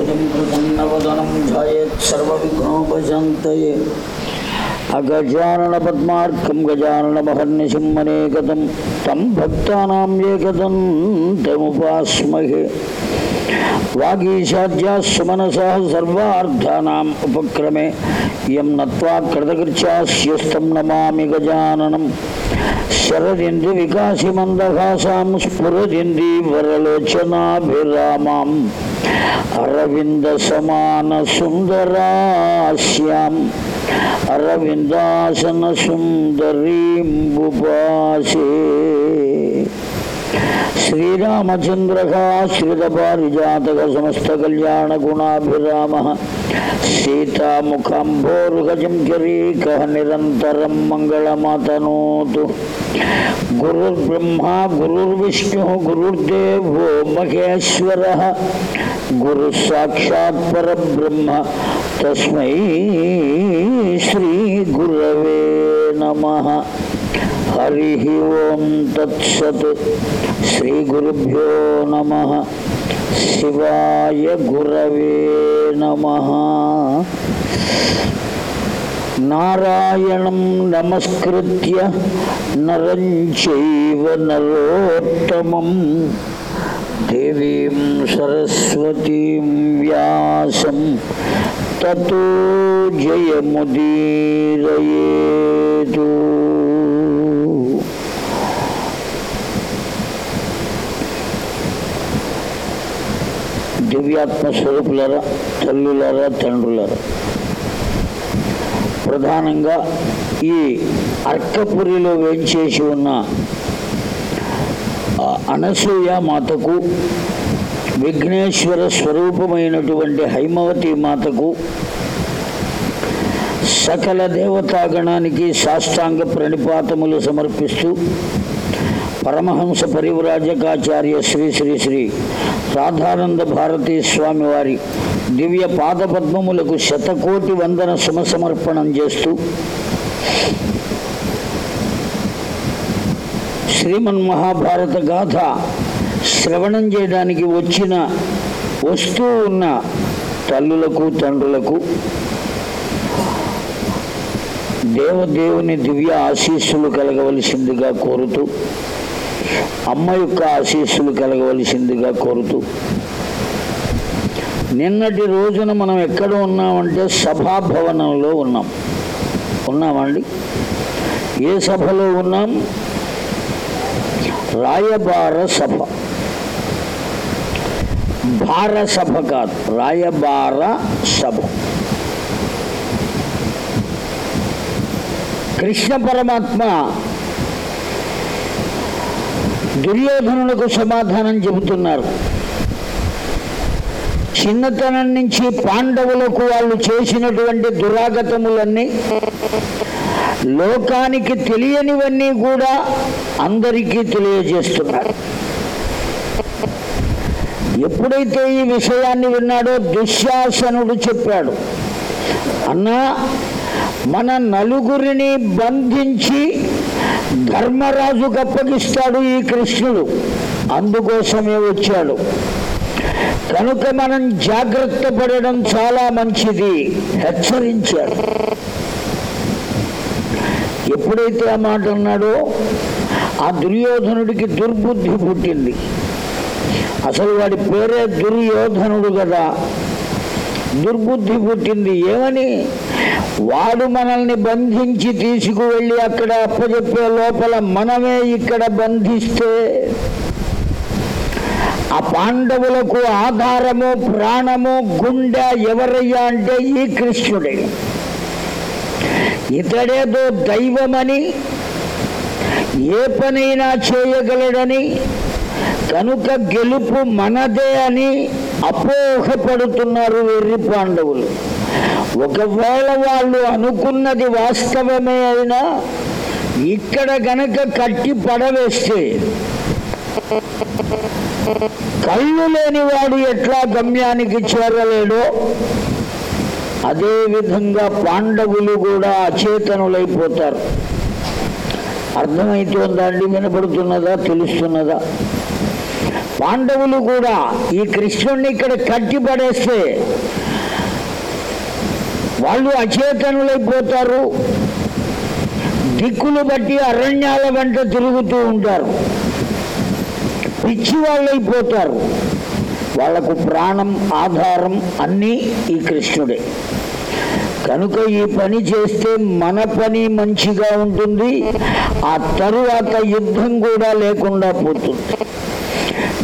भुजं प्रसन्नवदनं ध्यायेत् सर्वविघ्नोपशान्तये अगजाननपद्मार्कं तं भक्तानां एकदं तमुपास्महे वागीशाद्याः सर्वार्थानाम् उपक्रमे यं नत्वा कृतकृत्यास्यस्तं नमामि गजाननं। అరవింద సమాన సుందరాస్యాం అరవిందాసన సుందరీంబుపాసే శ్రీరామచంద్రకా శ్రీతపారిజాతక సమస్త కళ్యాణ గుణాభిరామ సీతాముఖంభోరుగజం జరీక నిరంతరం మంగళమతనోతు గురుర్బ్రహ్మా గురుర్విష్ణు గురుర్దేవో మహేశ్వర గురు సాక్షాత్ పరబ్రహ్మ తస్మై శ్రీ గురవే నమ హరి ఓం తత్సత్ శ్రీ గురుభ్యో నమ శివాయ గురవే నమ నారాయణం నమస్కృత్య నరం చైవ నరోత్తమం దేవీం సరస్వతీం వ్యాసం తతో జయముదీరయేతు దివ్యాత్మ స్వరూపులరా తల్లులరా తండ్రులరా. ప్రధానంగా ఈ అర్కపురిలో వేంచేసి ఉన్న అనసూయ మాతకు విఘ్నేశ్వర స్వరూపమైనటువంటి హైమవతి మాతకు సకల దేవతాగణానికి సాష్టాంగ ప్రణిపాతములు సమర్పిస్తూ పరమహంస పరివ్రాజకాచార్య శ్రీ శ్రీ శ్రీ రాధానంద భారతీ స్వామి వారి దివ్య పాదపద్మములకు శతకోటి వందన సుమసమర్పణం చేస్తూ శ్రీమన్ మహాభారత గాథ శ్రవణం చేయడానికి వచ్చిన వస్తూ ఉన్న తల్లులకు తండ్రులకు దేవదేవుని దివ్య ఆశీస్సులు కలగవలసిందిగా కోరుతూ అమ్మ యొక్క ఆశీస్సులు కలగవలసిందిగా కోరుతూ. నిన్నటి రోజున మనం ఎక్కడ ఉన్నామంటే సభాభవనంలో ఉన్నాం. ఉన్నామండి ఏ సభలో ఉన్నాం? రాయబార సభ. భార సభ కాదు రాయబార సభ. కృష్ణ పరమాత్మ దుర్యోధనులకు సమాధానం చెబుతున్నారు. చిన్నతనం నుంచి పాండవులకు వాళ్ళు చేసినటువంటి దురాగతములన్నీ లోకానికి తెలియనివన్నీ కూడా అందరికీ తెలియజేస్తున్నారు. ఎప్పుడైతే ఈ విషయాన్ని విన్నాడో దుశ్శాసనుడు చెప్పాడు అన్నా మన నలుగురిని బంధించి ధర్మరాజుకు అప్పగిస్తాడు ఈ కృష్ణుడు. అందుకోసమే వచ్చాడు. కనుక మనం జాగ్రత్త పడడం చాలా మంచిది హెచ్చరించాడు ఎప్పుడైతే ఆ మాట అన్నాడో ఆ దుర్యోధనుడికి దుర్బుద్ధి పుట్టింది. అసలు వాడి పేరే దుర్యోధనుడు కదా. దుర్బుద్ధి పుట్టింది ఏమని? వాడు మనల్ని బంధించి తీసుకువెళ్ళి అక్కడ అప్పచెప్పే లోపల మనమే ఇక్కడ బంధిస్తే ఆ పాండవులకు ఆధారము ప్రాణము గుండె ఎవరయ్యా అంటే ఈ కృష్ణుడే. ఇతడేదో దైవమని ఏ పనైనా చేయగలడని కనుక గెలుపు మనదే అని అపోహపడుతున్నారు వెర్రి పాండవులు. ఒకవేళ వాళ్ళు అనుకున్నది వాస్తవమే అయినా ఇక్కడ గనక కట్టి పడవేస్తే కళ్ళు లేని వాడు ఎట్లా గమ్యానికి చేరలేడో అదే విధంగా పాండవులు కూడా అచేతనులైపోతారు. అర్థమైతోందా అండి? వినపడుతున్నదా? తెలుస్తున్నదా? పాండవులు కూడా ఈ కృష్ణుణ్ణి ఇక్కడ కట్టిపడేస్తే వాళ్ళు అచేతనులైపోతారు దిక్కులు బట్టి అరణ్యాల వెంట తిరుగుతూ ఉంటారు. పిచ్చి వాళ్ళైపోతారు వాళ్ళకు ప్రాణం ఆధారం అన్నీ ఈ కృష్ణుడే. కనుక ఈ పని చేస్తే మన పని మంచిగా ఉంటుంది. ఆ తరువాత యుద్ధం కూడా లేకుండా పోతుంది.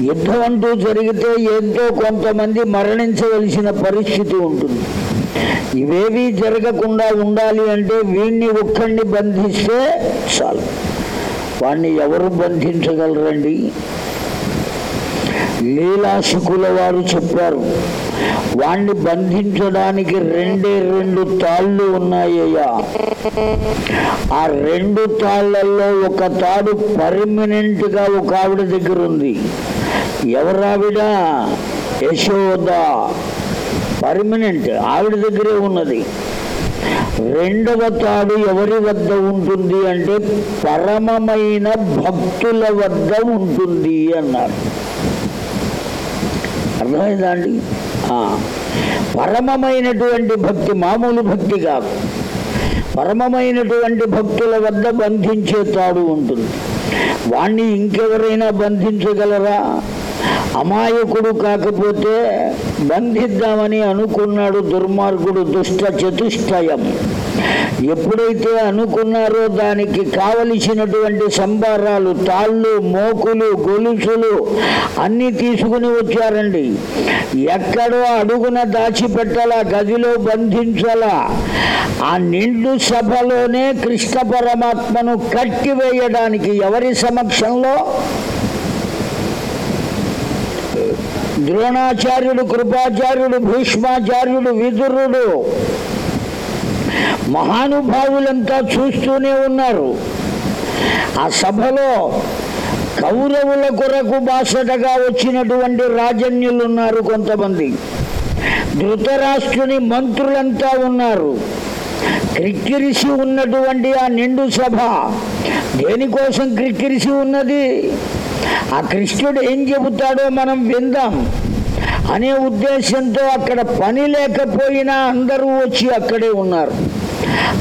యుద్ధం అంటూ జరిగితే ఎంతో కొంతమంది మరణించవలసిన పరిస్థితి ఉంటుంది. ఇవేవి జరగకుండా ఉండాలి అంటే వీణ్ణి ఒక్కడిని బంధిస్తే చాలు. వాణ్ణి ఎవరు బంధించగలరండి? లీలాసుకుల వారు చెప్పారు వాణ్ణి బంధించడానికి రెండే రెండు తాళ్ళు ఉన్నాయ్యా ఆ రెండు తాళ్ళలో ఒక తాడు పర్మనెంట్గా ఒక ఆవిడ దగ్గర ఉంది ఎవరావిడ? యశోద. పర్మనెంట్ ఆవిడ దగ్గరే ఉన్నది. రెండవ తాడు ఎవరి వద్ద ఉంటుంది అంటే పరమమైన భక్తుల వద్ద ఉంటుంది అన్నారు. అర్థమైందా అండి? ఆ, పరమమైనటువంటి భక్తి మామూలు భక్తి కాదు. పరమమైనటువంటి భక్తుల వద్ద బంధించే తాడు ఉంటుంది. వాణ్ణి ఇంకెవరైనా బంధించగలరా? అమాయకుడు కాకపోతే బంధిద్దామని అనుకున్నాడు దుర్మార్గుడు దుష్ట చతుష్టయం. ఎప్పుడైతే అనుకున్నారో దానికి కావలసినటువంటి సంబారాలు తాళ్ళు మోకులు గొలుసులు అన్నీ తీసుకుని వచ్చారండి. ఎక్కడో అడుగున దాచిపెట్టాలా గదిలో బంధించాలా. ఆ నిండు సభలోనే కృష్ణ పరమాత్మను కట్టివేయడానికి ఎవరి సమక్షంలో? ద్రోణాచార్యుడు కృపాచార్యుడు భీష్మాచార్యుడు విదురుడు మహానుభావులంతా చూస్తూనే ఉన్నారు. ఆ సభలో కౌరవుల కొరకు బాసటగా వచ్చినటువంటి రాజన్యులు ఉన్నారు కొంతమంది. ధృతరాష్ట్రుని మంత్రులంతా ఉన్నారు. క్రిక్కిరిసి ఉన్నటువంటి ఆ నిండు సభ దేనికోసం క్రిక్కిరిసి ఉన్నది? ఆ కృష్ణుడు ఏం చెబుతాడో మనం విందాం. అనే ఉద్దేశంతో అక్కడ పని లేకపోయినా అందరూ వచ్చి అక్కడే ఉన్నారు.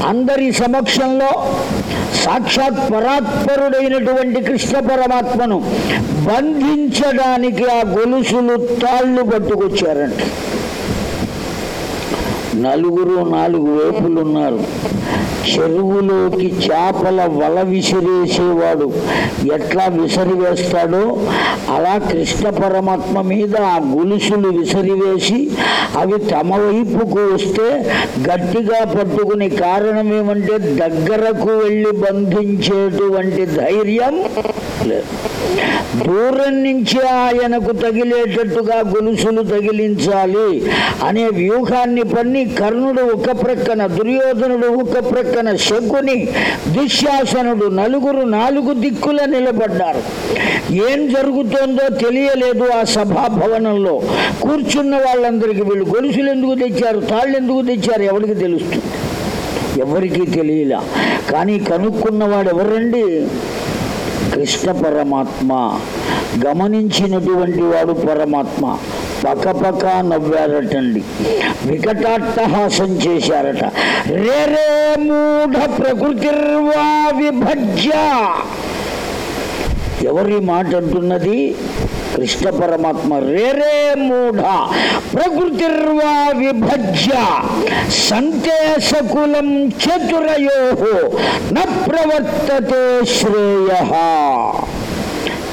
అందరి సమక్షంలో సాక్షాత్ పరాత్పరుడైనటువంటి కృష్ణ పరమాత్మను బంధించడానికి ఆ గొలుసులు తాళ్ళు పట్టుకొచ్చారంట. నలుగురు నాలుగు వైపులు ఉన్నారు. చెరువులోకి చేపల వల విసిరేసేవాడు ఎట్లా విసిరివేస్తాడో అలా కృష్ణ పరమాత్మ మీద ఆ గులుసులు విసిరివేసి అవి తమ వైపుకు వస్తే గట్టిగా పట్టుకుని కారణం ఏమంటే దగ్గరకు వెళ్ళి బంధించేటువంటి ధైర్యం లేదు. దూరం నుంచి ఆయనకు తగిలేటట్టుగా గొలుసులు తగిలించాలి అనే వ్యూహాన్ని పన్ని కర్ణుడు ఒక ప్రక్కన దుర్యోధనుడు ఒక ప్రక్కన శకుని దుశ్శాసనుడు నలుగురు నాలుగు దిక్కుల నిలబడ్డారు. ఏం జరుగుతోందో తెలియలేదు ఆ సభాభవనంలో. కూర్చున్న వాళ్ళందరికీ వీళ్ళు గొలుసులు ఎందుకు తెచ్చారు తాళ్ళు ఎందుకు తెచ్చారు ఎవరికి తెలుస్తుంది? ఎవరికీ తెలియలా. కానీ కనుక్కున్నవాడు ఎవరండి? కృష్ణ పరమాత్మ గమనించినటువంటి వాడు పరమాత్మ. పకపక నవ్వారటండి. వికటాట్టహాసం చేశారట. రే రే మూఢ ప్రకృతిర్వా విభజ్య. ఎవరి మాట అంటున్నది కృష్ణ పరమాత్మ రేరే మూఢ ప్రకృతిర్వా విభజ్య సంతే సకులం చతురయో న ప్రవర్తతే శ్రేయ.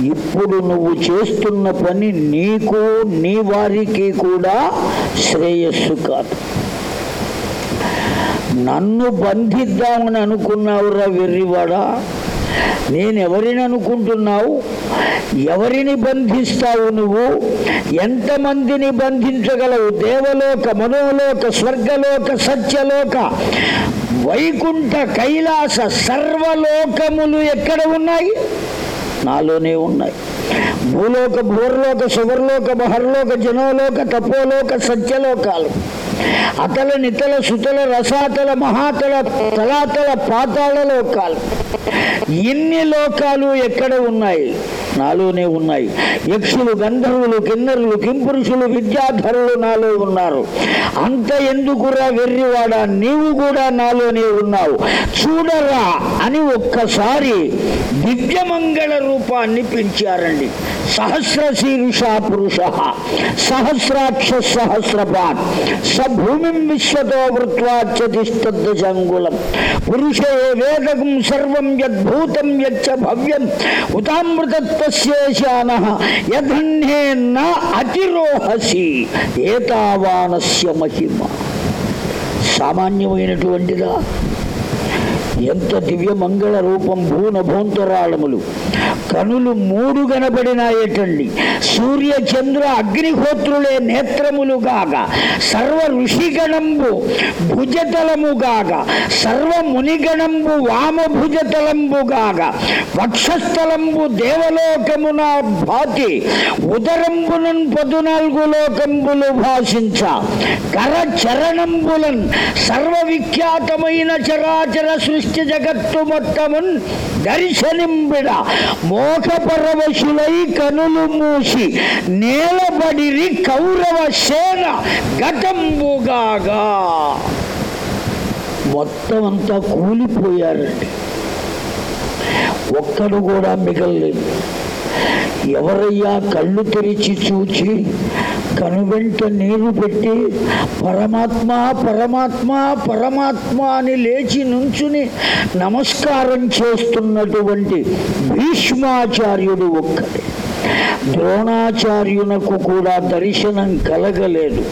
ఇప్పుడు నువ్వు చేస్తున్న పని నీకు నీ వారికి కూడా శ్రేయస్సు కాదు. నన్ను బంధిద్దామని అనుకున్నావురా వెర్రివాడా? నేను ఎవరిని అనుకుంటున్నావు? ఎవరిని బంధిస్తావు నువ్వు? ఎంతమందిని బంధించగలవు? దేవలోక మనోలోక స్వర్గలోక సత్యలోక? వైకుంఠ కైలాస సర్వలోకములు ఎక్కడ ఉన్నాయి? నాలోనే ఉన్నాయి. భూలోక భూర్లోక సువర్లోక బహర్లోక జనోలోక తపోలోక సత్యలోకాలు. అతల నితల సుతల రసాతల మహాతల తలాతల పాతాళ లోకాలు. ఎన్ని లోకాలు ఎక్కడ ఉన్నాయి? నాలోనే ఉన్నాయి. యక్షులు గంధర్వులు కిన్నరులు కింపురుషులు విద్యాధరులు నాలో ఉన్నారు. అంత ఎందుకురా వెర్రివాడా? నీవు కూడా నాలోనే ఉన్నావు. చూడరా అని ఒక్కసారి దివ్యమంగళ రూపాన్ని పెంచారండి. సహస్రశీర్ష పురుష సహస్రాక్ష సహస్రపాత్ సభూమి విశ్వతో వృత్వాచతిష్టంగులం పురుషే వేదకం సర్వం యద్భూతం యచ్చ భవ్యం ఉతామృతత్వశేషాన యధన్యే అతిరోహసి ఏతావానస్య మహిమ. సామాన్యమైనటువంటిదా? ఎంత దివ్య మంగళ రూపం భూన భూంతరాళములు. కనులు మూడు కనబడినాయటండి. సూర్య చంద్ర అగ్నిహోత్రులే నేత్రములు గాక సర్వ ఋషిగణంబు భుజతలము గాక సర్వ మునిగణంబు వామ భుజతలంబు గాక వక్షస్థలంబు దేవలోకమున భాతి ఉదరంబునన్ పదునాలుగు లోకంబులు భాషించ కర చరణంబులన్ సర్వ విఖ్యాతమైన చరాచర సృష్టి జగత్తు మొత్తమున్ దర్శనింబిడ. మో పరవశులై కనులు మూసి నేలబడిరి కౌరవ సేన గతంబుగాగా మొత్తం అంతా కూలిపోయారండి. ఒక్కడు కూడా మిగలలేదు. ఎవరయ్యా కళ్ళు తెరిచి చూచి కనువెంట నీరు పెట్టి పరమాత్మ పరమాత్మ పరమాత్మ అని లేచి నుంచుని నమస్కారం చేస్తున్నటువంటి భీష్మాచార్యుడు ఒక్కడే. ద్రోణాచార్యునకు కూడా దర్శనం కలగలేదు.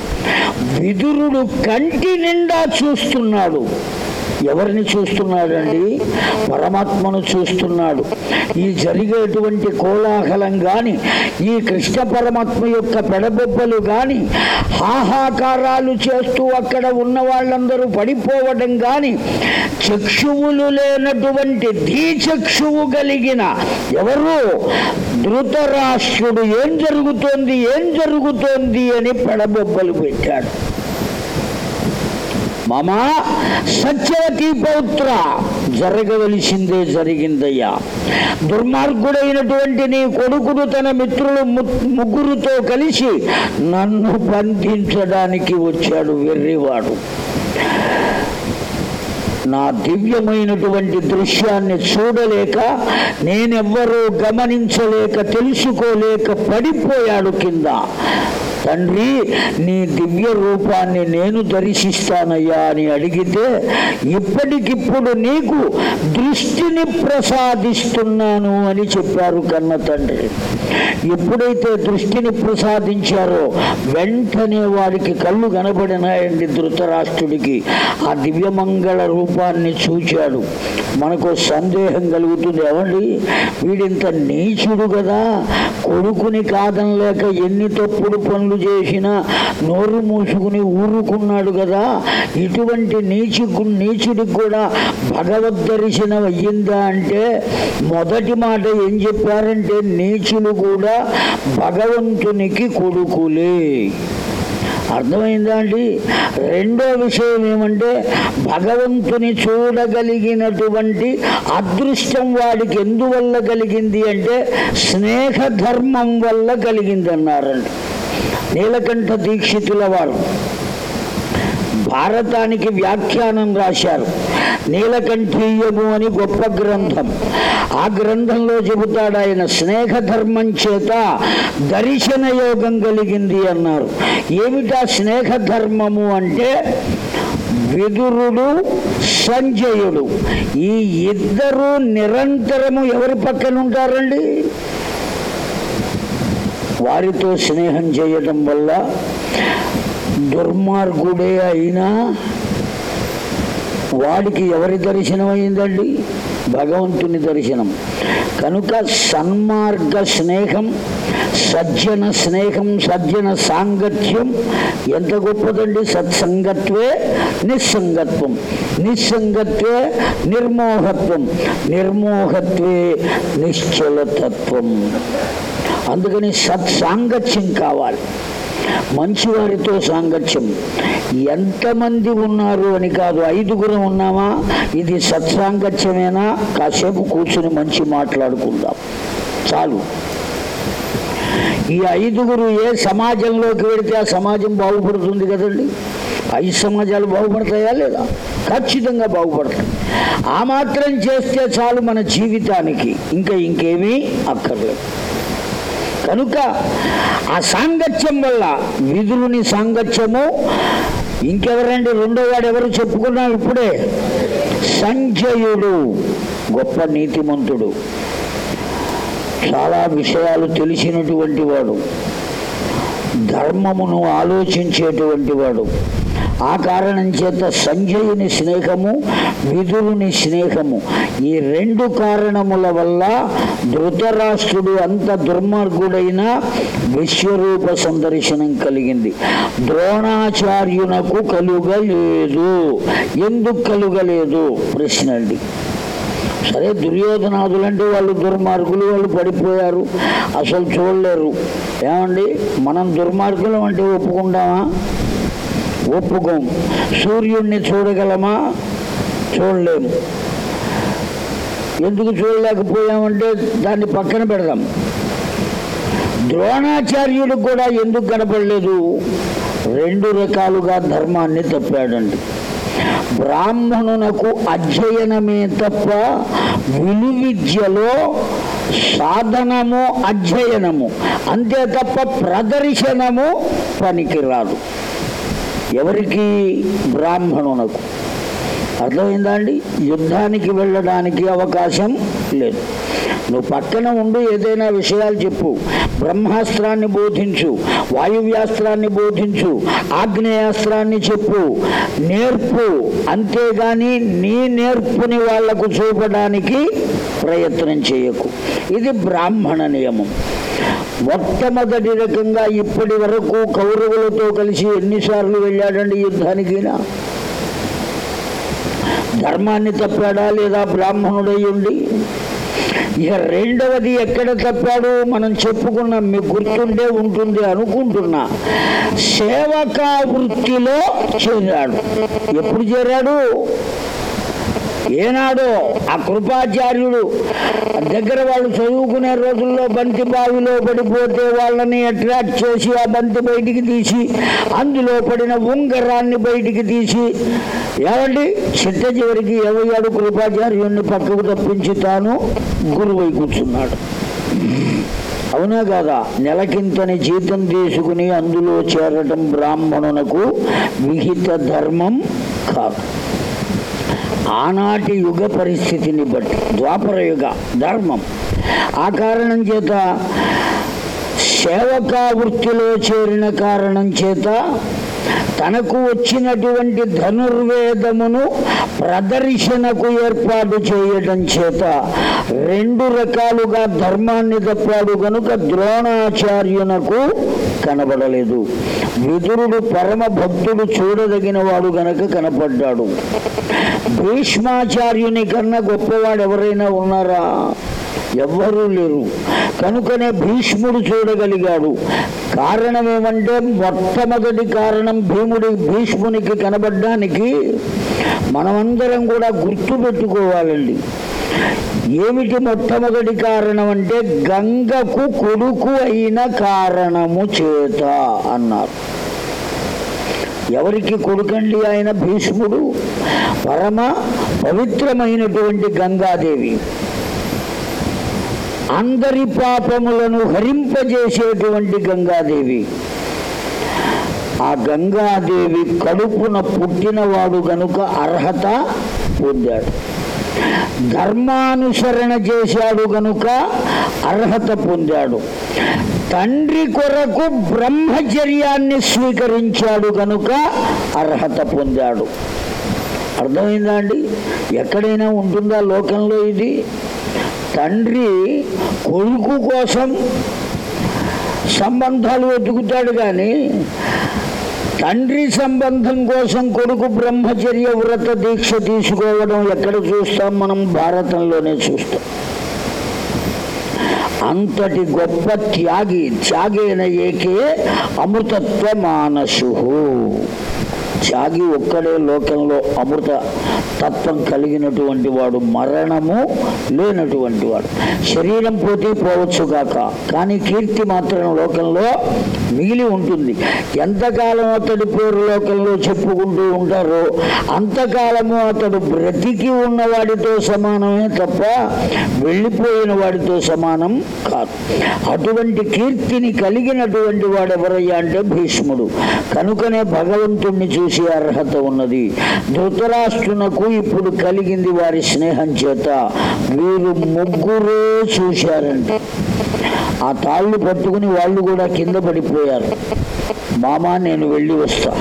విదురుడు కంటి నిండా చూస్తున్నాడు. ఎవరిని చూస్తున్నాడండి? పరమాత్మను చూస్తున్నాడు. ఈ జరిగేటువంటి కోలాహలం కానీ ఈ కృష్ణ పరమాత్మ యొక్క పెడబొబ్బలు కానీ హాహాకారాలు చేస్తూ అక్కడ ఉన్న వాళ్ళందరూ పడిపోవడం కానీ చక్షువులు లేనటువంటి ధీచక్షువు కలిగిన ఎవరు? ధృతరాష్ట్రుడు. ఏం జరుగుతోంది? ఏం జరుగుతోంది? అని పెడబొబ్బలు పెట్టాడు. మామా సత్యవతి పౌత్ర. జరగవలసిందే జరిగిందయ్యా. దుర్మార్గుడైనటువంటి నీ కొడుకుడు తన మిత్రులు ము- ముగ్గురుతో కలిసి నన్ను బంధించడానికి వచ్చాడు వెర్రివాడు. నా దివ్యమైనటువంటి దృశ్యాన్ని చూడలేక నేనెవ్వరూ గమనించలేక తెలుసుకోలేక పడిపోయాడు కింద. తండ్రి నీ దివ్య రూపాన్ని నేను దర్శిస్తానయ్యా అని అడిగితే ఇప్పటికిప్పుడు నీకు దృష్టిని ప్రసాదిస్తున్నాను అని చెప్పారు కన్న తండ్రి. ఎప్పుడైతే దృష్టిని ప్రసాదించారో వెంటనే వాడికి కళ్ళు కనబడినాయండి ధృతరాష్ట్రుడికి. ఆ దివ్యమంగళ రూపాన్ని చూచాడు. మనకు సందేహం కలుగుతుంది. ఏమండి? వీడింత నీచుడు కదా. కొడుకుని కాదనలేక ఎన్ని తప్పుడు పనులు చేసినా నోరు మూసుకుని ఊరుకున్నాడు కదా. ఇటువంటి నీచుకు నీచుడికి కూడా భగవద్ దర్శనం అయ్యిందా అంటే మొదటి మాట ఏం చెప్పారంటే నీచులు కూడా భగవంతునికి కొడుకులే. అర్థమైందా అండి? రెండో విషయం ఏమంటే భగవంతుని చూడగలిగినటువంటి అదృష్టం వాడికి ఎందువల్ల కలిగింది అంటే స్నేహ ధర్మం వల్ల కలిగింది అన్నారండి నీలకంఠ దీక్షితుల వారు భారతానికి వ్యాఖ్యానం రాశారు. నీలకంఠీయము అని గొప్ప గ్రంథం. ఆ గ్రంథంలో చెబుతాడు ఆయన స్నేహధర్మం చేత దర్శన యోగం కలిగింది అన్నారు. ఏమిటా స్నేహధర్మము అంటే? విదురుడు సంజయుడు. ఈ ఇద్దరు నిరంతరము ఎవరి పక్కన ఉంటారండి వారితో స్నేహం చేయడం వల్ల దుర్మార్గుడే అయినా వాడికి ఎవరి దర్శనం అయిందండి భగవంతుని దర్శనం. కనుక సన్మార్గ స్నేహం సజ్జన స్నేహం సజ్జన సాంగత్యం ఎంత గొప్పదండి? సత్సంగత్వే నిస్సంగత్వం. నిస్సంగత్వే నిర్మోహత్వం. నిర్మోహత్వే నిశ్చలతత్వం. అందుకని సత్సాంగత్యం కావాలి. మంచివారితో సాంగత్యం. ఎంతమంది ఉన్నారు అని కాదు ఐదుగురం ఉన్నామా? ఇది సత్సాంగత్యమేనా కాసేపు కూర్చుని మంచి మాట్లాడుకుందాం. చాలు. ఈ ఐదుగురు ఏ సమాజంలోకి వెళితే ఆ సమాజం బాగుపడుతుంది కదండి? ఐదు సమాజాలు బాగుపడతాయా లేదా? ఖచ్చితంగా బాగుపడతాయి. ఆ మాత్రం చేస్తే చాలు మన జీవితానికి. ఇంకా ఇంకేమీ అక్కర్లేదు. కనుక ఆ సాంగత్యం వల్ల విధులుని సాంగత్యము ఇంకెవరండి? రెండో వాడు ఎవరు చెప్పుకున్నారు ఇప్పుడే? సంజయుడు గొప్ప నీతిమంతుడు. చాలా విషయాలు తెలిసినటువంటి వాడు. ధర్మమును ఆలోచించేటువంటి వాడు. ఆ కారణం చేత సంజయుని స్నేహము విధులుని స్నేహము. ఈ రెండు కారణముల వల్ల ధృతరాష్ట్రుడు అంత దుర్మార్గుడైన విశ్వరూప సందర్శనం కలిగింది. ద్రోణాచార్యునకు కలుగలేదు. ఎందుకు కలుగలేదు? ప్రశ్న అండి సరే దుర్యోధనాథులు అంటే వాళ్ళు దుర్మార్గులు వాళ్ళు పడిపోయారు. అసలు చూడలేరు. ఏమండి? మనం దుర్మార్గులం అంటే ఒప్పుకుంటామా? ఒప్పుకోం. సూర్యుడిని చూడగలమా? చూడలేము ఎందుకు చూడలేకపోయామంటే దాన్ని పక్కన పెడదాం. ద్రోణాచార్యుడు కూడా ఎందుకు కనపడలేదు? రెండు రకాలుగా ధర్మాన్ని తప్పాడండి. బ్రాహ్మణునకు అధ్యయనమే తప్ప విలువిద్యలో సాధనము అధ్యయనము. అంతే తప్ప ప్రదర్శనము పనికిరాదు. ఎవరికి బ్రాహ్మణునకు అర్థమైందా అండి? యుద్ధానికి వెళ్ళడానికి అవకాశం లేదు. నువ్వు పక్కన ఉండి ఏదైనా విషయాలు చెప్పు. బ్రహ్మాస్త్రాన్ని బోధించు వాయువ్యాస్త్రాన్ని బోధించు ఆగ్నేయాస్త్రాన్ని చెప్పు. నేర్పు. అంతేగాని నీ నేర్పుని వాళ్ళకు చూపడానికి ప్రయత్నం చేయకు. ఇది బ్రాహ్మణ నియమం. మొట్టమొదటి రకంగా ఇప్పటి వరకు కౌరవులతో కలిసి ఎన్నిసార్లు వెళ్ళాడండి యుద్ధానికినా? ధర్మాన్ని తప్పాడా లేదా బ్రాహ్మణుడై ఉండి ఇక రెండవది ఎక్కడ తప్పాడు? మనం చెప్పుకున్నాం మీకు గుర్తుండే ఉంటుంది అనుకుంటున్నా. సేవకా వృత్తిలో చేరాడు. ఎప్పుడు చేరాడు? ఏనాడో ఆ కృపాచార్యుడు దగ్గర వాళ్ళు చదువుకునే రోజుల్లో బంతి బావిలో పడిపోతే వాళ్ళని అట్రాక్ట్ చేసి ఆ బంతి బయటికి తీసి అందులో పడిన ఉంగరాన్ని బయటికి తీసి ఏమండి? చిట్ట చివరికి ఏమయ్యాడు కృపాచార్యుడిని పక్కకు తప్పించి తాను గురువై కూర్చున్నాడు. అవునా కాదా? నెలకింతని జీతం తీసుకుని అందులో చేరటం బ్రాహ్మణునకు విహిత ధర్మం కాదు. ఆనాటి యుగ పరిస్థితిని బట్టి ద్వాపర యుగ ధర్మం. ఆ కారణం చేత సేవకా వృత్తిలో చేరిన కారణం చేత తనకు వచ్చినటువంటి ధనుర్వేదమును ప్రదర్శనకు ఏర్పాటు చేయడం చేత రెండు రకాలుగా ధర్మాన్ని తప్పాడు కనుక ద్రోణాచార్యునకు కనబడలేదు. విదురుడు పరమ భక్తుడు చూడదగిన వాడు గనక కనపడ్డాడు. భీష్మాచార్యుని కన్నా గొప్పవాడు ఎవరైనా ఉన్నారా? ఎవ్వరూ లేరు. కనుకనే భీష్ముడు చూడగలిగాడు. కారణం ఏమంటే మొట్టమొదటి కారణం భీముడి భీష్మునికి కనబడ్డానికి మనమందరం కూడా గుర్తు పెట్టుకోవాలండి. ఏమిటి మొట్టమొదటి కారణం అంటే గంగకు కొడుకు అయిన కారణము చేత అన్నారు. ఎవరికి కొడుకండి ఆయన భీష్ముడు? పరమ పవిత్రమైనటువంటి గంగాదేవి. అందరి పాపములను హరింపజేసేటువంటి గంగాదేవి. ఆ గంగాదేవి కడుపున పుట్టినవాడు గనుక అర్హత పొందాడు. ధర్మానుసరణ చేశాడు గనుక అర్హత పొందాడు. తండ్రి కొరకు బ్రహ్మచర్యాన్ని స్వీకరించాడు గనుక అర్హత పొందాడు. అర్థమైందా అండి? ఎక్కడైనా ఉంటుందా లోకంలో ఇది? తండ్రి కొడుకు కోసం సంబంధాలు వెతుకుతాడు కానీ తండ్రి సంబంధం కోసం కొడుకు బ్రహ్మచర్య వ్రత దీక్ష తీసుకోవడం ఎక్కడ చూస్తాం మనం? భారతంలోనే చూస్తాం. అంతటి గొప్ప త్యాగి త్యాగేన ఏకే అమృతత్వ మానసు త్యాగి ఒక్కడే లోకంలో అమృత తత్వం కలిగినటువంటి వాడు మరణము లేనటువంటి వాడు. శరీరం పోతే పోవచ్చు కాక కానీ కీర్తి మాత్రం లోకంలో మిగిలి ఉంటుంది. ఎంతకాలం అతడి పేరు లోకంలో చెప్పుకుంటూ ఉంటారో అంతకాలము అతడు బ్రతికి ఉన్నవాడితో సమానమే తప్ప వెళ్ళిపోయిన వాడితో సమానం కాదు. అటువంటి కీర్తిని కలిగినటువంటి వాడు ఎవరయ్యా అంటే భీష్ముడు. కనుకనే భగవంతుణ్ణి చూసి అర్హత ఉన్నది. ధృతరాష్ట్రునకు ఇప్పుడు కలిగింది వారి స్నేహం చేత. వీరు ముగ్గురే చూశారంట. ఆ తాళ్ళు పట్టుకుని వాళ్ళు కూడా కింద పడిపోయారు. మామా నేను వెళ్ళి వస్తా.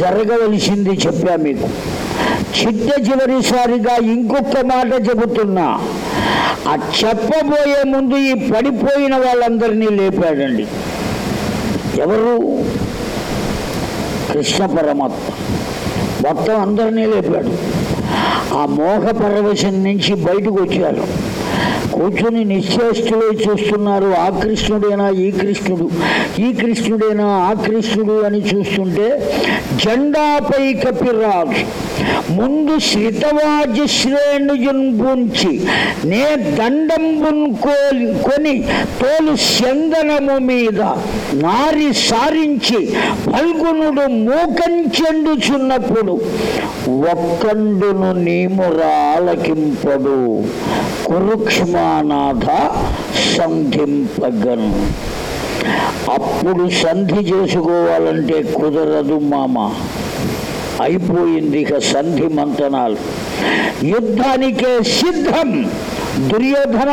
జరగవలసింది చెప్పా మీకు. చిట్ట చివరిసారిగా ఇంకొక మాట చెబుతున్నా. ఆ చెప్పబోయే ముందు ఈ పడిపోయిన వాళ్ళందరినీ లేపాడండి. ఎవరు? కృష్ణ పరమాత్మ. మొత్తం అందరినీ లేపాడు. ఆ మోహ పరవశం నుంచి బయటకు వచ్చారు. కూర్చొని నిశ్చేష్టులై చూస్తున్నారు. ఆ కృష్ణుడేనా? ఈ కృష్ణుడు. ఈ కృష్ణుడేనా? ఆ కృష్ణుడు అని చూస్తుంటే జెండాపై కపిరాజు ముందు శ్రితవాజ శ్రేణుజున్పుంచి నే దండంబున్ కొని తోలు చందనము మీద నారి సారించి ఫల్గునుడు మూకంచెండుచున్నప్పుడు ఒక్కండును నీమురాలకింపడు కురుక్ష్మానాథ సంధింపగను అప్పుడు సంధి చేసుకోవాలంటే కుదరదు మామ. అయిపోయింది ఇక సంధి మంతనాలు. యుద్ధానికే సిద్ధం. దుర్యోధన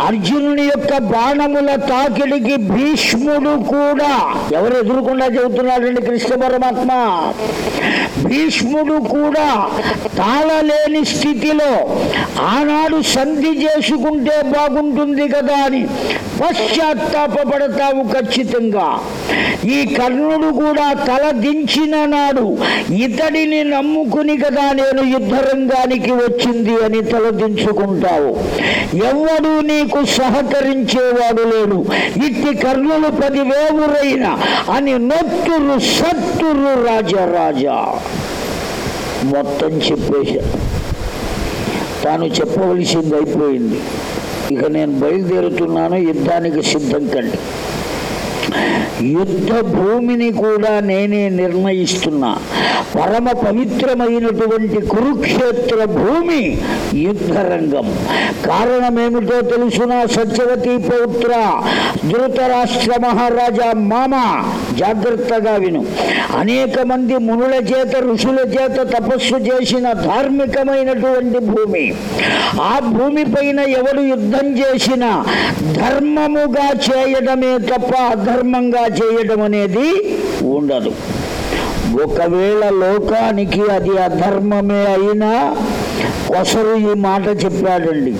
అర్జునుని యొక్క బాణముల తాకిడికి భీష్ముడు కూడా ఎవరు ఎదురుకుండా చెబుతున్నాడండి కృష్ణ పరమాత్మ? భీష్ముడు కూడా తాళలేని స్థితిలో ఆనాడు సంధి చేసుకుంటే బాగుంటుంది కదా అని పశ్చాత్తాపడతావు ఖచ్చితంగా. ఈ కర్ణుడు కూడా తల దించిన నాడు ఇతడిని నమ్ముకుని కదా నేను యుద్ధరంగానికి వచ్చింది అని తలదించుకుంటావు ఎవడు నీకు సహకరించేవాడు లేడు. ఇట్టి కర్ణులు పదివేవురైన అని నొత్తురు సత్తురు రాజరాజా. మొత్తం చెప్పేశాను తాను చెప్పవలసింది అయిపోయింది. ఇక నేను బయలుదేరుతున్నాను యుద్ధానికి సిద్ధం కండి. యుద్ధ భూమిని కూడా నేనే నిర్ణయిస్తున్నా. పరమ పవిత్రమైనటువంటి కురుక్షేత్ర భూమి యుద్ధరంగం. కారణమేమిటో తెలుసునా సత్యవతి పౌత్ర? ధృతరాష్ట్ర మహారాజా మామ జాగ్రత్తగా విను. అనేక మంది మునుల చేత ఋషుల చేత తపస్సు చేసిన ధార్మికమైనటువంటి భూమి. ఆ భూమి పైన ఎవరు యుద్ధం చేసినా ధర్మముగా చేయడమే తప్ప అధర్మ అధర్మంగా చేయడం అనేది ఉండదు. ఒకవేళ లోకానికి అది అధర్మమే అయినా కొసరు ఈ మాట చెప్పాడండి.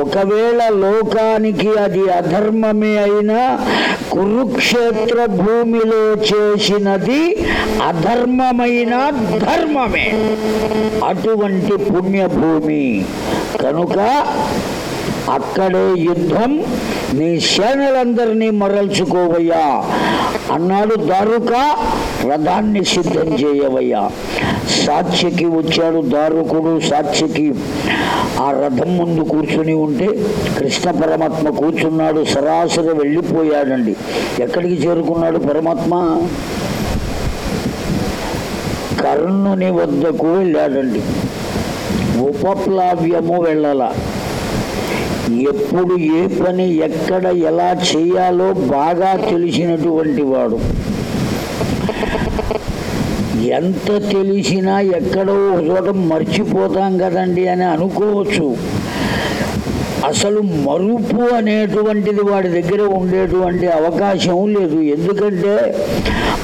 ఒకవేళ లోకానికి అది అధర్మమే అయినా కురుక్షేత్ర భూమిలో చేసినది అధర్మమైన ధర్మమే. అటువంటి పుణ్యభూమి. కనుక అక్కడే యుద్ధం నీ సేనలందరినీ మరల్చుకోవయ్యా. అన్నాడు దారుక రథాన్ని సిద్ధం చేయవయ్యా. సాక్షికి వచ్చాడు దారుకుడు సాక్షికి. ఆ రథం ముందు కూర్చుని ఉంటే కృష్ణ పరమాత్మ కూర్చున్నాడు సరాసరి వెళ్ళిపోయాడండి. ఎక్కడికి చేరుకున్నాడు పరమాత్మ? కర్ణుని వద్దకు వెళ్ళాడండి. ఉపప్లావ్యము వెళ్ళాల. ఎప్పుడు ఏ పని ఎక్కడ ఎలా చేయాలో బాగా తెలిసినటువంటి వాడు. ఎంత తెలిసినా ఎక్కడో ఒక చోట మర్చిపోతాం కదండి అని అనుకోవచ్చు. అసలు మరుపు అనేటువంటిది వాడి దగ్గర ఉండేటువంటి అవకాశం లేదు. ఎందుకంటే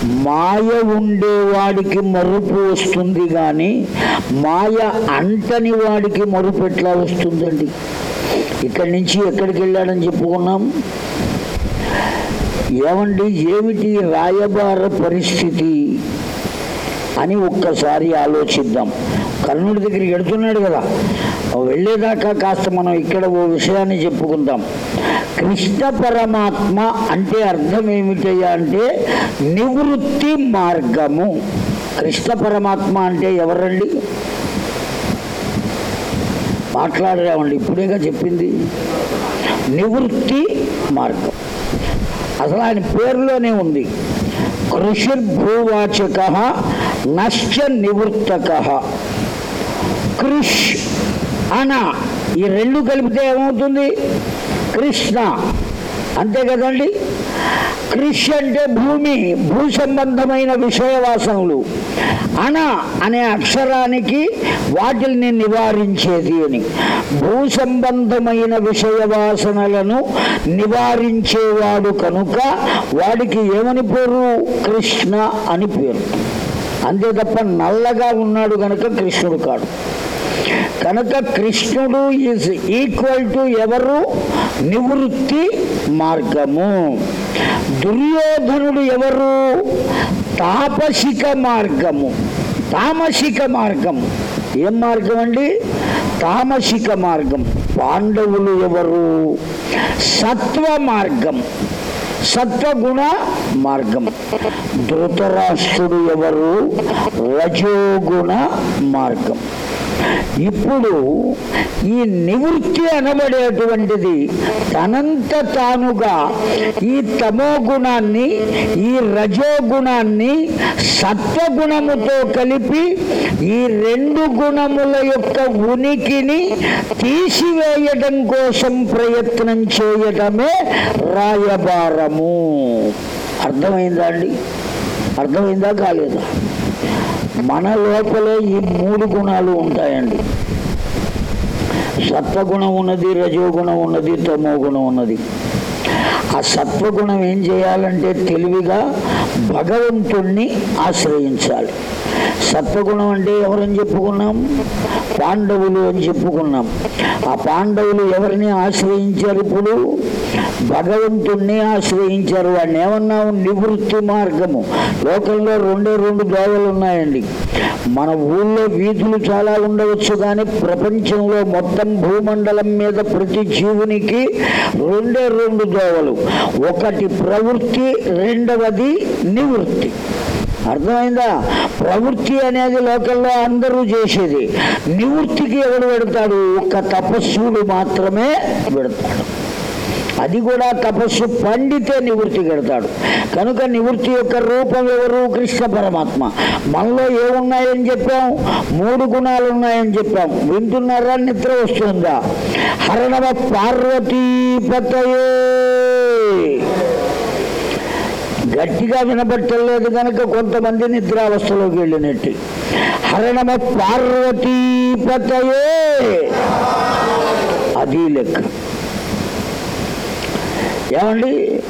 మాయ ఉండేవాడికి మరుపు వస్తుంది కానీ మాయ అంటని వాడికి మరుపు ఎట్లా వస్తుందండి? ఇక్కడి నుంచి ఎక్కడికి వెళ్ళాడని చెప్పుకున్నాం. ఏమండి ఏమిటి రాయబార పరిస్థితి అని ఒక్కసారి ఆలోచిద్దాం. కర్ణుడి దగ్గరికి వెడుతున్నాడు కదా. వెళ్ళేదాకా కాస్త మనం ఇక్కడ ఓ విషయాన్ని చెప్పుకుందాం. కృష్ణ పరమాత్మ అంటే అర్థం ఏమిటయ్యా అంటే నివృత్తి మార్గము. కృష్ణ పరమాత్మ అంటే ఎవరండి? మాట్లాడరామండి ఇప్పుడేగా చెప్పింది? నివృత్తి మార్గం. అసలు ఆయన పేరులోనే ఉంది. కృషిర్భూవాచక నశ్చ నివృత్తక. కృష్ అన ఈ రెండు కలిపితే ఏమవుతుంది? కృష్ణ. అంతే కదండి? కృషి అంటే భూమి భూ సంబంధమైన విషయవాసనలు అన అనే అక్షరానికి వాటిల్ని నివారించేది అని. భూ సంబంధమైన విషయవాసనలను నివారించేవాడు కనుక వాడికి ఏమని పేరు? కృష్ణ అని పేరు. అంతే తప్ప నల్లగా ఉన్నాడు కనుక కృష్ణుడు కాడు. కనుక కృష్ణుడు ఈజ్ ఈక్వల్ టు ఎవరు? నివృత్తి మార్గము. దుర్యోధనుడు ఎవరు? తాపసిక మార్గము. తామసిక మార్గం. ఏం మార్గం అండి? తామసిక మార్గం. పాండవులు ఎవరు? సత్వ మార్గం. సత్వగుణ మార్గం. ధృతరాష్ట్రుడు ఎవరు? రజోగుణ మార్గం. ఇప్పుడు ఈ నివృత్తి అనబడేటువంటిది తనంత తానుగా ఈ తమో గుణాన్ని ఈ రజోగుణాన్ని సత్వగుణముతో కలిపి ఈ రెండు గుణముల యొక్క ఉనికిని తీసివేయడం కోసం ప్రయత్నం చేయటమే రాయబారము. అర్థమైందా అండి? అర్థమైందా కాలేదా? మన లోపలే ఈ మూడు గుణాలు ఉంటాయండి. సత్వగుణం ఉన్నది రజోగుణం ఉన్నది తమో గుణం ఉన్నది. ఆ సత్వగుణం ఏం చేయాలంటే తెలివిగా భగవంతుణ్ణి ఆశ్రయించాలి. సత్వగుణం అంటే ఎవరని చెప్పుకున్నాం? పాండవులు అని చెప్పుకున్నాం. ఆ పాండవులు ఎవరిని ఆశ్రయించారు ఇప్పుడు? భగవంతుణ్ణి ఆశ్రయించారు. వాడిని ఏమన్నాము నివృత్తి మార్గము. లోకంలో రెండే రెండు దోవలు ఉన్నాయండి. మన ఊళ్ళో వీధులు చాలా ఉండవచ్చు కానీ ప్రపంచంలో మొత్తం భూమండలం మీద ప్రతి జీవునికి రెండే రెండు దోవలు ఒకటి ప్రవృత్తి రెండవది నివృత్తి. అర్థమైందా? ప్రవృత్తి అనేది లోకల్లో అందరూ చేసేది. నివృత్తికి ఎవడు పెడతాడు ఒక్క తపస్సుడు మాత్రమే పెడతాడు అది కూడా తపస్సు పండితే నివృత్తి పెడతాడు కనుక నివృత్తి యొక్క రూపం ఎవరు? కృష్ణ పరమాత్మ. మనలో ఏమున్నాయని చెప్పాం? మూడు గుణాలు ఉన్నాయని చెప్పాం. వింటున్నారా? నిద్ర వస్తుందా? హరణవ పార్వతీపతయే. గట్టిగా వినబట్టలేదు కనుక కొంతమంది నిద్రావస్థలోకి వెళ్ళినట్టు. హరణమ పార్వతీపతయే. అది లెక్క. ఏమండి?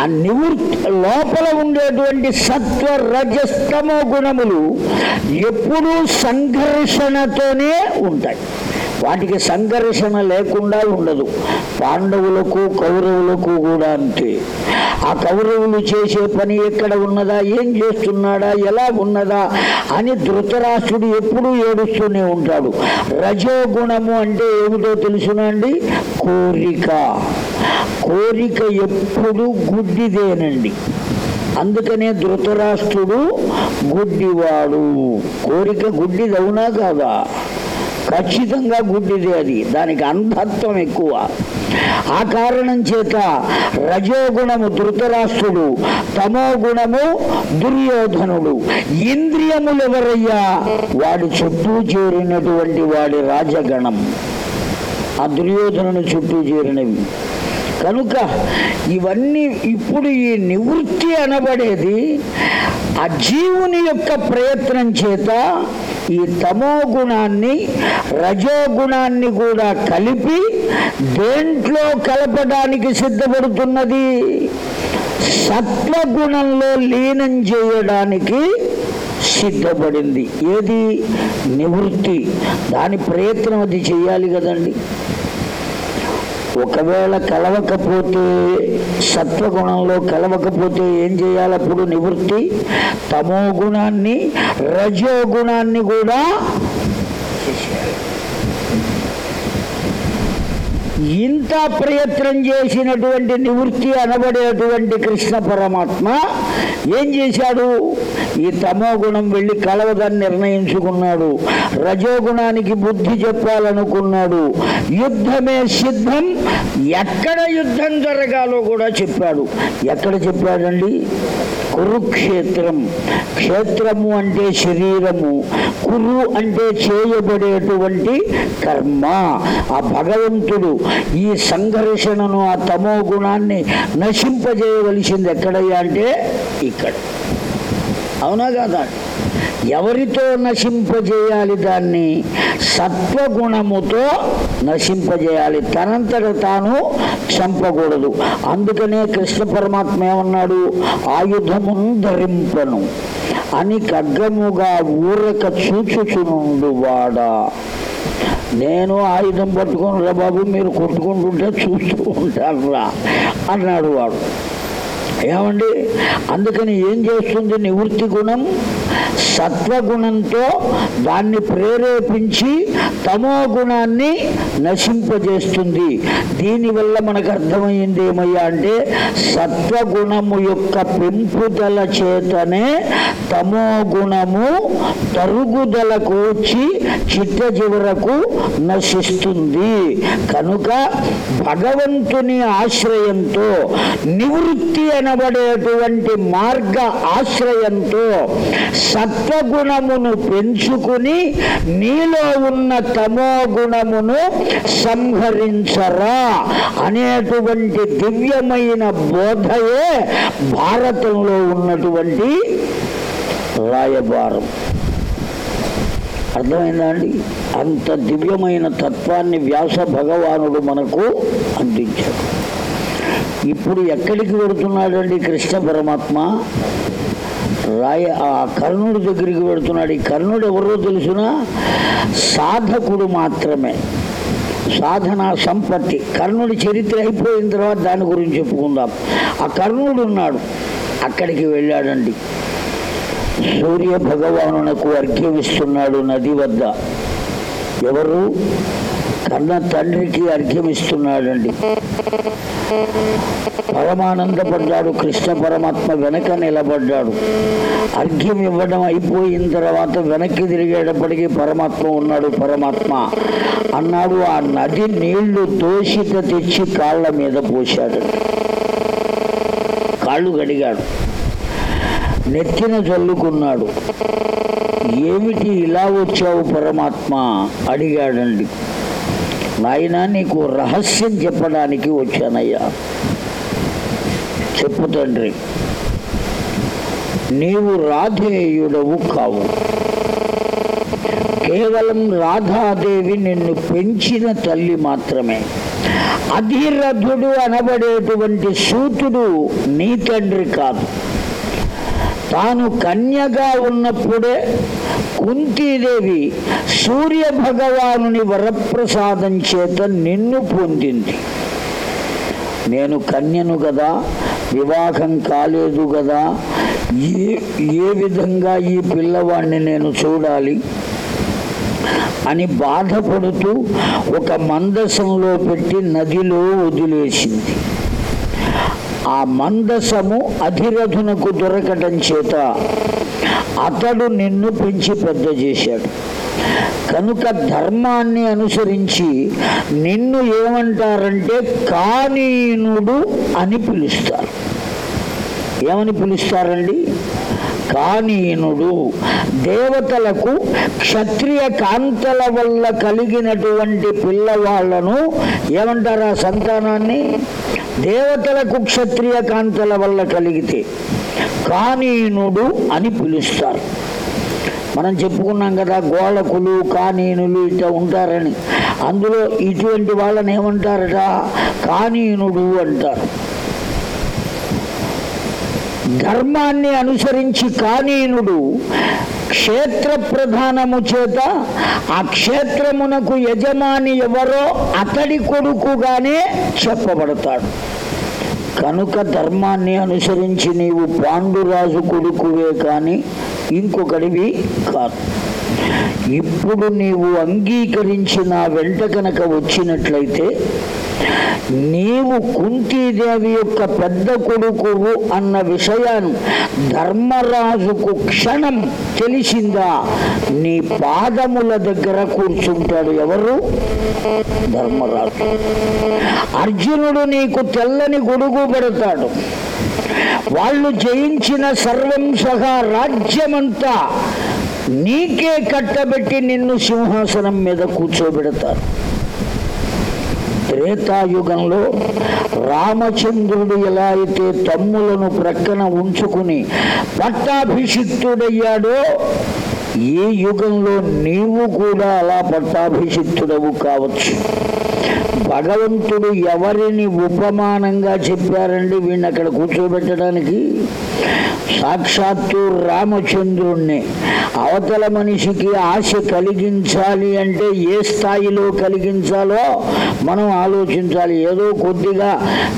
ఆ నివృత్తి లోపల ఉండేటువంటి సత్వ రజస్తమ గుణములు ఎప్పుడూ సంఘర్షణతోనే ఉంటాయి. వాటికి సంఘర్షణ లేకుండా ఉండదు. పాండవులకు కౌరవులకు కూడా అంతే. ఆ కౌరవులు చేసే పని ఎక్కడ ఉన్నదా ఏం చేస్తున్నాడా ఎలా ఉన్నదా అని ధృతరాష్ట్రుడు ఎప్పుడూ ఏడుస్తూనే ఉంటాడు. రజోగుణము అంటే ఏమిటో తెలుసునండి కోరిక. కోరిక ఎప్పుడు గుడ్డిదేనండి. అందుకనే ధృతరాష్ట్రుడు గుడ్డివాడు. కోరిక గుడ్డిదవునా కాదా? ఖచ్చితంగా గుడ్డిదే అది. దానికి అంధత్వం ఎక్కువ. ఆ కారణం చేత రజోగుణము ధృతరాష్ట్రుడు తమో గుణము దుర్యోధనుడు. ఇంద్రియములు ఎవరయ్యా వాడి చుట్టూ చేరినటువంటి వాడి రాజగణం. ఆ దుర్యోధనుని చుట్టూ చేరినవి. కనుక ఇవన్నీ ఇప్పుడు ఈ నివృత్తి అనబడేది ఆ జీవుని యొక్క ప్రయత్నం చేత ఈ తమో గుణాన్ని రజోగుణాన్ని కూడా కలిపి దేంట్లో కలపడానికి సిద్ధపడుతున్నది. సత్వగుణంలో లీనం చేయడానికి సిద్ధపడింది. ఏది? నివృత్తి. దాని ప్రయత్నం అది చేయాలి కదండి. ఒకవేళ కలవకపోతే సత్వగుణంలో కలవకపోతే ఏం చేయాలి అప్పుడు నివృత్తి? తమో గుణాన్ని రజో గుణాన్ని కూడా ఇంత ప్రయత్నం చేసినటువంటి నివృత్తి అనబడేటువంటి కృష్ణ పరమాత్మ ఏం చేశాడు? ఈ తమో గుణం వెళ్ళి కలవదని నిర్ణయించుకున్నాడు. రజోగుణానికి బుద్ధి చెప్పాలనుకున్నాడు. యుద్ధమే సిద్ధం. ఎక్కడ యుద్ధం జరగాలో కూడా చెప్పాడు. ఎక్కడ చెప్పాడండి? కురుక్షేత్రం. క్షేత్రము అంటే శరీరము. కురు అంటే చేయబడేటువంటి కర్మ. ఆ భగవంతుడు ఈ సంఘర్షణను ఆ తమో గుణాన్ని నశింపజేయవలసింది ఎక్కడయ్యా అంటే ఇక్కడ. అవునా కాదా? ఎవరితో నశింపజేయాలి దాన్ని? సత్వగుణముతో నశింపజేయాలి. తనంతట తాను చంపకూడదు. అందుకనే కృష్ణ పరమాత్మ ఏమన్నాడు? ఆయుధమును ధరింపను అని ఖడ్గముగా ఊరక చూచుచునుండు వాడా నేను ఆయుధం పట్టుకొని రా బాబు మీరు కొట్టుకుంటుంటే చూస్తూ ఉంటాను రా అన్నాడు వాడు. ఏమండి? అందుకని ఏం చేస్తుంది నివృత్తి గుణం? సత్వగుణంతో దాన్ని ప్రేరేపించి తమో గుణాన్ని నశింపజేస్తుంది. దీనివల్ల మనకు అర్థమైంది ఏమయ్యా అంటే సత్వగుణము యొక్క పెంపుదల చేతనే తమో గుణము తరుగుదలకు వచ్చి చిట్ట చివరకు నశిస్తుంది. కనుక భగవంతుని ఆశ్రయంతో నివృత్తి అనబడేటువంటి మార్గ ఆశ్రయంతో సత్వగుణమును పెంచుకుని నీలో ఉన్న తమో గుణమును సంహరించరా అనేటువంటి దివ్యమైన బోధయే భారతంలో ఉన్నటువంటి రాయబారం. అర్థమైందా అండి? అంత దివ్యమైన తత్వాన్ని వ్యాస భగవానుడు మనకు అందించాడు. ఇప్పుడు ఎక్కడికి వెళుతున్నాడండి కృష్ణ పరమాత్మ? రాయ ఆ కర్ణుడి దగ్గరికి వెడుతున్నాడు ఈ కర్ణుడు ఎవరో తెలుసునా? సాధకుడు మాత్రమే. సాధన సంపత్తి. కర్ణుడి చరిత్ర అయిపోయిన తర్వాత దాని గురించి చెప్పుకుందాం. ఆ కర్ణుడు ఉన్నాడు. అక్కడికి వెళ్ళాడండి. సూర్య భగవానునకు అర్ఘ్యమిస్తున్నాడు నది వద్ద. ఎవరు? కన్న తండ్రికి అర్ఘ్యమిస్తున్నాడండి. పరమానందపడ్డాడు కృష్ణ పరమాత్మ వెనక నిలబడ్డాడు. అర్ఘ్యం ఇవ్వడం అయిపోయిన తర్వాత వెనక్కి తిరిగేటప్పటికీ పరమాత్మ ఉన్నాడు పరమాత్మ. అన్నాడు ఆ నది నీళ్ళు దోషిత తెచ్చి కాళ్ళ మీద పోశాడు. కాళ్ళు గడిగాడు నెత్తిన చల్లుకున్నాడు ఏమిటి ఇలా వచ్చావు పరమాత్మ? అడిగాడండి. నాయనా నీకు రహస్యం చెప్పడానికి వచ్చానయ్యా. చెప్పు తండ్రి నీవు రాధేయుడవు కావు. కేవలం రాధాదేవి నిన్ను పెంచిన తల్లి మాత్రమే. అధిరథుడు అనబడేటువంటి సూతుడు నీ తండ్రి కాదు. తాను కన్యగా ఉన్నప్పుడే కుంతీదేవి సూర్య భగవానుని వరప్రసాదం చేత నిన్ను పొందింది. నేను కన్యను కదా వివాహం కాలేదు కదా ఏ ఏ విధంగా ఈ పిల్లవాడిని నేను చూడాలి అని బాధపడుతూ ఒక మందసంలో పెట్టి నదిలో వదిలేసింది. ఆ మందసము అధిరథునకు దొరకటం చేత అతడు నిన్ను పెంచి పెద్ద చేశాడు. కనుక ధర్మాన్ని అనుసరించి నిన్ను ఏమంటారంటే కానీనుడు అని పిలుస్తారు. ఏమని పిలుస్తారండి? కానీనుడు దేవతలకు క్షత్రియ కాంతల వల్ల కలిగినటువంటి పిల్లవాళ్ళను ఏమంటారు ఆ సంతానాన్ని? దేవతలకు క్షత్రియ కాంతల వల్ల కలిగితే కానీనుడు అని పిలుస్తారు. మనం చెప్పుకున్నాం కదా గోళకులు కానీనులు ఇట్లా ఉంటారని. అందులో ఇటువంటి వాళ్ళని ఏమంటారట? కానీనుడు అంటారు. ధర్మాన్ని అనుసరించి కానీనుడు క్షేత్ర ప్రధానము చేత ఆ క్షేత్రమునకు యజమాని ఎవరో అతడి కొడుకుగానే చెప్పబడతాడు. కనుక ధర్మాన్ని అనుసరించి నీవు పాండురాజు కొడుకువే కానీ ఇంకొకడివి కాదు. ఇప్పుడు నీవు అంగీకరించి నా వెంట కనుక వచ్చినట్లయితే నీవు కుంతీదేవి యొక్క పెద్ద కొడుకువు అన్న విషయాన్ని ధర్మరాజుకు క్షణం తెలిసిందా? నీ పాదముల దగ్గర కూర్చుంటాడు ఎవరు? ధర్మరాజు. అర్జునుడు నీకు తెల్లని గొడుగు పెడతాడు. వాళ్ళు జయించిన సర్వం సహా రాజ్యమంతా నీకే కట్టబెట్టి నిన్ను సింహాసనం మీద కూర్చోబెడతారు. త్రేతాయుగంలో రామచంద్రుడు ఎలా అయితే తమ్ములను ప్రక్కన ఉంచుకుని పట్టాభిషిక్తుడయ్యాడో ఈ యుగంలో నీవు కూడా అలా పట్టాభిషిక్తుడవు కావచ్చు. భగవంతుడు ఎవరిని ఉపమానంగా చెప్పారండి వీడిని అక్కడ కూర్చోబెట్టడానికి? సాక్షాత్తు రామచంద్రుణ్ణి. అవతల మనిషికి ఆశ కలిగించాలి అంటే ఏ స్థాయిలో కలిగించాలో మనం ఆలోచించాలి. ఏదో కొద్దిగా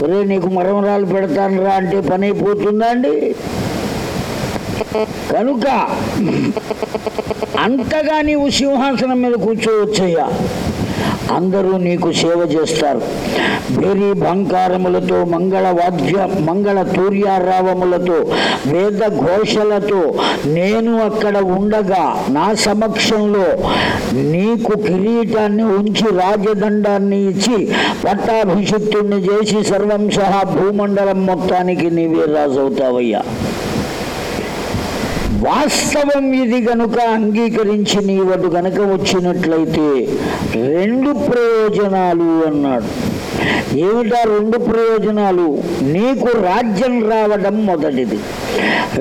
రే నీకు మరమరాలు పెడతాను రా అంటే పని అయిపోతుందండి. కనుక అంతగా నీవు సింహాసనం మీద కూర్చోవచ్చయ్యా. అందరూ నీకు సేవ చేస్తారు. భేరీ బంకారములతో మంగళ వాద్య మంగళ తూర్యారావములతో వేద ఘోషలతో నేను అక్కడ ఉండగా నా సమక్షంలో నీకు కిరీటాన్ని ఉంచి రాజదండాన్ని ఇచ్చి పట్టాభిషిక్తుణ్ణి చేసి సర్వంశ భూమండలం మొత్తానికి నీవే రాజవుతావయ్యా. వాస్తవం ఇది గనుక అంగీకరించి నీవడు గనుక వచ్చినట్లయితే రెండు ప్రయోజనాలు అన్నాడు. ఏమిటా రెండు ప్రయోజనాలు? నీకు రాజ్యం రావడం మొదటిది.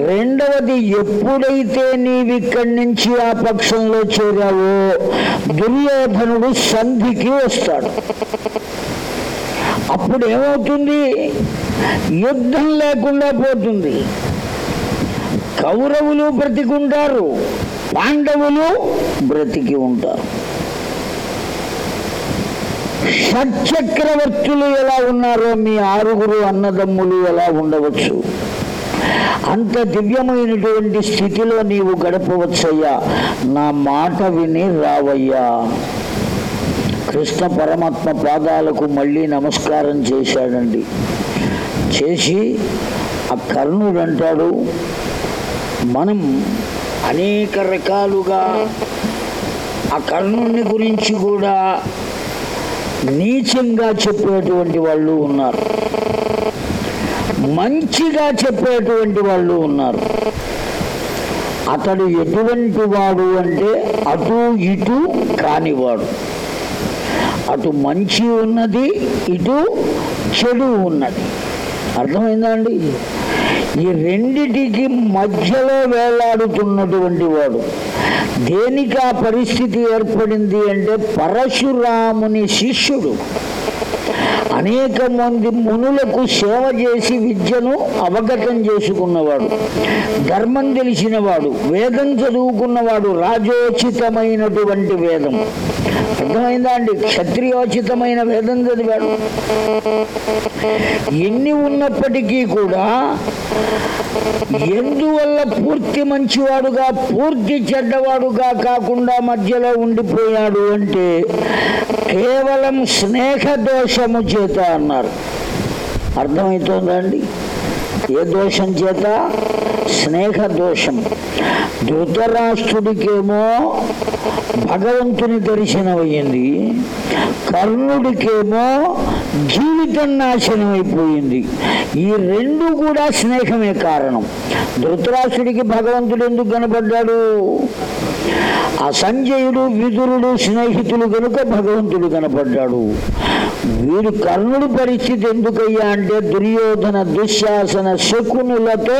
రెండవది ఎప్పుడైతే నీవిక్కడి నుంచి ఆ పక్షంలో చేరావో దుర్యోధనుడు సంధికి వస్తాడు. అప్పుడు ఏమవుతుంది యుద్ధం లేకుండా పోతుంది. కౌరవులు బ్రతికుంటారు పాండవులు బ్రతికి ఉంటారు. షట్చక్రవర్తులు ఎలా ఉన్నారో మీ ఆరుగురు అన్నదమ్ములు ఎలా ఉండవచ్చు? అంత దివ్యమైనటువంటి స్థితిలో నీవు గడపవచ్చయ్యా. నా మాట విని రావయ్యా. కృష్ణ పరమాత్మ పాదాలకు మళ్ళీ నమస్కారం చేశాడండి. చేసి ఆ కర్ణుడు అంటాడు మనం అనేక రకాలుగా ఆ కర్ణుని గురించి కూడా నీచంగా చెప్పేటువంటి వాళ్ళు ఉన్నారు. మంచిగా చెప్పేటువంటి వాళ్ళు ఉన్నారు. అతడు ఎటువంటి వాడు అంటే అటు ఇటు కానివాడు. అటు మంచి ఉన్నది ఇటు చెడు ఉన్నది. అర్థమైందా అండి? ఈ రెండిటికి మధ్యలో వేలాడుతున్నటువంటి వాడు. దేనికి ఆ పరిస్థితి ఏర్పడింది అంటే పరశురాముని శిష్యుడు. అనేక మంది మునులకు సేవ చేసి విద్యను అవగతం చేసుకున్నవాడు. ధర్మం తెలిసినవాడు వేదం చదువుకున్నవాడు రాజోచితమైనటువంటి వేదం. అర్థమైందా అండి క్షత్రియోచితమైన వేదం చదివాడు. ఎన్ని ఉన్నప్పటికీ కూడా ఎందువల్ల పూర్తి మంచివాడుగా పూర్తి చెడ్డవాడుగా కాకుండా మధ్యలో ఉండిపోయాడు అంటే కేవలం స్నేహ దోషము చేత అన్నారు. అర్థమవుతుందా అండి? ఏ దోషం చేత? స్నేహ దోషం. ధృతరాష్ట్రుడికేమో భగవంతుని దర్శనమయ్యింది కర్ణుడికేమో జీవితం నాశనం అయిపోయింది ఈ రెండు కూడా స్నేహమే కారణం. ధృతరాష్ట్రుడికి భగవంతుడు ఎందుకు కనపడ్డాడు? ఆ సంజయుడు విదురుడు స్నేహితులు కనుక భగవంతుడు కనపడ్డాడు. వీడు కర్ణుడి పరిస్థితి ఎందుకయ్యా అంటే దుర్యోధన దుశ్శాసన శకునులతో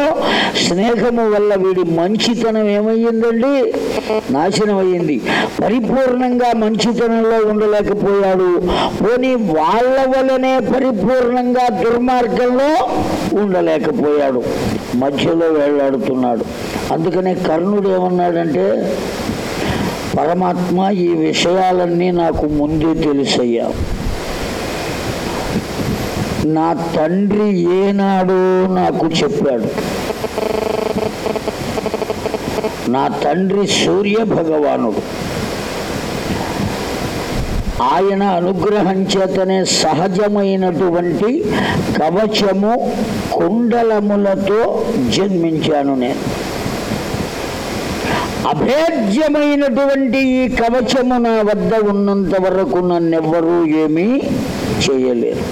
స్నేహము వల్ల వీడి మంచితనం ఏమయ్యిందండి? నాశనం అయ్యింది పరిపూర్ణంగా మంచితనంలో ఉండలేకపోయాడు. పోనీ వాళ్ళ వలనే పరిపూర్ణంగా దుర్మార్గంలో ఉండలేకపోయాడు. మధ్యలో వేళ్ళాడుతున్నాడు అందుకనే కర్ణుడు ఏమన్నాడంటే పరమాత్మ ఈ విషయాలన్నీ నాకు ముందే తెలుసయ్యా. నా తండ్రి ఏనాడో నాకు చెప్పాడు. నా తండ్రి సూర్య భగవానుడు. ఆయన అనుగ్రహం చేతనే సహజమైనటువంటి కవచము కుండలములతో జన్మించాను నేను. అభేద్యమైనటువంటి ఈ కవచము నా వద్ద ఉన్నంత వరకు నన్నెవ్వరూ ఏమీ చేయలేరు.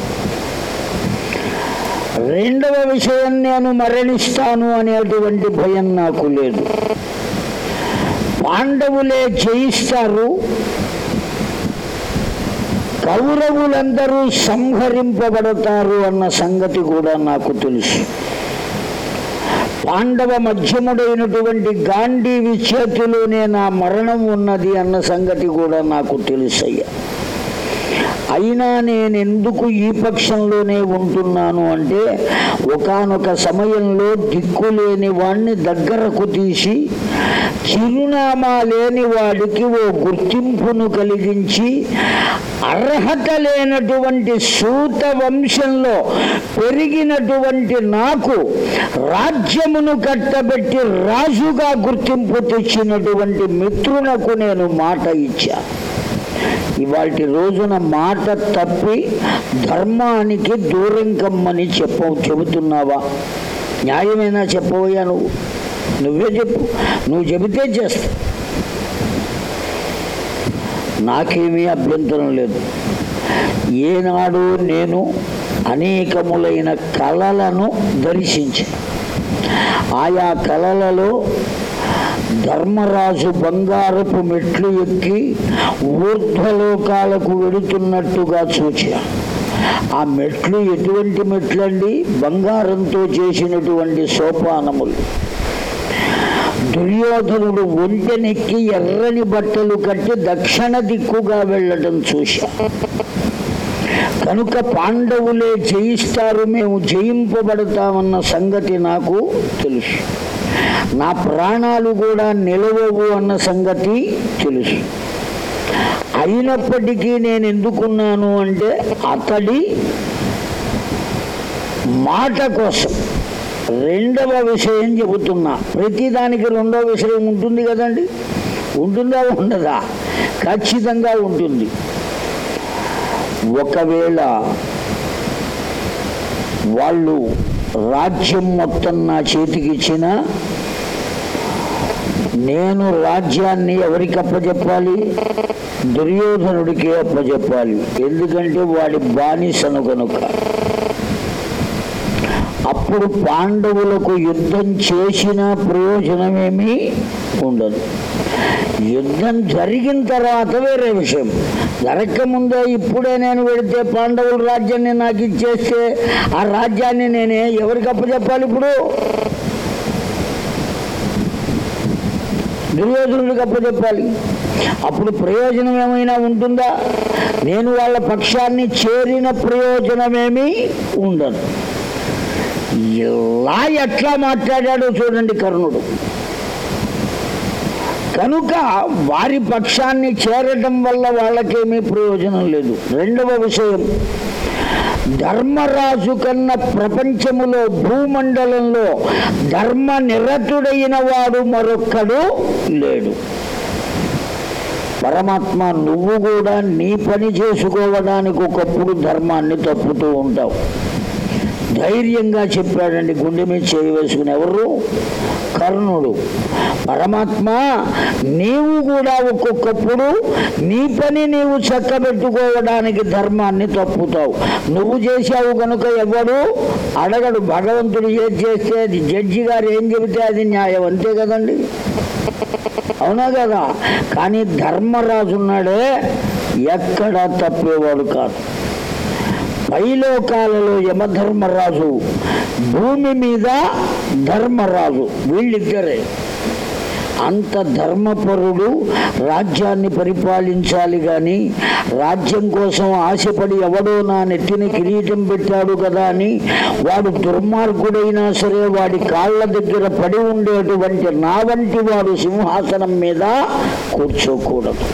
రెండవ విషయం నేను మరణిస్తాను అనేటువంటి భయం నాకు లేదు. పాండవులే జయిస్తారు. కౌరవులందరూ సంహరింపబడతారు అన్న సంగతి కూడా నాకు తెలుసు. పాండవ మధ్యముడైనటువంటి గాంధీవి చేతిలోనే నా మరణం ఉన్నది అన్న సంగతి కూడా నాకు తెలుసయ్యా. అయినా నేను ఎందుకు ఈ పక్షంలోనే ఉంటున్నాను అంటే ఒకానొక సమయంలో దిక్కులేని వాణ్ణి దగ్గరకు తీసి చిరునామా లేని వాడికి ఓ గుర్తింపును కలిగించి అర్హత లేనటువంటి సూత వంశంలో పెరిగినటువంటి నాకు రాజ్యమును కట్టబెట్టి రాజుగా గుర్తింపు తెచ్చినటువంటి మిత్రులకు నేను మాట ఇచ్చా. ఇవాటి రోజున మాట తప్పి ధర్మానికి దూరం కమ్మని చెప్ప చెబుతున్నావా? న్యాయమైనా చెప్పబోయా నువ్వు? నువ్వే చెప్పు. నువ్వు చెబితే చేస్తా. నాకేమీ అభ్యంతరం లేదు. ఏనాడు నేను అనేకములైన కళలను దర్శించి. ఆయా కళలలో ధర్మరాజు బంగారపు మెట్లు ఎక్కి ఊర్ధ్వలోకాలకు వెడుతున్నట్టుగా చూచా. ఆ మెట్లు ఎటువంటి మెట్లండి? బంగారంతో చేసినటువంటి సోపానములు. దుర్యోధనుడు ఒంటెనెక్కి ఎర్రని బట్టలు కట్టి దక్షిణ దిక్కుగా వెళ్ళడం చూశా. కనుక పాండవులే జయిస్తారు మేము జయింపబడతామన్న సంగతి నాకు తెలుసు. నా ప్రాణాలు కూడా నిలవవు అన్న సంగతి తెలుసు. అయినప్పటికీ నేను ఎందుకున్నాను అంటే అతడి మాట కోసం. రెండవ విషయం చెబుతున్నా. ప్రతిదానికి రెండవ విషయం ఉంటుంది కదండి? ఉంటుందా ఉండదా? ఖచ్చితంగా ఉంటుంది. ఒకవేళ వాళ్ళు రాజ్యం మొత్తం నా చేతికి ఇచ్చిన నేను రాజ్యాన్ని ఎవరికి అప్పచెప్పాలి దుర్యోధనుడికి అప్పచెప్పాలి ఎందుకంటే వాడి బానిసను కనుక అప్పుడు పాండవులకు యుద్ధం చేసిన ప్రయోజనమేమీ ఉండదు. యుద్ధం జరిగిన తర్వాత వేరే విషయం. జరగకముందే ఇప్పుడే నేను పెడితే పాండవుల రాజ్యాన్ని నాకు ఇచ్చేస్తే ఆ రాజ్యాన్ని నేనే ఎవరికి అప్పచెప్పాలి ఇప్పుడు? దుర్యోధనుడికి అప్పచెప్పాలి. అప్పుడు ప్రయోజనం ఏమైనా ఉంటుందా? నేను వాళ్ళ పక్షాన్ని చేరిన ప్రయోజనమేమీ ఉండదు. ఇలా ఎట్లా మాట్లాడాడో చూడండి కర్ణుడు. కనుక వారి పక్షాన్ని చేరటం వల్ల వాళ్ళకేమీ ప్రయోజనం లేదు. రెండవ విషయం ధర్మరాజు కన్న ప్రపంచములో భూమండలంలో ధర్మ నిరతుడైన వాడు మరొక్కడు లేడు. పరమాత్మ నువ్వు కూడా నీ పని చేసుకోవడానికి ఒకప్పుడు ధర్మాన్ని తప్పుతూ ఉంటావు. ధైర్యంగా చెప్పాడండి గుండె మీద చేయవలసుకుని ఎవరు? కర్ణుడు. పరమాత్మ నీవు కూడా ఒక్కొక్కప్పుడు నీ పని నీవు చక్కబెట్టుకోవడానికి ధర్మాన్ని తప్పుతావు. నువ్వు చేశావు కనుక ఎవడు అడగడు. భగవంతుడు ఏది చేస్తే అది జడ్జి గారు ఏం చెబితే అది న్యాయం. అంతే కదండి? అవునా కదా? కానీ ధర్మరాజు ఉన్నాడే ఎక్కడా తప్పేవాడు కాదు. పైలోకాలలో యమధర్మరాజు భూమి మీద ధర్మరాజు వీళ్ళిద్దరే. అంత ధర్మపరుడు రాజ్యాన్ని పరిపాలించాలి కానీ రాజ్యం కోసం ఆశపడి ఎవడో నా నెత్తిని కిరీటం పెట్టాడు కదా అని వాడు దుర్మార్గుడైనా సరే వాడి కాళ్ళ దగ్గర పడి ఉండేటువంటి నా వంటి వాడు సింహాసనం మీద కూర్చోకూడదు.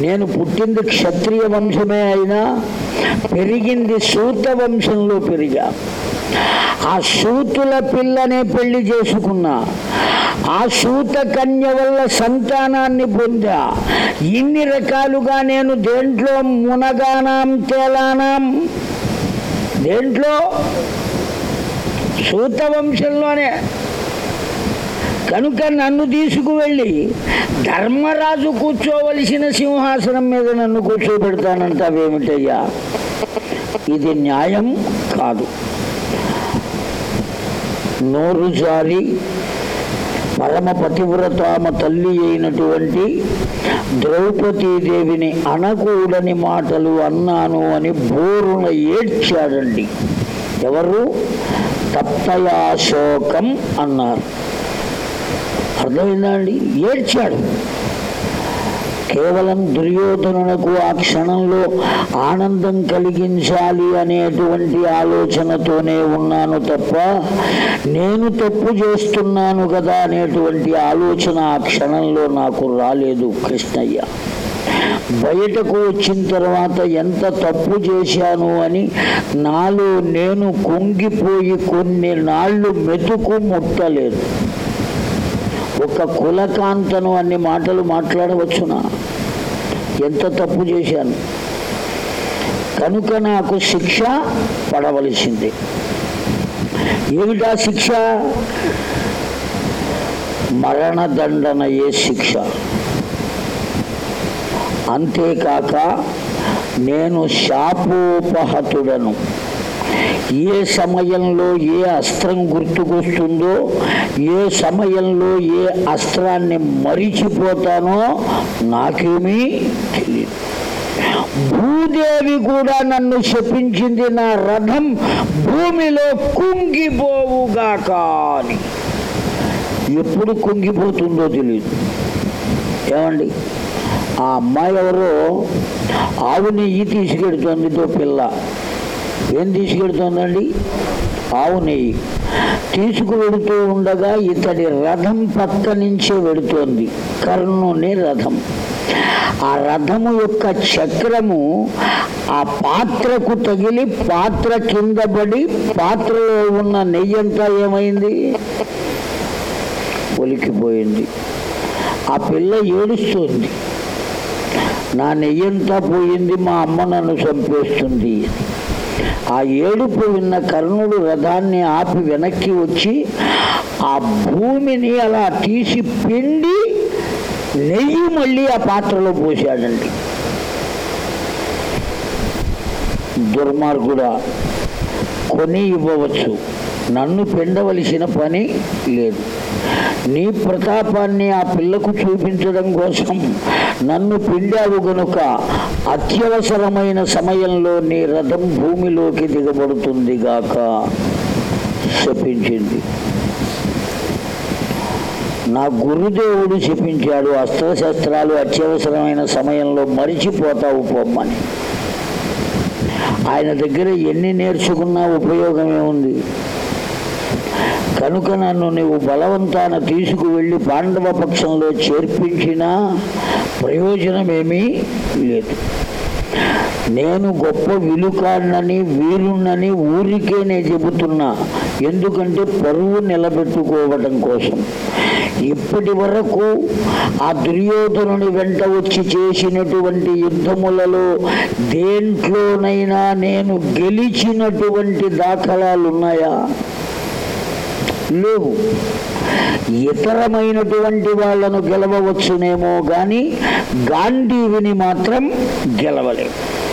నేను పుట్టింది క్షత్రియ వంశమే అయినా పెరిగింది సూత వంశంలో పెరిగా. ఆ సూతుల పిల్లనే పెళ్ళి చేసుకున్నా. ఆ సూత కన్య వల్ల సంతానాన్ని పొందా. ఇన్ని రకాలుగా నేను దేంట్లో మునగానాం తేలానాం? దేంట్లో? సూత వంశంలోనే. కనుక నన్ను తీసుకువెళ్ళి ధర్మరాజు కూర్చోవలసిన సింహాసనం మీద నన్ను కూర్చోబెడతానంటావేమిటయ్యా ఇది న్యాయం కాదు. నోరు జారి పరమ పతివ్రతామ తల్లి అయినటువంటి ద్రౌపదీదేవిని అనకూడని మాటలు అన్నాను అని బోరున ఏడ్చాడండి. ఎవరు? తప్తయాశోకం అన్నారు. అర్థమైందా అండి ఏడ్చాడు. కేవలం దుర్యోధనులకు ఆ క్షణంలో ఆనందం కలిగించాలి అనేటువంటి ఆలోచనతోనే ఉన్నాను తప్ప నేను తప్పు చేస్తున్నాను కదా అనేటువంటి ఆలోచన ఆ క్షణంలో నాకు రాలేదు కృష్ణయ్య. బయటకు వచ్చిన తర్వాత ఎంత తప్పు చేశాను అని నాలో నేను కుంగిపోయి కొన్ని నాళ్ళు మెతుకు ముట్టలేదు. ఒక కులకాంతను అన్ని మాటలు మాట్లాడవచ్చునా? ఎంత తప్పు చేశాను? కనుక నాకు శిక్ష పడవలసింది. ఏమిటా శిక్ష? మరణదండనయ్యే శిక్ష. అంతేకాక నేను శాపోపహతుడను. ఏ సమయంలో ఏ అస్త్రం గుర్తుకొస్తుందో ఏ సమయంలో ఏ అస్త్రాన్ని మరిచిపోతానో నాకేమీ తెలియదు భూదేవి కూడా నన్ను శపించింది నా రథం భూమిలో కుంగిపోవుగాక అని. ఎప్పుడు కుంగిపోతుందో తెలియదు ఏమండి? ఆ అమ్మాయి ఎవరో ఆవు నెయ్యి తీసుకెడుతోందితో పిల్ల. ఏం తీసుకెడుతోందండి ఆవు నెయ్యి. తీసుకువెడుతూ ఉండగా ఇతడి రథం పక్క నుంచే వెడుతోంది. కర్ణుని రథం. ఆ రథము యొక్క చక్రము ఆ పాత్రకు తగిలి పాత్ర కింద పడి పాత్రలో ఉన్న నెయ్యంతా ఏమైంది? ఒలికిపోయింది. ఆ పిల్ల ఏడుస్తుంది. నా నెయ్యంతా పోయింది మా అమ్మ నన్ను చంపేస్తుంది అని. ఆ ఏడుపు విన్న కర్ణుడు రథాన్ని ఆపి వెనక్కి వచ్చి ఆ భూమిని అలా తీసి పిండి నెయ్యి మళ్ళీ ఆ పాత్రలో పోసాడండి దుర్మార్గుడా కొని ఇవ్వవచ్చు. నన్ను పిండవలసిన పని లేదు. నీ ప్రతాపాన్ని ఆ పిల్లకు చూపించడం కోసం నన్ను పిండావు గనుక అత్యవసరమైన సమయంలో నీ రథం భూమిలోకి దిగబడుతుంది గాక శపించింది. నా గురుదేవుడు చెప్పించాడు అస్త్రశస్త్రాలు అత్యవసరమైన సమయంలో మరిచిపోతావు పొమ్మని. ఆయన దగ్గర ఎన్ని నేర్చుకున్నా ఉపయోగమే ఉంది. కనుక నన్ను నీవు బలవంతాన తీసుకువెళ్ళి పాండవ పక్షంలో చేర్పించినా ప్రయోజనమేమీ లేదు. నేను గొప్ప విలుకాడినని వీరుణ్ణని ఊరికే నేను చెబుతున్నా. ఎందుకంటే పరువు నిలబెట్టుకోవడం కోసం. ఇప్పటి వరకు ఆ దుర్యోధనుని వెంట వచ్చి చేసినటువంటి యుద్ధములలో దేంట్లోనైనా నేను గెలిచినటువంటి దాఖలాలు ఉన్నాయా లేవు. ఇతరమైనటువంటి వాళ్ళను గెలవవచ్చునేమో కానీ గాంధీవిని మాత్రం గెలవలేవు.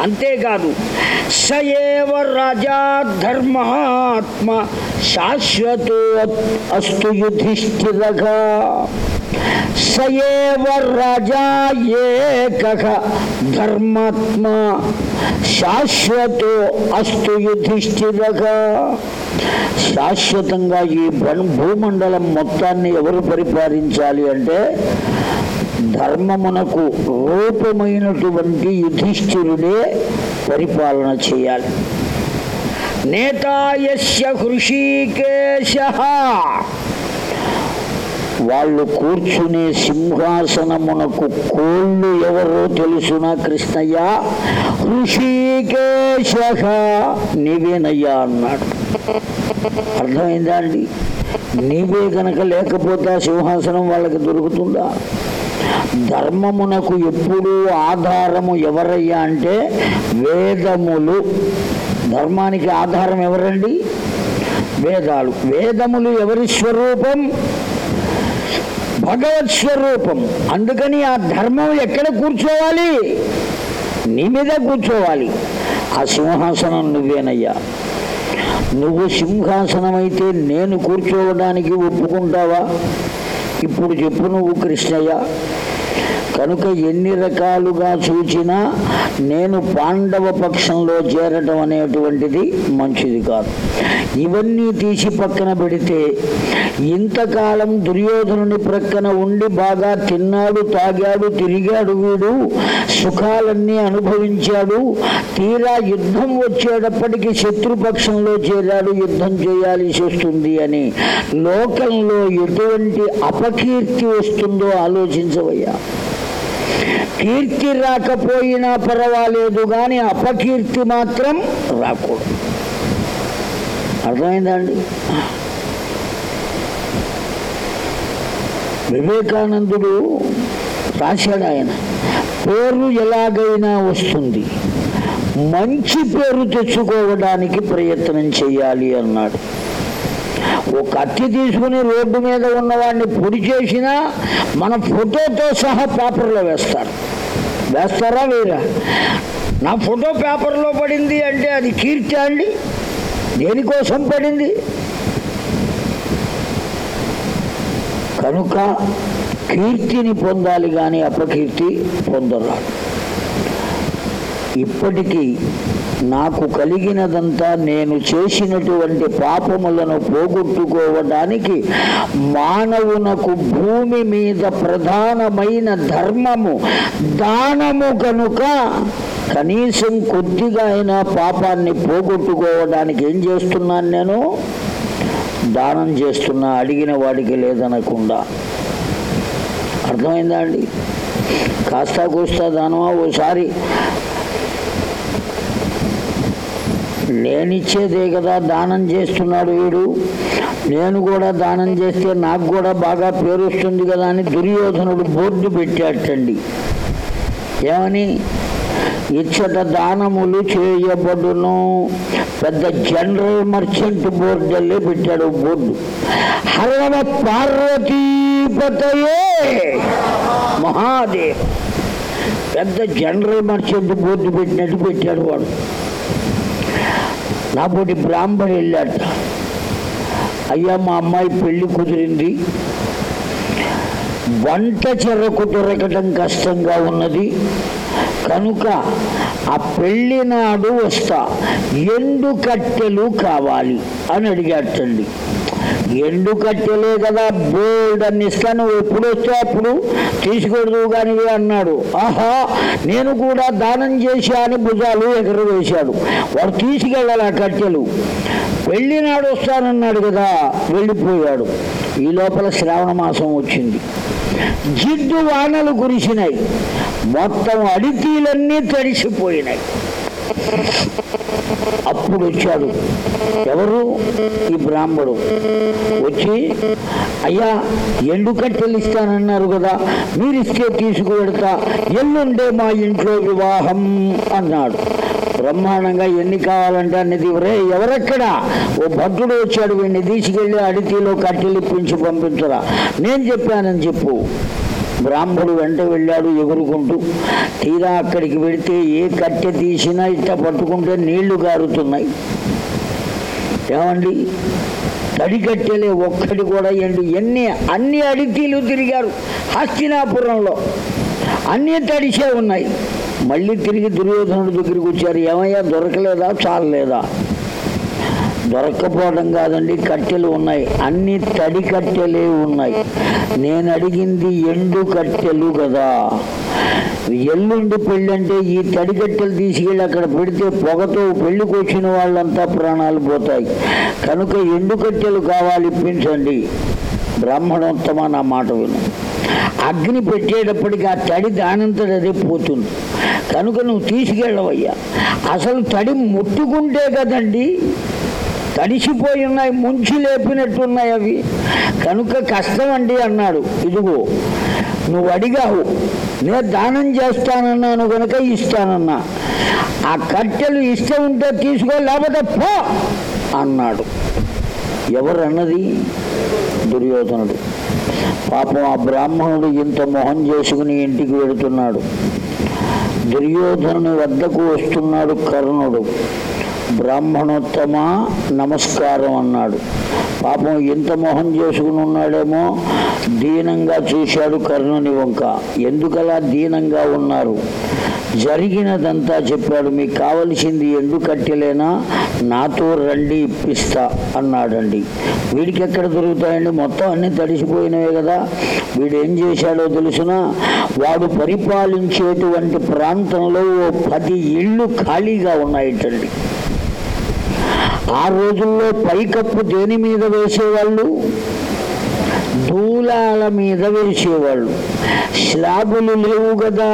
అంతేకాదు సయేవ రాజా ధర్మాత్మ శాశ్వతో అస్తు యుధిష్ఠిరగా. సయేవ ధర్మాత్మ శాశ్వతో అస్తు యుధిష్ఠిరక శాశ్వతంగా ఈ భూమండలం మొత్తాన్ని ఎవరు పరిపాలించాలి అంటే ధర్మమునకు రూపమైనటువంటి యుధిష్ఠిరుడే పరిపాలన చేయాలి. నేతాయస్య హృషికేశ. వాళ్ళు కూర్చునే సింహాసనమునకు కోళ్ళు ఎవరో తెలుసునా కృష్ణయ్య? ఋషికేశ నీవేనయ్యా అన్నాడు. అర్థమైందా అండి? నీవే గనక లేకపోతే సింహాసనం వాళ్ళకి దొరుకుతుందా? ధర్మమునకు ఎప్పుడూ ఆధారము ఎవరయ్యా అంటే వేదములు. ధర్మానికి ఆధారం ఎవరండి? వేదాలు. వేదములు ఎవరి స్వరూపం? భగవత్ స్వరూపం. అందుకని ఆ ధర్మం ఎక్కడ కూర్చోవాలి? నీ మీద కూర్చోవాలి. ఆ సింహాసనం నువ్వేనయ్యా. నువ్వు సింహాసనం అయితే నేను కూర్చోవడానికి ఒప్పుకుంటావా? ఇప్పుడు చెప్పు నువ్వు కృష్ణయ్య. కనుక ఎన్ని రకాలుగా చూచినా నేను పాండవ పక్షంలో చేరటం అనేటువంటిది మంచిది కాదు. ఇవన్నీ తీసి పక్కన పెడితే ఇంతకాలం దుర్యోధనుని ప్రక్కన ఉండి బాగా తిన్నాడు తాగాడు తిరిగాడు వీడు. సుఖాలన్నీ అనుభవించాడు. తీరా యుద్ధం వచ్చేటప్పటికి శత్రుపక్షంలో చేరాడు. యుద్ధం చేయాల్సి వస్తుంది అని. లోకంలో ఎటువంటి అపకీర్తి వస్తుందో ఆలోచించవయ్యా. కీర్తి రాకపోయినా పర్వాలేదు కానీ అపకీర్తి మాత్రం రాకూడదు. అర్థమైందండి వివేకానందుడు రాశాడు ఆయన. పేరు ఎలాగైనా వస్తుంది. మంచి పేరు తెచ్చుకోవడానికి ప్రయత్నం చేయాలి అన్నాడు. ఒక కత్తి తీసుకుని రోడ్డు మీద ఉన్నవాడిని పొడి చేసినా మన ఫోటోతో సహా పేపర్లో వేస్తారు. వేస్తారా వేరా నా ఫోటో పేపర్లో పడింది అంటే అది కీర్తి అండి? దేనికోసం పడింది? కనుక కీర్తిని పొందాలి కానీ అపకీర్తి పొందరాదు ఇప్పటికీ నాకు కలిగినదంతా నేను చేసినటువంటి పాపములను పోగొట్టుకోవడానికి మానవునకు భూమి మీద ప్రధానమైన ధర్మము దానము కనుక కనీసం కొద్దిగా అయినా పాపాన్ని పోగొట్టుకోవడానికి ఏం చేస్తున్నాను నేను? దానం చేస్తున్నా అడిగిన వాడికి లేదనకుండా. అర్థమైందా అండి? కాస్తా కూస్తా దానమా? ఓసారి నేనిచ్చేదే కదా దానం చేస్తున్నాడు వీడు. నేను కూడా దానం చేస్తే నాకు కూడా బాగా పేరు వస్తుంది కదా అని దుర్యోధనుడు బోర్డు పెట్టాటండి ఏమని? ఇచ్చట దానములు చేయబడును. పెద్ద జనరల్ మర్చెంట్ బోర్డు వెళ్ళి పెట్టాడు బోర్డు. హరవ పార్వతీపతయే మహాదేవ్. పెద్ద జనరల్ మర్చెంట్ బోర్డు పెట్టినట్టు పెట్టాడు వాడు. నాపోటి బ్రాహ్మణి వెళ్ళాట. అయ్యా మా అమ్మాయి పెళ్ళి కుదిరింది. వంట చెరకు దొరకటం కష్టంగా ఉన్నది. కనుక ఆ పెళ్ళి నాడు వస్తా. ఎండు కట్టెలు కావాలి అని అడిగాటండి ఎండు కట్టెలే కదా బోల్డ్ అని ఇస్తాను ఎప్పుడు వస్తే అప్పుడు? తీసుకోడదు కానీ అన్నాడు. ఆహా నేను కూడా దానం చేశా అని భుజాలు ఎగరవేశాడు. వాడు తీసుకెళ్ళాలి ఆ కట్టెలు. వెళ్ళినాడు వస్తానన్నాడు కదా వెళ్ళిపోయాడు. ఈ లోపల శ్రావణ మాసం వచ్చింది. జిడ్డు వానలు కురిసినాయి. మొత్తం అడితీలన్నీ తడిసిపోయినాయి. అప్పుడు వచ్చాడు. ఎవరు? ఈ బ్రాహ్మడు. వచ్చి అయ్యా ఎండు కట్టెలు ఇస్తానన్నారు కదా మీరు ఇస్తే తీసుకువెడతా ఎల్లుండే మా ఇంట్లో వివాహం అన్నాడు. బ్రహ్మాండంగా ఎన్ని కావాలంటే అన్ని తీవరే ఎవరెక్కడ? ఓ భద్రుడు వచ్చాడు వీడిని తీసుకెళ్ళి అడితిలో కట్టెలు ఇప్పించి పంపించరా. నేను చెప్పానని చెప్పు. బ్రాహ్మడు వెంట వెళ్ళాడు ఎగురుకుంటూ. తీరా అక్కడికి వెళితే ఏ కట్టె తీసినా ఇట్లా పట్టుకుంటే నీళ్ళు గారుతున్నాయి ఏమండి? తడి కట్టెలే ఒక్కటి కూడా ఏంటి? ఎన్ని అన్ని అడితీలు తిరిగారు హస్తినాపురంలో. అన్నీ తడిసే ఉన్నాయి. మళ్ళీ తిరిగి దుర్యోధనుడి దగ్గరికి వచ్చారు. ఏమయ్యా దొరకలేదా? చాలలేదా? దొరకపోవడం కాదండి కట్టెలు ఉన్నాయి. అన్ని తడి కట్టెలే ఉన్నాయి. నేను అడిగింది ఎండు కట్టెలు కదా. ఎల్లుండి పెళ్ళి అంటే ఈ తడి కట్టెలు తీసుకెళ్ళి అక్కడ పెడితే పొగతో పెళ్ళికి వచ్చిన వాళ్ళంతా ప్రాణాలు పోతాయి. కనుక ఎండు కట్టెలు కావాలి ఇప్పించండి. బ్రాహ్మణోత్తమ నా మాట విను. అగ్ని పెట్టేటప్పటికి ఆ తడి దానంతట అదే పోతుంది. కనుక నువ్వు తీసుకెళ్ళవయ్యా. అసలు తడి ముట్టుకుంటే కదండి తడిసిపోయి ఉన్నాయి ముంచి లేపినట్టున్నాయి అవి. కనుక కష్టం అండి అన్నాడు. ఇదిగో నువ్వు అడిగావు నేను దానం చేస్తానన్నాను కనుక ఇస్తానన్నా. ఆ కట్టెలు ఇష్టం ఉంటే తీసుకో లేకపోతే పో అన్నాడు. ఎవరన్నది? దుర్యోధనుడు. పాపం ఆ బ్రాహ్మణుడు ఇంత మొహం చేసుకుని ఇంటికి వెళుతున్నాడు. దుర్యోధనుని వద్దకు వస్తున్నాడు కర్ణుడు. బ్రాహ్మణోత్తమ నమస్కారం అన్నాడు. పాపం ఎంత మొహం చేసుకుని ఉన్నాడేమో దీనంగా చూశాడు కర్ణుని వంక. ఎందుకలా దీనంగా ఉన్నారు? జరిగినదంతా చెప్పాడు మీకు కావలసింది ఎండు కట్టెలేనా? నాతో రండి ఇప్పిస్తా అన్నాడండి. వీడికి ఎక్కడ దొరుకుతాయండి? మొత్తం అన్నీ తడిసిపోయినవే కదా. వీడు ఏం చేశాడో తెలుసునా? వాడు పరిపాలించేటువంటి ప్రాంతంలో ఓ పది ఇళ్ళు ఖాళీగా ఉన్నాయిటండి. ఆ రోజుల్లో పైకప్పు దేని మీద వేసేవాళ్ళు? దూలాల మీద వేసేవాళ్ళు. స్లాబులు లేవు కదా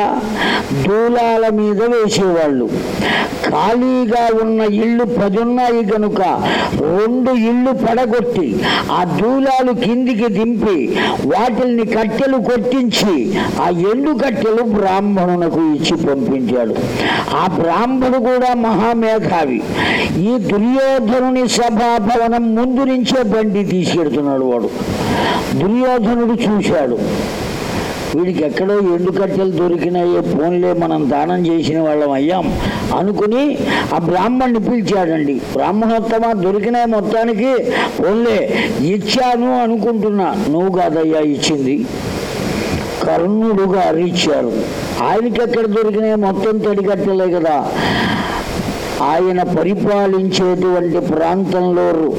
దూలాల మీద వేసేవాళ్ళు. ఖాళీగా ఉన్న ఇళ్ళు పదున్నాయి కనుక రెండు ఇళ్ళు పడగొట్టి ఆ దూలాలు కిందికి దింపి వాటిల్ని కట్టెలు కొట్టించి ఆ ఎండు కట్టెలు బ్రాహ్మణునకు ఇచ్చి పంపించాడు. ఆ బ్రాహ్మణుడు కూడా మహామేధావి. ఈ దుర్యోధనుని సభాభవనం ముందు నుంచే బండి తీసుకెడుతున్నాడు వాడు. దుర్యోధనుడు చూశాడు. వీడికి ఎక్కడో ఎండు కట్టెలు దొరికినాయే ఫోన్లే మనం దానం చేసిన వాళ్ళం అయ్యాం అనుకుని ఆ బ్రాహ్మణ్ణి పిలిచాడండి. బ్రాహ్మణోత్తమ దొరికినాయి మొత్తానికి? ఫోన్లే ఇచ్చాను అనుకుంటున్నా. నువ్వు కాదయ్యా ఇచ్చింది. కర్ణుడుగా అరిచారు ఆయనకి ఎక్కడ దొరికినాయి? మొత్తం తడికట్టలే కదా. ఆయన పరిపాలించేటువంటి ప్రాంతంలో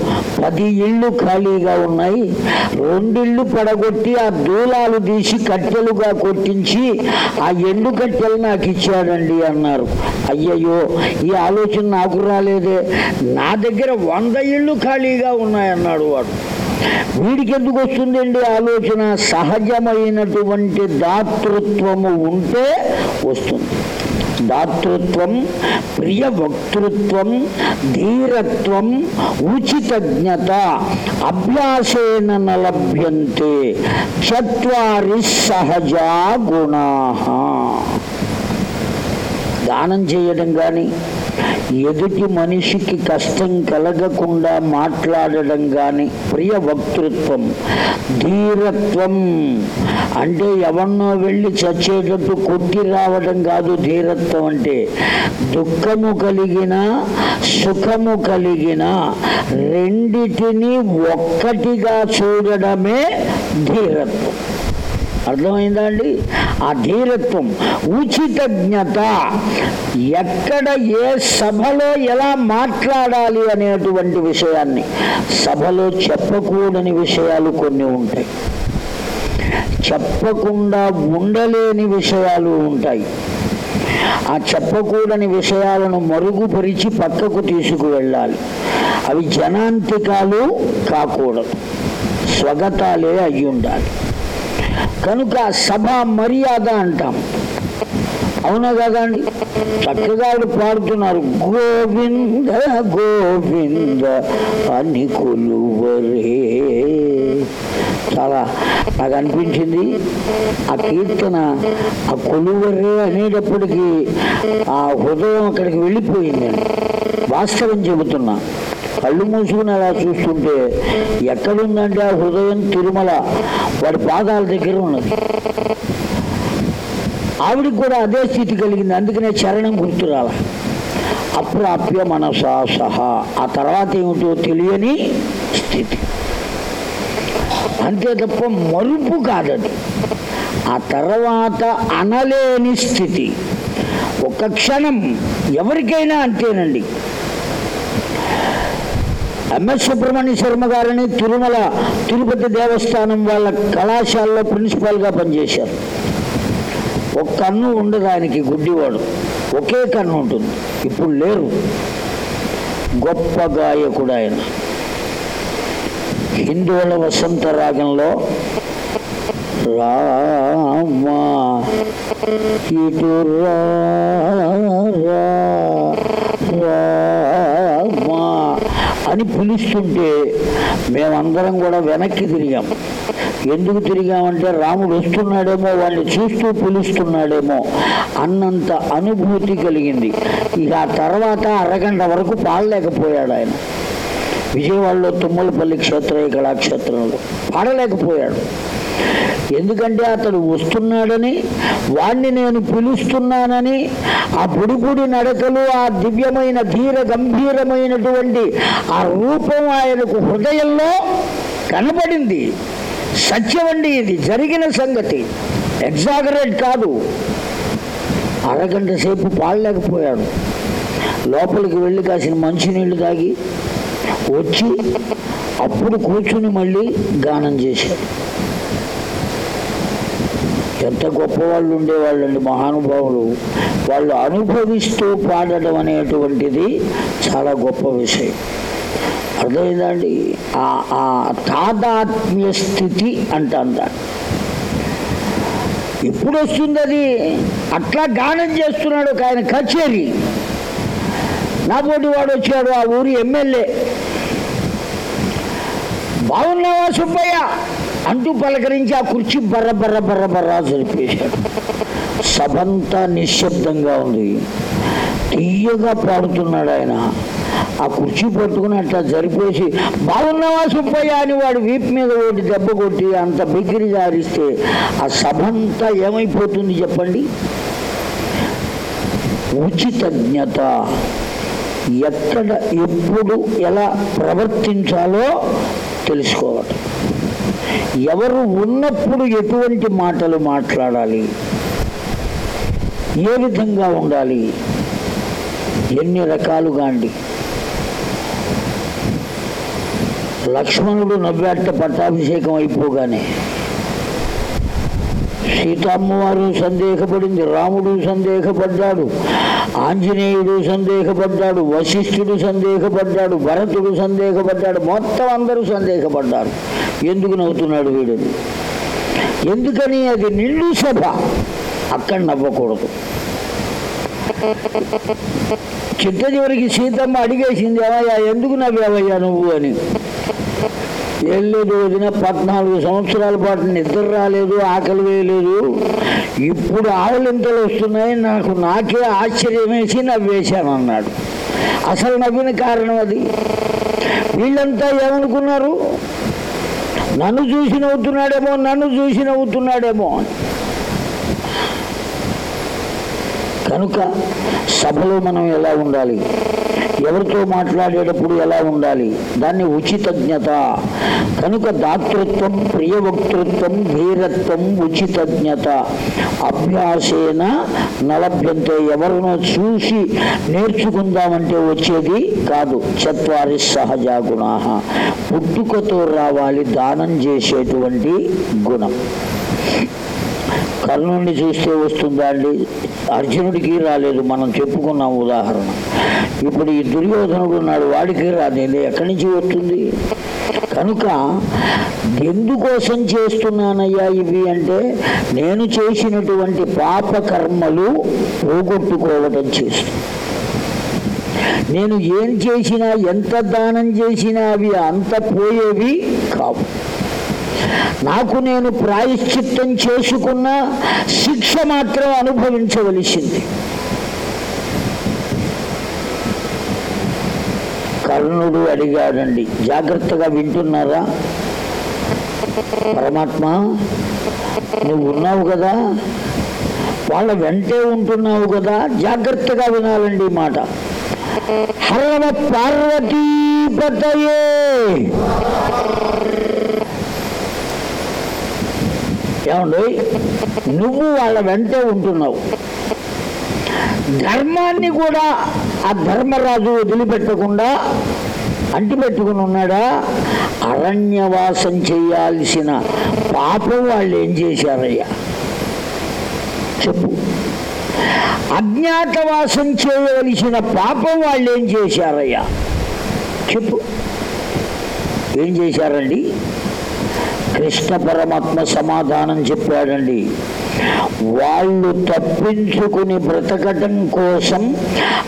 పది ఇళ్ళు ఖాళీగా ఉన్నాయి. రెండిళ్ళు పడగొట్టి ఆ దూలాలు తీసి కట్టెలుగా కొట్టించి ఆ ఎండు కట్టెలు నాకు ఇచ్చాడండి అన్నారు. అయ్యయ్యో ఈ ఆలోచన నాకు రాలేదే. నా దగ్గర వంద ఇళ్ళు ఖాళీగా ఉన్నాయన్నాడు వాడు. వీడికి ఎందుకు వస్తుందండి ఆలోచన? సహజమైనటువంటి దాతృత్వము ఉంటే వస్తుంది. దాతృత్వం ప్రియ వక్తృత్వం ధీరత్వం ఉచితజ్ఞత అభ్యాసేన నలభ్యంతే చరి సహజా గుణా. దానం చేయడం కానీ ఎదుటి మనిషికి కష్టం కలగకుండా మాట్లాడడం కానీ ప్రియ వక్తృత్వం ధీరత్వం. అంటే ఎవరినో వెళ్ళి చచ్చేటట్టు కొట్టి రావడం కాదు ధీరత్వం అంటే. దుఃఖము కలిగిన సుఖము కలిగిన రెండిటిని ఒక్కటిగా చూడడమే ధీరత్వం. అర్థమైందా అండి ఆ ధీరత్వం ఉచితజ్ఞత ఎక్కడ ఏ సభలో ఎలా మాట్లాడాలి అనేటువంటి విషయాన్ని. సభలో చెప్పకూడని విషయాలు కొన్ని ఉంటాయి. చెప్పకుండా ఉండలేని విషయాలు ఉంటాయి. ఆ చెప్పకూడని విషయాలను మరుగుపరిచి పక్కకు తీసుకువెళ్ళాలి. అవి జనాంతికాలు కాకూడదు. స్వగతాలే అయ్యుండాలి. ఉండాలి కనుక సభ మర్యాద అంటాం. అవునా కదండి? చక్కగా ఆవిడ పాడుతున్నారు. గోవింద గోవింద అని కొలువరే. చాలా నాకు అనిపించింది. ఆ కీర్తన ఆ కొలువరే అనేటప్పటికీ ఆ హృదయం అక్కడికి వెళ్ళిపోయిందండి. వాస్తవం చెబుతున్నా. కళ్ళు మూసుకుని అలా చూస్తుంటే ఎక్కడుందంటే ఆ హృదయం తిరుమల. వాడి పాదాల దగ్గర ఉన్నది. ఆవిడికి కూడా అదే స్థితి కలిగింది. అందుకనే చరణం గుర్తురాల అప్రాప్య మనసా సహా. ఆ తర్వాత ఏమిటో తెలియని స్థితి. అంతే తప్ప మరుపు కాదది. ఆ తర్వాత అనలేని స్థితి. ఒక క్షణం ఎవరికైనా అంతేనండి. ఎంఎస్ సుబ్రహ్మణ్య శర్మ గారిని తిరుమల తిరుపతి దేవస్థానం వాళ్ళ కళాశాలలో ప్రిన్సిపాల్గా పనిచేశారు. ఒక కన్ను ఉండదు ఆయనకి గుడ్డివాడు. ఒకే కన్ను ఉంటుంది. ఇప్పుడు లేరు. గొప్ప గాయకుడు ఆయన. హిందువుల వసంత రాగంలో రామా ఇటు రా, అని పిలుస్తుంటే మేమందరం కూడా వెనక్కి తిరిగాం. ఎందుకు తిరిగామంటే రాముడు వస్తున్నాడేమో వాళ్ళు చూస్తూ పిలుస్తున్నాడేమో అన్నంత అనుభూతి కలిగింది. ఇక ఆ తర్వాత అరగంట వరకు పాడలేకపోయాడు ఆయన. విజయవాడలో తుమ్మలపల్లి క్షేత్రయ కళాక్షేత్రంలో పాడలేకపోయాడు. ఎందుకంటే అతడు వస్తున్నాడని వాణ్ణి నేను పిలుస్తున్నానని ఆ పొడిపూడి నడకలు ఆ దివ్యమైన ధీర గంభీరమైనటువంటి ఆ రూపం ఆయనకు హృదయంలో కనబడింది సత్యమండి ఇది జరిగిన సంగతి. ఎగ్జాగరేట్ కాదు. అరగంట సేపు పాడలేకపోయాడు లోపలికి వెళ్ళి కాసిన మంచినీళ్ళు తాగి వచ్చి అప్పుడు కూర్చుని మళ్ళీ గానం చేశాడు ఎంత గొప్పవాళ్ళు ఉండేవాళ్ళండి మహానుభావులు. వాళ్ళు అనుభవిస్తూ పాడటం అనేటువంటిది చాలా గొప్ప విషయం. అర్థమైందండి ఆ ఆ తాదాత్మ్య స్థితి అంటాం దాన్ని. ఎప్పుడు వస్తుంది అది అట్లా గానం చేస్తున్నాడు ఒక ఆయన కచేరీ. నా పోటీ వాడు వచ్చాడు ఆ ఊరి ఎమ్మెల్యే. బాగున్నావా సుబ్బయ్య? అంటూ పలకరించి ఆ కుర్చీ బర్ర బర్ర బర్ర బర్రా జరిపేశాడు సభంతా నిశ్శబ్దంగా ఉంది. తీయగా పాడుతున్నాడు ఆయన. ఆ కుర్చీ పట్టుకుని అట్లా జరిపేసి బాగున్నావా సుబ్బయ్య అని వాడు వీపు మీద ఒకటి దెబ్బ కొట్టి అంత బిగిరి జారిస్తే ఆ సభంతా ఏమైపోతుంది చెప్పండి? ఉచితజ్ఞత ఎక్కడ ఎప్పుడు ఎలా ప్రవర్తించాలో తెలుసుకోవటం ఎవరు ఉన్నప్పుడు ఎటువంటి మాటలు మాట్లాడాలి? ఏ విధంగా ఉండాలి? ఎన్ని రకాలుగా అండి? లక్ష్మణుడు నవ్వేట పట్టాభిషేకం అయిపోగానే సీతమ్మవారు సందేహపడింది రాముడు సందేహపడ్డాడు ఆంజనేయుడు సందేహపడ్డాడు వశిష్ఠుడు సందేహపడ్డాడు భరతుడు సందేహపడ్డాడు మొత్తం అందరూ సందేహపడ్డారు. ఎందుకు నవ్వుతున్నాడు వీడు? ఎందుకని అది నిండు సభ? అక్కడ నవ్వకూడదు. చిట్ట చివరికి సీతమ్మ అడిగేసింది ఏమయ్యా ఎందుకు నవ్వేవయ్యా నువ్వు? అని. ఏం రోజున పద్నాలుగు సంవత్సరాల పాటు నిద్ర రాలేదు ఆకలి వేయలేదు. ఇప్పుడు ఆవులింతలు వస్తున్నాయి నాకు నాకే ఆశ్చర్యం వేసి నవ్వేశాను అన్నాడు. అసలు నవ్విన కారణం అది. వీళ్ళంతా ఏమనుకున్నారు? నన్ను చూసి నవ్వుతున్నాడేమో నన్ను చూసి నవ్వుతున్నాడేమో కనుక సభలో మనం ఎలా ఉండాలి? ఎవరితో మాట్లాడేటప్పుడు ఎలా ఉండాలి? దాన్ని ఉచితజ్ఞత. కనుక దాతృత్వం ప్రియవక్తృత్వం ధీరత్వం ఉచితజ్ఞత. అభ్యాసేన నలభ్యంతో. ఎవరినో చూసి నేర్చుకుందామంటే వచ్చేది కాదు. చత్వారి సహజ గుణ పుట్టుకతో రావాలి దానం చేసేటువంటి గుణం. కర్ణుడిని చూస్తే వస్తుందా అండి? అర్జునుడికి రాలేదు మనం చెప్పుకున్నాం ఉదాహరణ. ఇప్పుడు ఈ దుర్యోధనుడు ఉన్నాడు వాడికి రాలేదు ఎక్కడి నుంచి వస్తుంది? కనుక ఎందుకోసం చేస్తున్నానయ్యా ఇవి అంటే నేను చేసినటువంటి పాప కర్మలు పోగొట్టుకోవడం చేస్తుంది నేను ఏం చేసినా ఎంత దానం చేసినా అవి అంత పోయేవి కావు. నాకు నేను ప్రాయశ్చిత్తం చేసుకున్న శిక్ష మాత్రం అనుభవించవలసింది. కర్ణుడు అడిగాడండి జాగ్రత్తగా వింటున్నారా? పరమాత్మ నువ్వు ఉన్నావు కదా? వాళ్ళ వెంటే ఉంటున్నావు కదా? జాగ్రత్తగా వినాలండి ఈ మాట. హరవ పార్వతీపతయే ఏమండి? నువ్వు వాళ్ళ వెంటే ఉంటున్నావు. ధర్మాన్ని కూడా ఆ ధర్మరాజు వదిలిపెట్టకుండా అంటిపెట్టుకుని ఉన్నాడా? అరణ్యవాసం చేయాల్సిన పాపం వాళ్ళు ఏం చేశారయ్యా? చెప్పు. అజ్ఞాతవాసం చేయవలసిన పాపం వాళ్ళు ఏం చేశారయ్యా? చెప్పు. ఏం చేశారండి? కృష్ణ పరమాత్మ సమాధానం చెప్పాడండి. వాళ్ళు తప్పించుకుని బ్రతకటం కోసం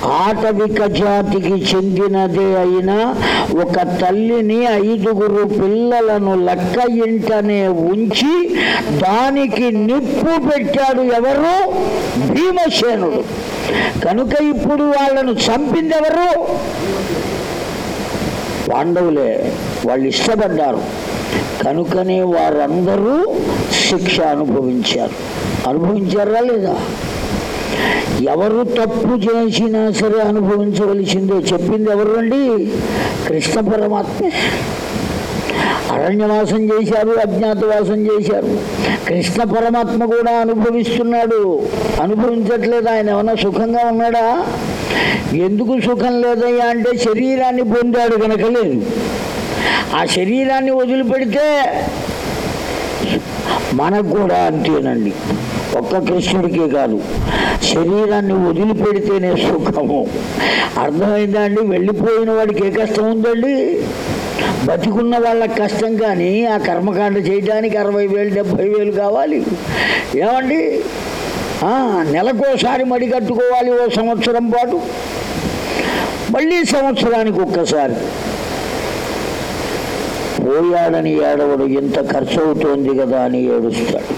ఆటవిక జాతికి చెందినదే అయినా ఒక తల్లిని ఐదుగురు పిల్లలను లెక్క ఇంటనే ఉంచి దానికి నిప్పు పెట్టాడు ఎవరు? భీమసేనుడు. కనుక ఇప్పుడు వాళ్ళను చంపింది ఎవరు? పాండవులే. వాళ్ళు ఇష్టపడ్డారు. కనుకనే వారందరూ శిక్ష అనుభవించారు. అనుభవించారా లేదా? ఎవరు తప్పు చేసినా సరే అనుభవించవలసిందే. చెప్పింది ఎవరు అండి కృష్ణ పరమాత్మే. అరణ్యవాసం చేశారు అజ్ఞాతవాసం చేశారు. కృష్ణ పరమాత్మ కూడా అనుభవిస్తున్నాడు. అనుభవించట్లేదు ఆయన. ఏమన్నా సుఖంగా ఉన్నాడా? ఎందుకు సుఖం లేదయ్యా అంటే శరీరాన్ని పొందాడు కనుక లేదు. ఆ శరీరాన్ని వదిలిపెడితే మనకు కూడా అంతేనండి. ఒక్క కృష్ణుడికే కాదు. శరీరాన్ని వదిలిపెడితేనే సుఖము. అర్థమైందా అండి? వెళ్ళిపోయిన వాడికి ఏ కష్టం ఉందండి? బతికున్న వాళ్ళకి కష్టం కానీ ఆ కర్మకాండ చేయడానికి అరవై వేలు డెబ్భై వేలు కావాలి. ఏమండి? నెలకోసారి మడి కట్టుకోవాలి ఓ సంవత్సరం పాటు. మళ్ళీ సంవత్సరానికి ఒక్కసారి. పోయాడని ఏడవడు ఇంత ఖర్చు అవుతోంది కదా అని ఏడుస్తాడు.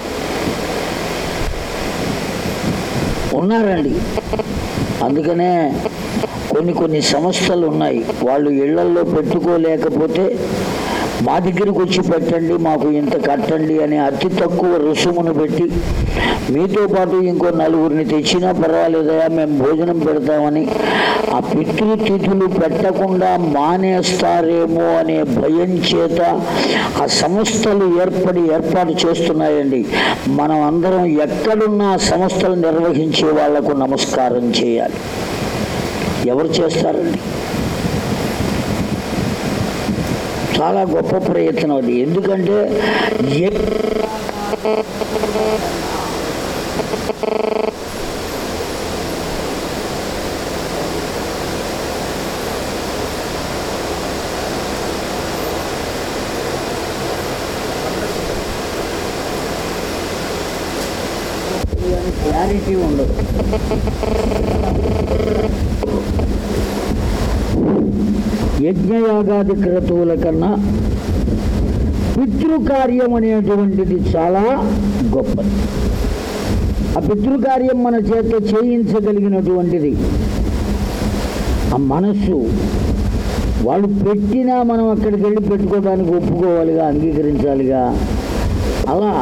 ఉన్నారండి. అందుకనే కొన్ని కొన్ని సంస్థలు ఉన్నాయి. వాళ్ళు ఇళ్ళల్లో పెట్టుకోలేకపోతే మా దగ్గరికి వచ్చి పెట్టండి మాకు ఇంత కట్టండి అని అతి తక్కువ రుసుమును పెట్టి మీతో పాటు ఇంకో నలుగురిని తెచ్చినా పర్వాలేదయా మేము భోజనం పెడతామని ఆ పితృతిథులు పెట్టకుండా మానేస్తారేమో అనే భయం చేత ఆ సంస్థలు ఏర్పడి ఏర్పాటు చేస్తున్నాయండి. మనం అందరం ఎక్కడున్న సంస్థలు నిర్వహించే వాళ్ళకు నమస్కారం చేయాలి. ఎవరు చేస్తారండి? చాలా గొప్ప ప్రయత్నం అది. ఎందుకంటే ఎ- క్లారిటీ ఉండదు యజ్ఞయాగాది క్రతువుల కన్నా పితృకార్యం అనేటువంటిది చాలా గొప్పది. ఆ పితృకార్యం మన చేత చేయించగలిగినటువంటిది. ఆ మనస్సు వాళ్ళు పెట్టినా మనం అక్కడికి వెళ్ళి పెట్టుకోవడానికి ఒప్పుకోవాలిగా అంగీకరించాలిగా. అలా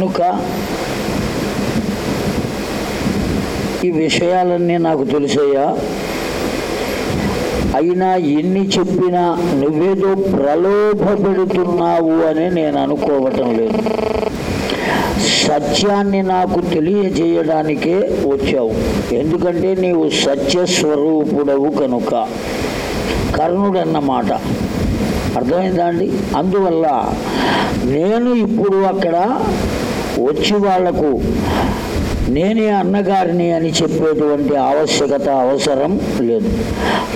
కనుక ఈ విషయాలన్నీ నాకు తెలిసాయా అయినా ఎన్ని చెప్పినా నువ్వేదో ప్రలోభ పెడుతున్నావు అని నేను అనుకోవటం లేదు. సత్యాన్ని నాకు తెలియజేయడానికే వచ్చావు. ఎందుకంటే నీవు సత్య స్వరూపుడవు కనుక. కర్ణుడన్నమాట. అర్థమైందా అండి? అందువల్ల నేను ఇప్పుడు అక్కడ వచ్చి వాళ్ళకు నేనే అన్నగారిని అని చెప్పేటువంటి ఆవశ్యకత అవసరం లేదు.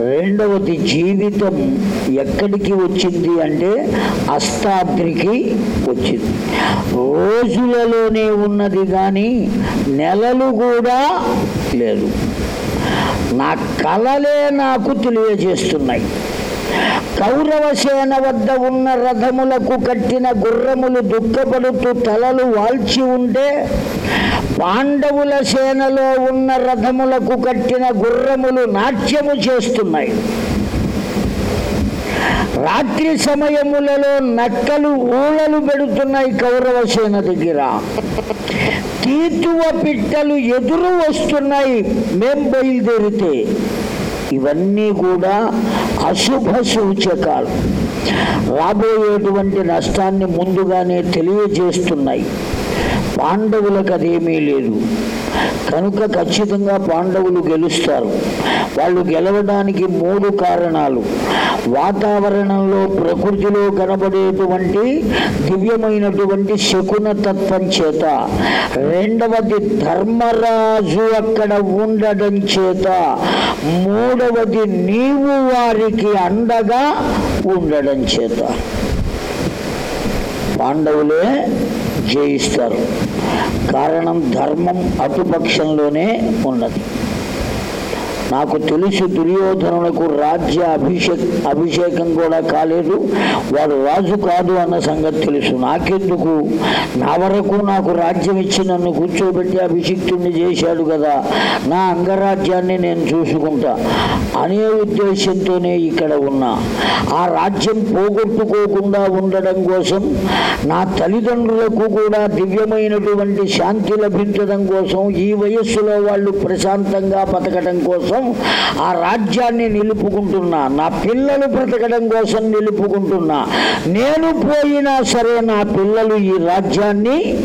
రెండవది జీవితం ఎక్కడికి వచ్చింది అంటే అస్తాద్రికి వచ్చింది. రోజులలోనే ఉన్నది కానీ నెలలు కూడా లేదు. నా కలలే నాకు తెలియజేస్తున్నాయి. కౌరవసేన వద్ద ఉన్న రథములకు కట్టిన గుర్రములు దుఃఖపడుతూ తలలు వాల్చి ఉంటే పాండవుల సేనలో ఉన్న రథములకు కట్టిన గుర్రములు నాట్యము చేస్తున్నాయి. రాత్రి సమయములలో నక్కలు ఊళలు పెడుతున్నాయి కౌరవ సేన దగ్గర. తీతువ పిట్టలు ఎదురు వస్తున్నాయి. మేం బయలుదేరితే ఇవన్నీ కూడా అశుభ సూచకాలు. రాబోయేటువంటి నష్టాన్ని ముందుగానే తెలియజేస్తున్నాయి. పాండవులకు అదేమీ లేదు. కనుక ఖచ్చితంగా పాండవులు గెలుస్తారు. వాళ్ళు గెలవడానికి మూడు కారణాలు. వాతావరణంలో ప్రకృతిలో కనబడేటువంటి దివ్యమైనటువంటి శకున తత్వం చేత రెండవది ధర్మరాజు అక్కడ ఉండడం చేత మూడవది నీవు వారికి అండగా ఉండడం చేత. పాండవులే జయిస్తారు. కారణం ధర్మం అటుపక్షంలోనే ఉన్నది. నాకు తెలుసు దుర్యోధనులకు రాజ్య అభిషేక్ అభిషేకం కూడా కాలేదు. వాడు రాజు కాదు అన్న సంగతి తెలుసు. నాకెందుకు? నా వరకు నాకు రాజ్యం ఇచ్చి నన్ను కూర్చోబెట్టి అభిషిక్తుడిని చేశాడు కదా. నా అంగరాజ్యాన్ని నేను చూసుకుంటా. అనే ఉద్దేశంతోనే ఇక్కడ ఉన్నా. ఆ రాజ్యం పోగొట్టుకోకుండా ఉండడం కోసం నా తల్లిదండ్రులకు కూడా దివ్యమైనటువంటి శాంతి లభించడం కోసం ఈ వయస్సులో వాళ్ళు ప్రశాంతంగా బతకడం కోసం ఆ రాజ్యాన్ని నిలుపుకుంటున్నా నా పిల్లలు బ్రతకడం కోసం నిలుపుకుంటున్నా. నేను పోయినా సరే నా పిల్లలు ఈ రాజ్యాన్ని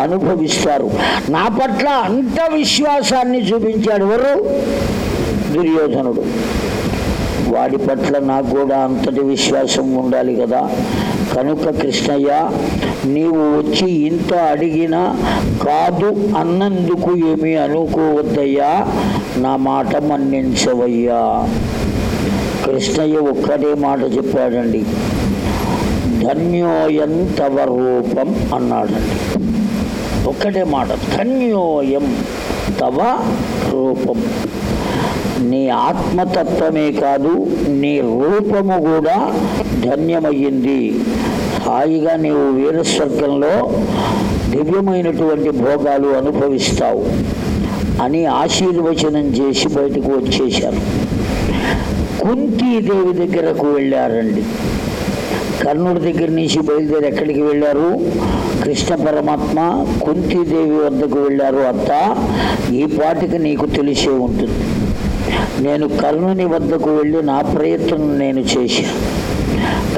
అనుభవిస్తారు. నా పట్ల అంత విశ్వాసాన్ని చూపించాడు ఎవరు? దుర్యోధనుడు. వాడి పట్ల నాకు కూడా అంతటి విశ్వాసం ఉండాలి కదా. కనుక కృష్ణయ్య నీవు వచ్చి ఇంత అడిగినా కాదు అన్నందుకు ఏమీ అనుకోవద్దయ్యా. నా మాట మన్నించవయ్యా. కృష్ణయ్య ఒక్కటే మాట చెప్పాడండి. ధన్యోయం తవ రూపం అన్నాడండి. ఒక్కటే మాట ధన్యోయం తవ రూపం నీ ఆత్మతత్వమే కాదు నీ రూపము కూడా ధన్యమయ్యింది. హాయిగా నీవు వీరస్వర్గంలో దివ్యమైనటువంటి భోగాలు అనుభవిస్తావు అని ఆశీర్వచనం చేసి బయటకు వచ్చేశారు. కుంతీదేవి దగ్గరకు వెళ్ళారండి. కర్ణుడి దగ్గర నుంచి బయలుదేరి ఎక్కడికి వెళ్ళారు? కృష్ణ పరమాత్మ కుంతీదేవి వద్దకు వెళ్ళారు అత్త. ఈ పాటికి నీకు తెలిసే ఉంటుంది. నేను కర్ణుని వద్దకు వెళ్ళి నా ప్రయత్నం నేను చేశాను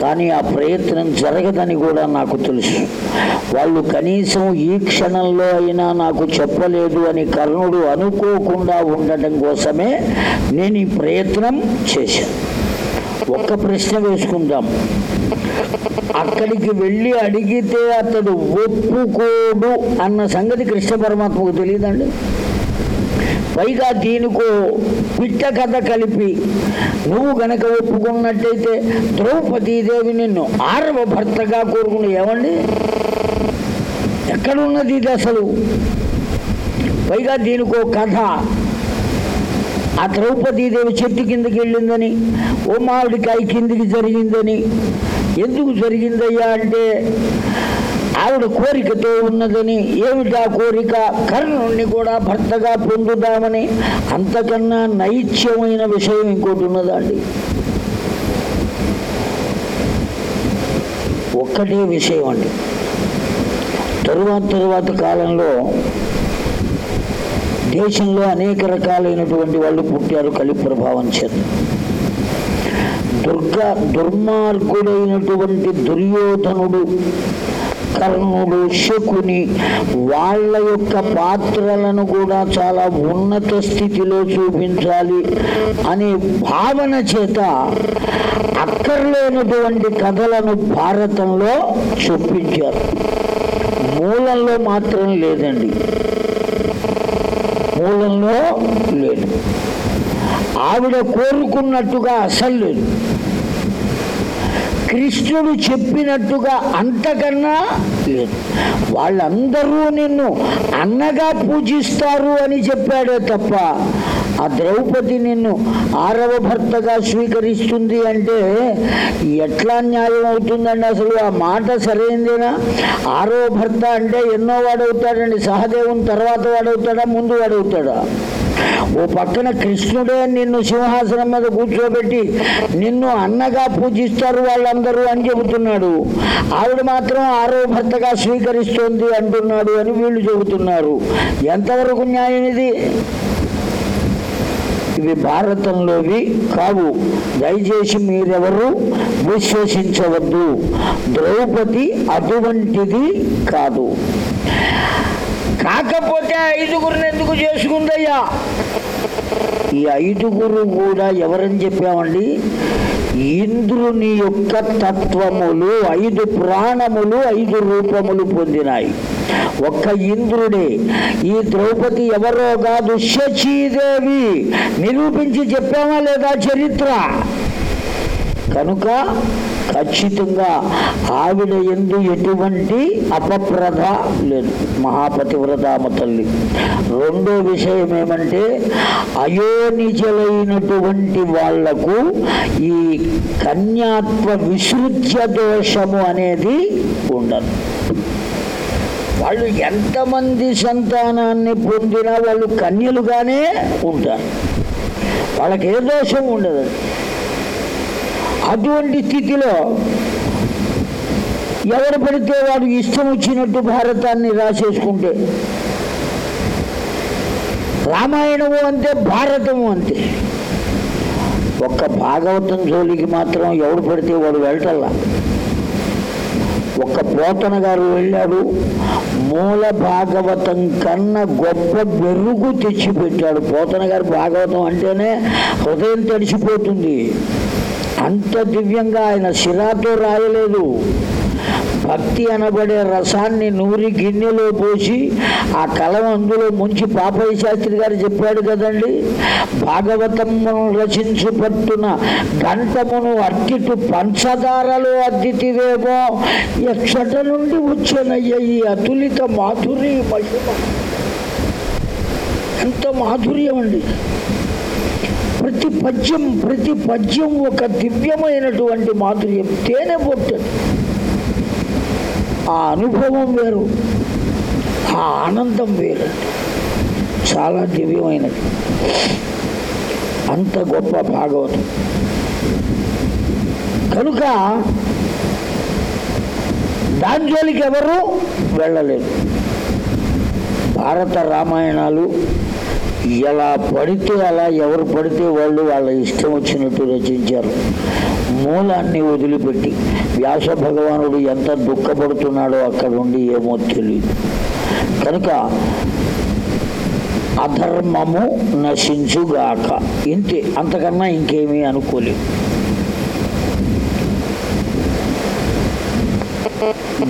కానీ ఆ ప్రయత్నం జరగదని కూడా నాకు తెలుసు. వాళ్ళు కనీసం ఈ క్షణంలో అయినా నాకు చెప్పలేదు అని కర్ణుడు అనుకోకుండా ఉండటం కోసమే నేను ఈ ప్రయత్నం చేశాను ఒక్క ప్రశ్న వేసుకుందాం. అక్కడికి వెళ్ళి అడిగితే అతడు ఒప్పుకోడు అన్న సంగతి కృష్ణ పరమాత్మకు తెలియదండి? పైగా దీనికో పిట్ట కథ కలిపి నువ్వు గనక ఒప్పుకున్నట్టయితే ద్రౌపదీదేవి నిన్ను ఆరవ భర్తగా కోరుకుని ఏమండి? ఎక్కడున్నది ఇది అసలు? పైగా దీనికో కథ. ఆ ద్రౌపదీదేవి చెట్టు కిందకి వెళ్ళిందని ఓ మామిడికాయ కిందికి జరిగిందని. ఎందుకు జరిగిందయ్యా అంటే ఆవిడ కోరికతో ఉన్నదని ఏమిటా కోరిక? కర్ణుణ్ణి కూడా భర్తగా పొందుదామని అంతకన్నా నైత్యమైన విషయం ఇంకోటి ఉన్నదండి. ఒక్కటే విషయం అండి. తరువాత తరువాత కాలంలో దేశంలో అనేక రకాలైనటువంటి వాళ్ళు పుట్టారు కలి ప్రభావం చేత. దుర్గ దుర్మార్గుడైనటువంటి దుర్యోధనుడు కర్ణుడు శకుని వాళ్ళ యొక్క పాత్రలను కూడా చాలా ఉన్నత స్థితిలో చూపించాలి అనే భావన చేత అక్కర్లేనటువంటి కథలను భారతంలో చూపించారు మూలంలో మాత్రం లేదండి. మూలంలో లేదు. ఆవిడ కోరుకున్నట్టుగా అసలు లేదు. కృష్ణుడు చెప్పినట్టుగా అంతకన్నా లేదు. వాళ్ళందరూ నిన్ను అన్నగా పూజిస్తారు అని చెప్పాడే తప్ప ఆ ద్రౌపది నిన్ను ఆరవ భర్తగా స్వీకరిస్తుంది అంటే ఎట్లా న్యాయం అవుతుందండి అసలు? ఆ మాట సరైందేనా? ఆరవ భర్త అంటే ఎన్నో వాడవుతాడండి. సహదేవుని తర్వాత వాడవుతాడా? ముందు వాడవుతాడా? ఓ పక్కన కృష్ణుడే నిన్ను సింహాసనం మీద కూర్చోబెట్టి నిన్ను అన్నగా పూజిస్తారు వాళ్ళందరూ అని చెబుతున్నాడు. ఆవిడ మాత్రం ఆరో భర్తగా స్వీకరిస్తోంది అంటున్నాడు అని వీళ్ళు చెబుతున్నారు. ఎంతవరకు న్యాయం ఇది? ఇవి భారతంలోవి కావు. దయచేసి మీరెవరు విశ్వసించవద్దు. ద్రౌపది అటువంటిది కాదు. కాకపోతే ఐదుగురిని ఎందుకు చేసుకుందయ్యా? ఈ ఐదుగురు కూడా ఎవరని చెప్పామండి? ఇంద్రుని యొక్క తత్వములు ఐదు ప్రాణములు ఐదు రూపములు పొందినాయి. ఒక్క ఇంద్రుడే. ఈ ద్రౌపది ఎవరో కాదు శచీదేవి. నిరూపించి చెప్పామా లేదా చరిత్ర? కనుక ఖచ్చితంగా ఆవిడ ఎందు ఎటువంటి అపప్రధ లేదు. మహాపతివ్రతామ తల్లి. రెండో విషయం ఏమంటే అయోనిజలైనటువంటి వాళ్ళకు ఈ కన్యాత్వ విసృజ్య దోషము అనేది ఉండదు. వాళ్ళు ఎంతమంది సంతానాన్ని పొందినా వాళ్ళు కన్యలుగానే ఉంటారు. వాళ్ళకి ఏ దోషం ఉండదు. అటువంటి స్థితిలో ఎవరు పడితే వాడు ఇష్టం వచ్చినట్టు భారతాన్ని రాసేసుకుంటే రామాయణము అంతే భారతము అంతే. ఒక్క భాగవతం జోలికి మాత్రం ఎవడు పడితే వాడు వెళ్ళటల్లా ఒక్క పోతన గారు వెళ్ళాడు మూల భాగవతం కన్నా గొప్ప బెరుగు తెచ్చిపెట్టాడు. పోతన గారు భాగవతం అంటేనే హృదయం తడిసిపోతుంది. అంత దివ్యంగా ఆయన శిరాతో రాయలేదు. భక్తి అనబడే రసాన్ని నూరి గిన్నెలో పోసి ఆ కలం అందులో ముంచి పాపయ్య శాస్త్రి గారు చెప్పాడు కదండి భాగవతమును రచించు పట్టున గంటమును అర్కిటు పంచదారలో అద్దితివేమో ఎచ్చట నుండి వచ్చనయ్య ఈ అతులిత మాధురి మహిమ. ఎంత మాధుర్యం అండి ప్రతి పద్యం ప్రతి పద్యం ఒక దివ్యమైనటువంటి మాధుర్యం. తేనె పొట్టదు ఆ అనుభవం వేరు ఆ ఆనందం వేరు. చాలా దివ్యమైనది. అంత గొప్ప భాగవతం. కనుక దాని జోలికి ఎవరు వెళ్ళలేదు. భారత రామాయణాలు ఎలా పడితే అలా ఎవరు పడితే వాళ్ళు వాళ్ళ ఇష్టం వచ్చినట్టు రచించారు. మూలాన్ని వదిలిపెట్టి వ్యాస భగవానుడు ఎంత దుఃఖపడుతున్నాడో అక్కడ ఉండి ఏమో తెలియదు కనుక అధర్మము నశించుగాక. ఇంతే అంతకన్నా ఇంకేమీ అనుకోలేదు.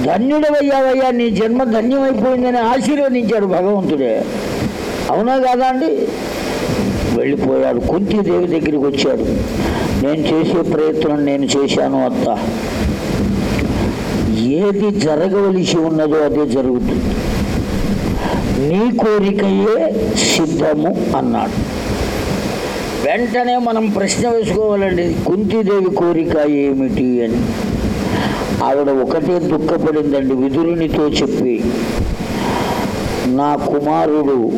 ధన్యుడవయ్యావయ్యా నీ జన్మ ధన్యమైపోయిందని ఆశీర్వదించాడు భగవంతుడే. అవునా కాదా అండి? వెళ్ళిపోయాడు. కుంతీదేవి దగ్గరికి వచ్చాడు. నేను చేసే ప్రయత్నం నేను చేశాను అత్త. ఏది జరగవలసి ఉన్నదో అదే జరుగుతుంది. నీ కోరికయే సిద్ధము అన్నాడు. వెంటనే మనం ప్రశ్న వేసుకోవాలండి. కుంతీదేవి కోరిక ఏమిటి అని. ఆవిడ ఒకటే దుఃఖపడిందండి. విదురునితో చెప్పి నా కుమారుడు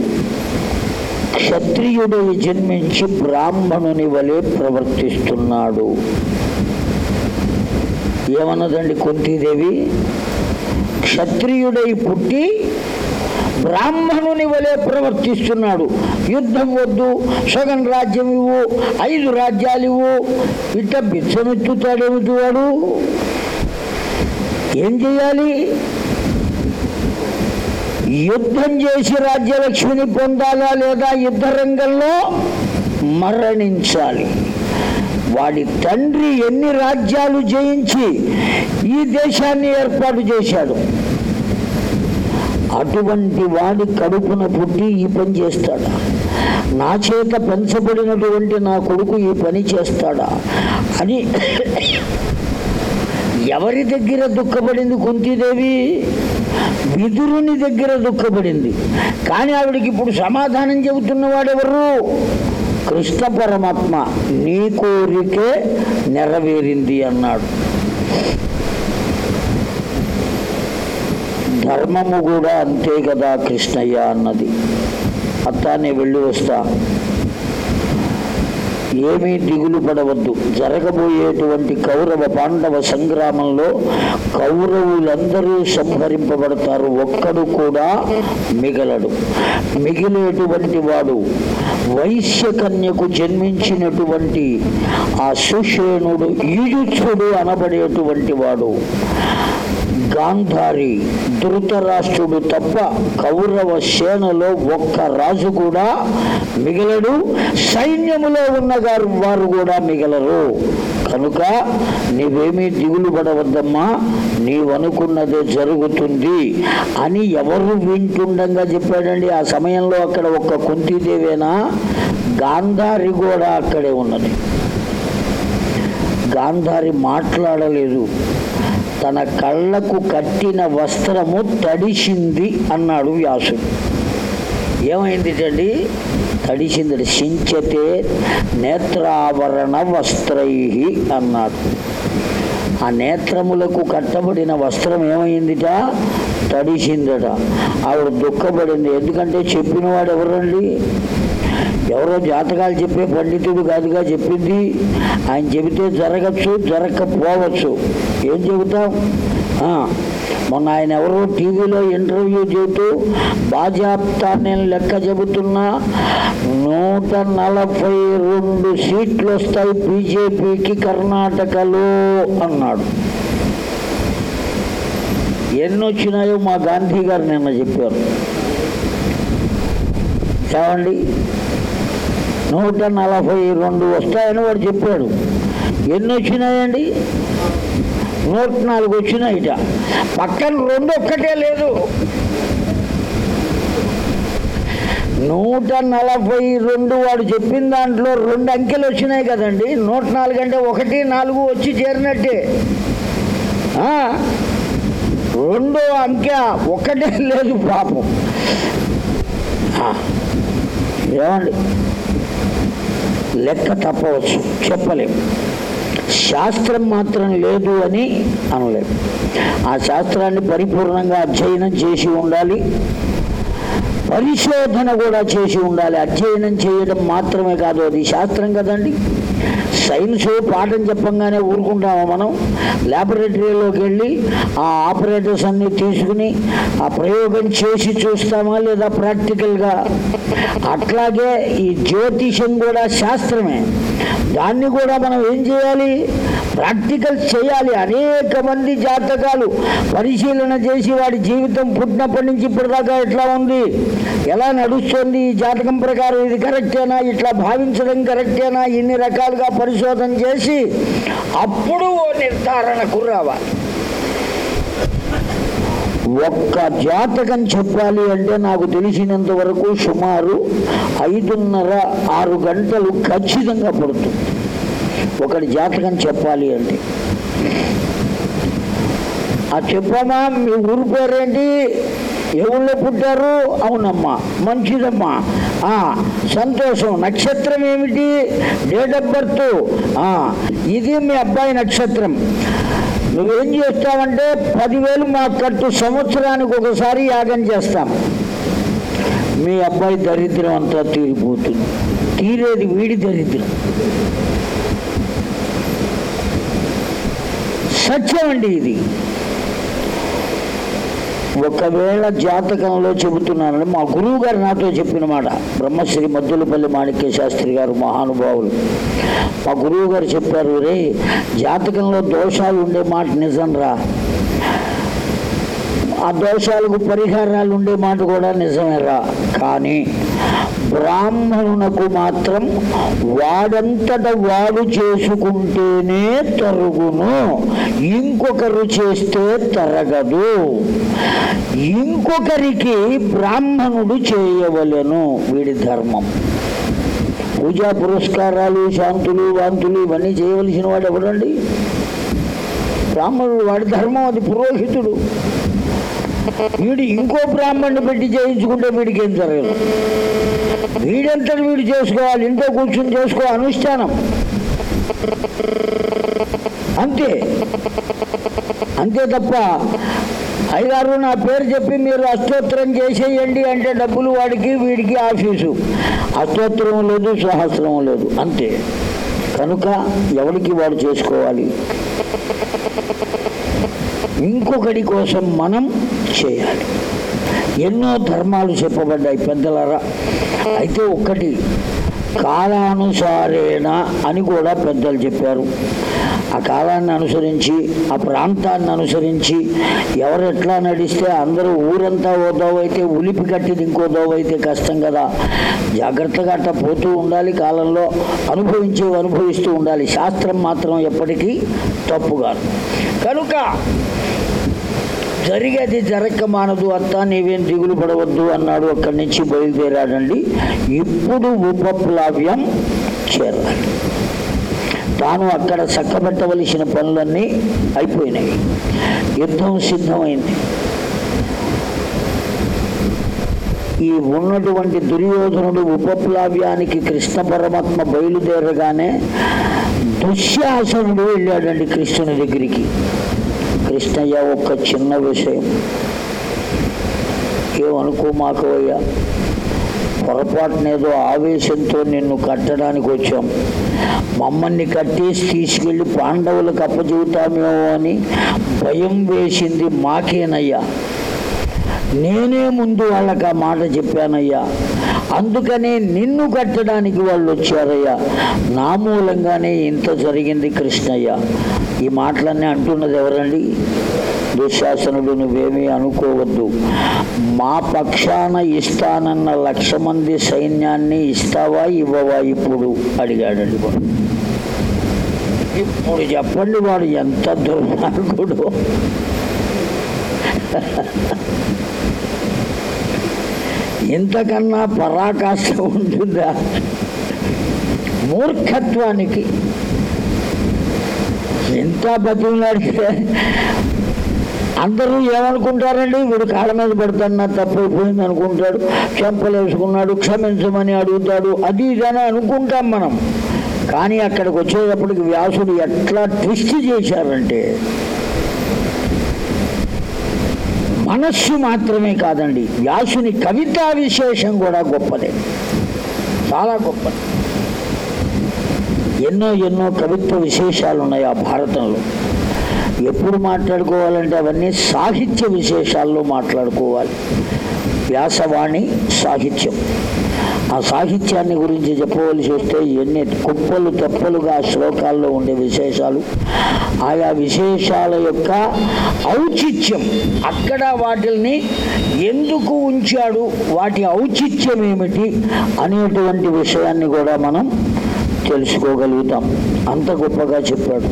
క్షత్రియుడు జన్మించి బ్రాహ్మణుని వలె ప్రవర్తిస్తున్నాడు. ఏమన్నదండి కుంతీదేవి? క్షత్రియుడై పుట్టి బ్రాహ్మణుని వలె ప్రవర్తిస్తున్నాడు. యుద్ధం వద్దు సగం రాజ్యం ఇవ్వు ఐదు రాజ్యాలు ఇవ్వు ఇట్ట బిచ్చమెత్తుతాడేమిటి వాడు? ఏం చేయాలి? యుద్ధం చేసి రాజ్యలక్ష్మిని పొందాలా లేదా యుద్ధ రంగంలో మరణించాలి. వాడి తండ్రి ఎన్ని రాజ్యాలు జయించి ఈ దేశాన్ని ఏర్పాటు చేశాడు? అటువంటి వాడి కడుపున పుట్టి ఈ పని చేస్తాడా? నా చేత పెంచబడినటువంటి నా కొడుకు ఈ పని చేస్తాడా? అని ఎవరి దగ్గర దుఃఖపడింది కుంతీదేవి? విదురుని దగ్గర దుఃఖపడింది. కానీ ఆవిడకి ఇప్పుడు సమాధానం చెబుతున్న వాడెవరు కృష్ణ పరమాత్మ. నీ కోరికే నెరవేరింది అన్నాడు. ధర్మము కూడా అంతే కదా కృష్ణయ్య అన్నది. అత్తానే వెళ్ళి వస్తా. ఏమీ దిగులు పడవద్దు. జరగబోయేటువంటి కౌరవ పాండవ సంగ్రామంలో కౌరవులందరూ సంహరింపబడతారు. ఒక్కడు కూడా మిగలడు. మిగిలేటువంటి వాడు వైశ్యకన్యకు జన్మించినటువంటి ఆ సుషేణుడు ఈయుచ్చుడు అనబడేటువంటి వాడు. గాంధారి ధృతరాష్ట్రుడు తప్ప కౌరవ సేనలో ఒక్క రాజు కూడా మిగలడు. సైన్యములో ఉన్న గారు వారు కూడా మిగలరు. కనుక నీవేమీ దిగులు పడవద్దమ్మా నీవనుకున్నదే జరుగుతుంది అని ఎవరు వింటుండగా చెప్పాడండి. ఆ సమయంలో అక్కడ ఒక్క కుంతీదేవేనా? గాంధారి కూడా అక్కడే ఉన్నది. గాంధారి మాట్లాడలేదు. తన కళ్ళకు కట్టిన వస్త్రము తడిసింది అన్నాడు వ్యాసుడు. ఏమైందిటండి తడిసింది సించతే నేత్రావరణ వస్త్రై అన్నాడు. ఆ నేత్రములకు కట్టబడిన వస్త్రం ఏమైందిట? తడిసిందట. ఆవిడ దుఃఖపడింది. ఎందుకంటే చెప్పినవాడు ఎవరండి? ఎవరో జాతకాలు చెప్పే పండితుడు కాదుగా చెప్పింది. ఆయన చెబితే జరగచ్చు జరగకపోవచ్చు. ఏం చెబుతాం? మొన్న ఆయన ఎవరో టీవీలో ఇంటర్వ్యూ చెబుతూ బాజాప్తా నేను లెక్క చెబుతున్నా నూట నలభై రెండు సీట్లు వస్తాయి బీజేపీకి కర్ణాటకలో అన్నాడు. ఎన్ని వచ్చినాయో మా గాంధీ గారు నిన్న చెప్పారు. ఏమండి నూట నలభై రెండు వస్తాయని వాడు చెప్పాడు. ఎన్ని వచ్చినాయండి? నూట నాలుగు వచ్చినాయిట. పక్కన రెండు ఒక్కటే లేదు. నూట నలభై రెండు వాడు చెప్పిన దాంట్లో రెండు అంకెలు వచ్చినాయి కదండి. నూట నాలుగు అంటే ఒకటి నాలుగు వచ్చి చేరినట్టే. రెండో అంకె ఒకటే లేదు పాపం. ఏమండి? లెక్క తప్పవచ్చు. చెప్పలేం. శాస్త్రం మాత్రం లేదు అని అనలేము ఆ శాస్త్రాన్ని పరిపూర్ణంగా అధ్యయనం చేసి ఉండాలి. పరిశోధన కూడా చేసి ఉండాలి. అధ్యయనం చేయడం మాత్రమే కాదు అది శాస్త్రం కదండి. సైన్స్ పాఠం చెప్పంగానే ఊరుకుంటామా మనం. ల్యాబొరేటరీలోకి వెళ్ళి ఆ ఆపరేటర్స్ అన్ని తీసుకుని ఆ ప్రయోగం చేసి చూస్తామా లేదా ప్రాక్టికల్గా? అట్లాగే ఈ జ్యోతిషం కూడా శాస్త్రమే. దాన్ని కూడా మనం ఏం చేయాలి? ప్రాక్టికల్ చేయాలి. అనేక మంది జాతకాలు పరిశీలన చేసి వాడి జీవితం పుట్టినప్పటి నుంచి ఇప్పటిదాకా ఎట్లా ఉంది? ఎలా నడుస్తుంది? ఈ జాతకం ప్రకారం ఇది కరెక్టేనా? ఇట్లా భావించడం కరెక్టేనా? ఇన్ని రకాలుగా పరిశోధన చేసి అప్పుడు ఓ నిర్ధారణకు రావాలి. ఒక్క జాతకం చెప్పాలి అంటే నాకు తెలిసినంత వరకు సుమారు ఐదున్నర ఆరు గంటలు ఖచ్చితంగా పడుతుంది. ఒకటి జాతకం చెప్పాలి అంటే. ఆ చెప్పమ్మా మీ ఊరు పేరేంటి? ఏ ఊళ్ళో పుట్టారు? అవునమ్మా మంచిదమ్మా. ఆ, సంతోషం. నక్షత్రం ఏమిటి? డేట్ ఆఫ్ బర్త్ ఆ, ఇది మీ అబ్బాయి నక్షత్రం. నువ్వేం చేస్తావంటే పదివేలు మాకు కట్టు సంవత్సరానికి ఒకసారి యాగం చేస్తాం. మీ అబ్బాయి దరిద్రం అంతా తీరిపోతుంది. తీరేది వీడి దరిద్రం. సత్యం అండి ఇది. ఒకవేళ జాతకంలో చెబుతున్నానని మా గురువు గారు నాతో చెప్పిన మాట. బ్రహ్మశ్రీ మద్దులపల్లి మాణిక్య శాస్త్రి గారు మహానుభావులు. మా గురువు గారు చెప్పారు రే జాతకంలో దోషాలు ఉండే మాట నిజం రా. ఆ దోషాలకు పరిహారాలు ఉండే మాట కూడా నిజమేరా కానీ బ్రాహ్మణునకు మాత్రం వాడంతట వాడు చేసుకుంటేనే తరుగును. ఇంకొకరు చేస్తే తరగదు. ఇంకొకరికి బ్రాహ్మణుడు చేయవలెను వీడి ధర్మం. పూజా పురస్కారాలు శాంతులు వాంతులు ఇవన్నీ చేయవలసిన వాడు ఎవడండి? బ్రాహ్మణుడు వాడి ధర్మం అది పురోహితుడు. వీడు ఇంకో బ్రాహ్మణ్ణి పెట్టి చేయించుకుంటే వీడికి ఏం జరగదు. వీడంతటి వీడు చేసుకోవాలి? ఇంట్లో కూర్చుని చేసుకో అనుష్ఠానం. అంతే. అంతే తప్ప అయ్యగారు నా పేరు చెప్పి మీరు అష్టోత్తరం చేసేయండి అంటే డబ్బులు వాడికి వీడికి ఆఫీసు. అష్టోత్తరం లేదు సహస్రం లేదు. అంతే. కనుక ఎవరికి వాడు చేసుకోవాలి? ఇంకొకటి కోసం మనం చేయాలి. ఎన్నో ధర్మాలు చెప్పబడ్డాయి పెద్దలరా. అయితే ఒక్కటి కాలానుసారేనా అని కూడా పెద్దలు చెప్పారు. ఆ కాలాన్ని అనుసరించి ఆ ప్రాంతాన్ని అనుసరించి ఎవరు ఎట్లా నడిస్తే అందరూ ఊరంతా ఓ దోవైతే అయితే ఉలిపి కట్టిది ఇంకో దోవైతే అయితే కష్టం కదా. జాగ్రత్తగా అట్ట పోతూ ఉండాలి కాలంలో. అనుభవించి అనుభవిస్తూ ఉండాలి. శాస్త్రం మాత్రం ఎప్పటికీ తప్పుగా కనుక జరిగేది జరగక మానదు అత్త నీవేం దిగులు పడవద్దు అన్నాడు. అక్కడి నుంచి బయలుదేరాడండి. ఇప్పుడు ఉపప్లావ్యం చేరాలి తాను అక్కడ చక్కబెట్టవలసిన పనులన్నీ అయిపోయినాయి. యుద్ధం సిద్ధమైంది. ఈ ఉన్నటువంటి దుర్యోధనుడు ఉపప్లావ్యానికి కృష్ణ పరమాత్మ బయలుదేరగానే దుశ్శాసనుడు వెళ్ళాడండి కృష్ణుని దగ్గరికి. కృష్ణయ్య ఒక్క చిన్న విషయం. ఏమనుకో మాకు అయ్యా పొరపాటునేదో ఆవేశంతో నిన్ను కట్టడానికి వచ్చాం మమ్మల్ని కట్టేసి తీసుకెళ్ళి పాండవులకు అప్పచెబుతామేమో అని భయం వేసింది మాకేనయ్యా. నేనే ముందు వాళ్ళకి ఆ మాట చెప్పానయ్యా. అందుకనే నిన్ను కట్టడానికి వాళ్ళు వచ్చారయ్యా. నా మూలంగానే ఇంత జరిగింది కృష్ణయ్య. ఈ మాటలన్నీ అంటున్నది ఎవరండి? దుశ్శాసనుడు నువ్వేమీ అనుకోవద్దు. మా పక్షాన ఇస్తానన్న లక్ష మంది సైన్యాన్ని ఇస్తావా ఇవ్వవా ఇప్పుడు? అడిగాడండి వాడు. ఇప్పుడు చెప్పండి వాడు ఎంత దుర్మార్గుడు. ఇంతకన్నా పరాకాష్ట ఉంటుందా? మూర్ఖత్వానికి. ఎంత బతిమలాడితే అందరూ ఏమనుకుంటారండి? వీడు కాళ్ళ మీద పడుతున్నా తప్పైపోయింది అనుకుంటాడు చెంపలు వేసుకున్నాడు క్షమించమని అడుగుతాడు. అది ఇదని అనుకుంటాం మనం. కానీ అక్కడికి వచ్చేటప్పటికి వ్యాసుడు ఎట్లా ట్విస్ట్ చేశారంటే మనస్సు మాత్రమే కాదండి. వ్యాసుని కవితా విశేషం కూడా గొప్పదే. చాలా గొప్పది. ఎన్నో ఎన్నో కవిత్వ విశేషాలు ఉన్నాయి ఆ భారతంలో. ఎప్పుడు మాట్లాడుకోవాలంటే అవన్నీ సాహిత్య విశేషాల్లో మాట్లాడుకోవాలి. వ్యాసవాణి సాహిత్యం. ఆ సాహిత్యాన్ని గురించి చెప్పవలసి వస్తే ఎన్ని కుప్పలు తెప్పలుగా శ్లోకాల్లో ఉండే విశేషాలు. ఆయా విశేషాల యొక్క ఔచిత్యం అక్కడ వాటిల్ని ఎందుకు ఉంచాడు? వాటి ఔచిత్యం ఏమిటి? అనేటువంటి విషయాన్ని కూడా మనం తెలుసుకోగలుగుతాం. అంత గొప్పగా చెప్పాడు.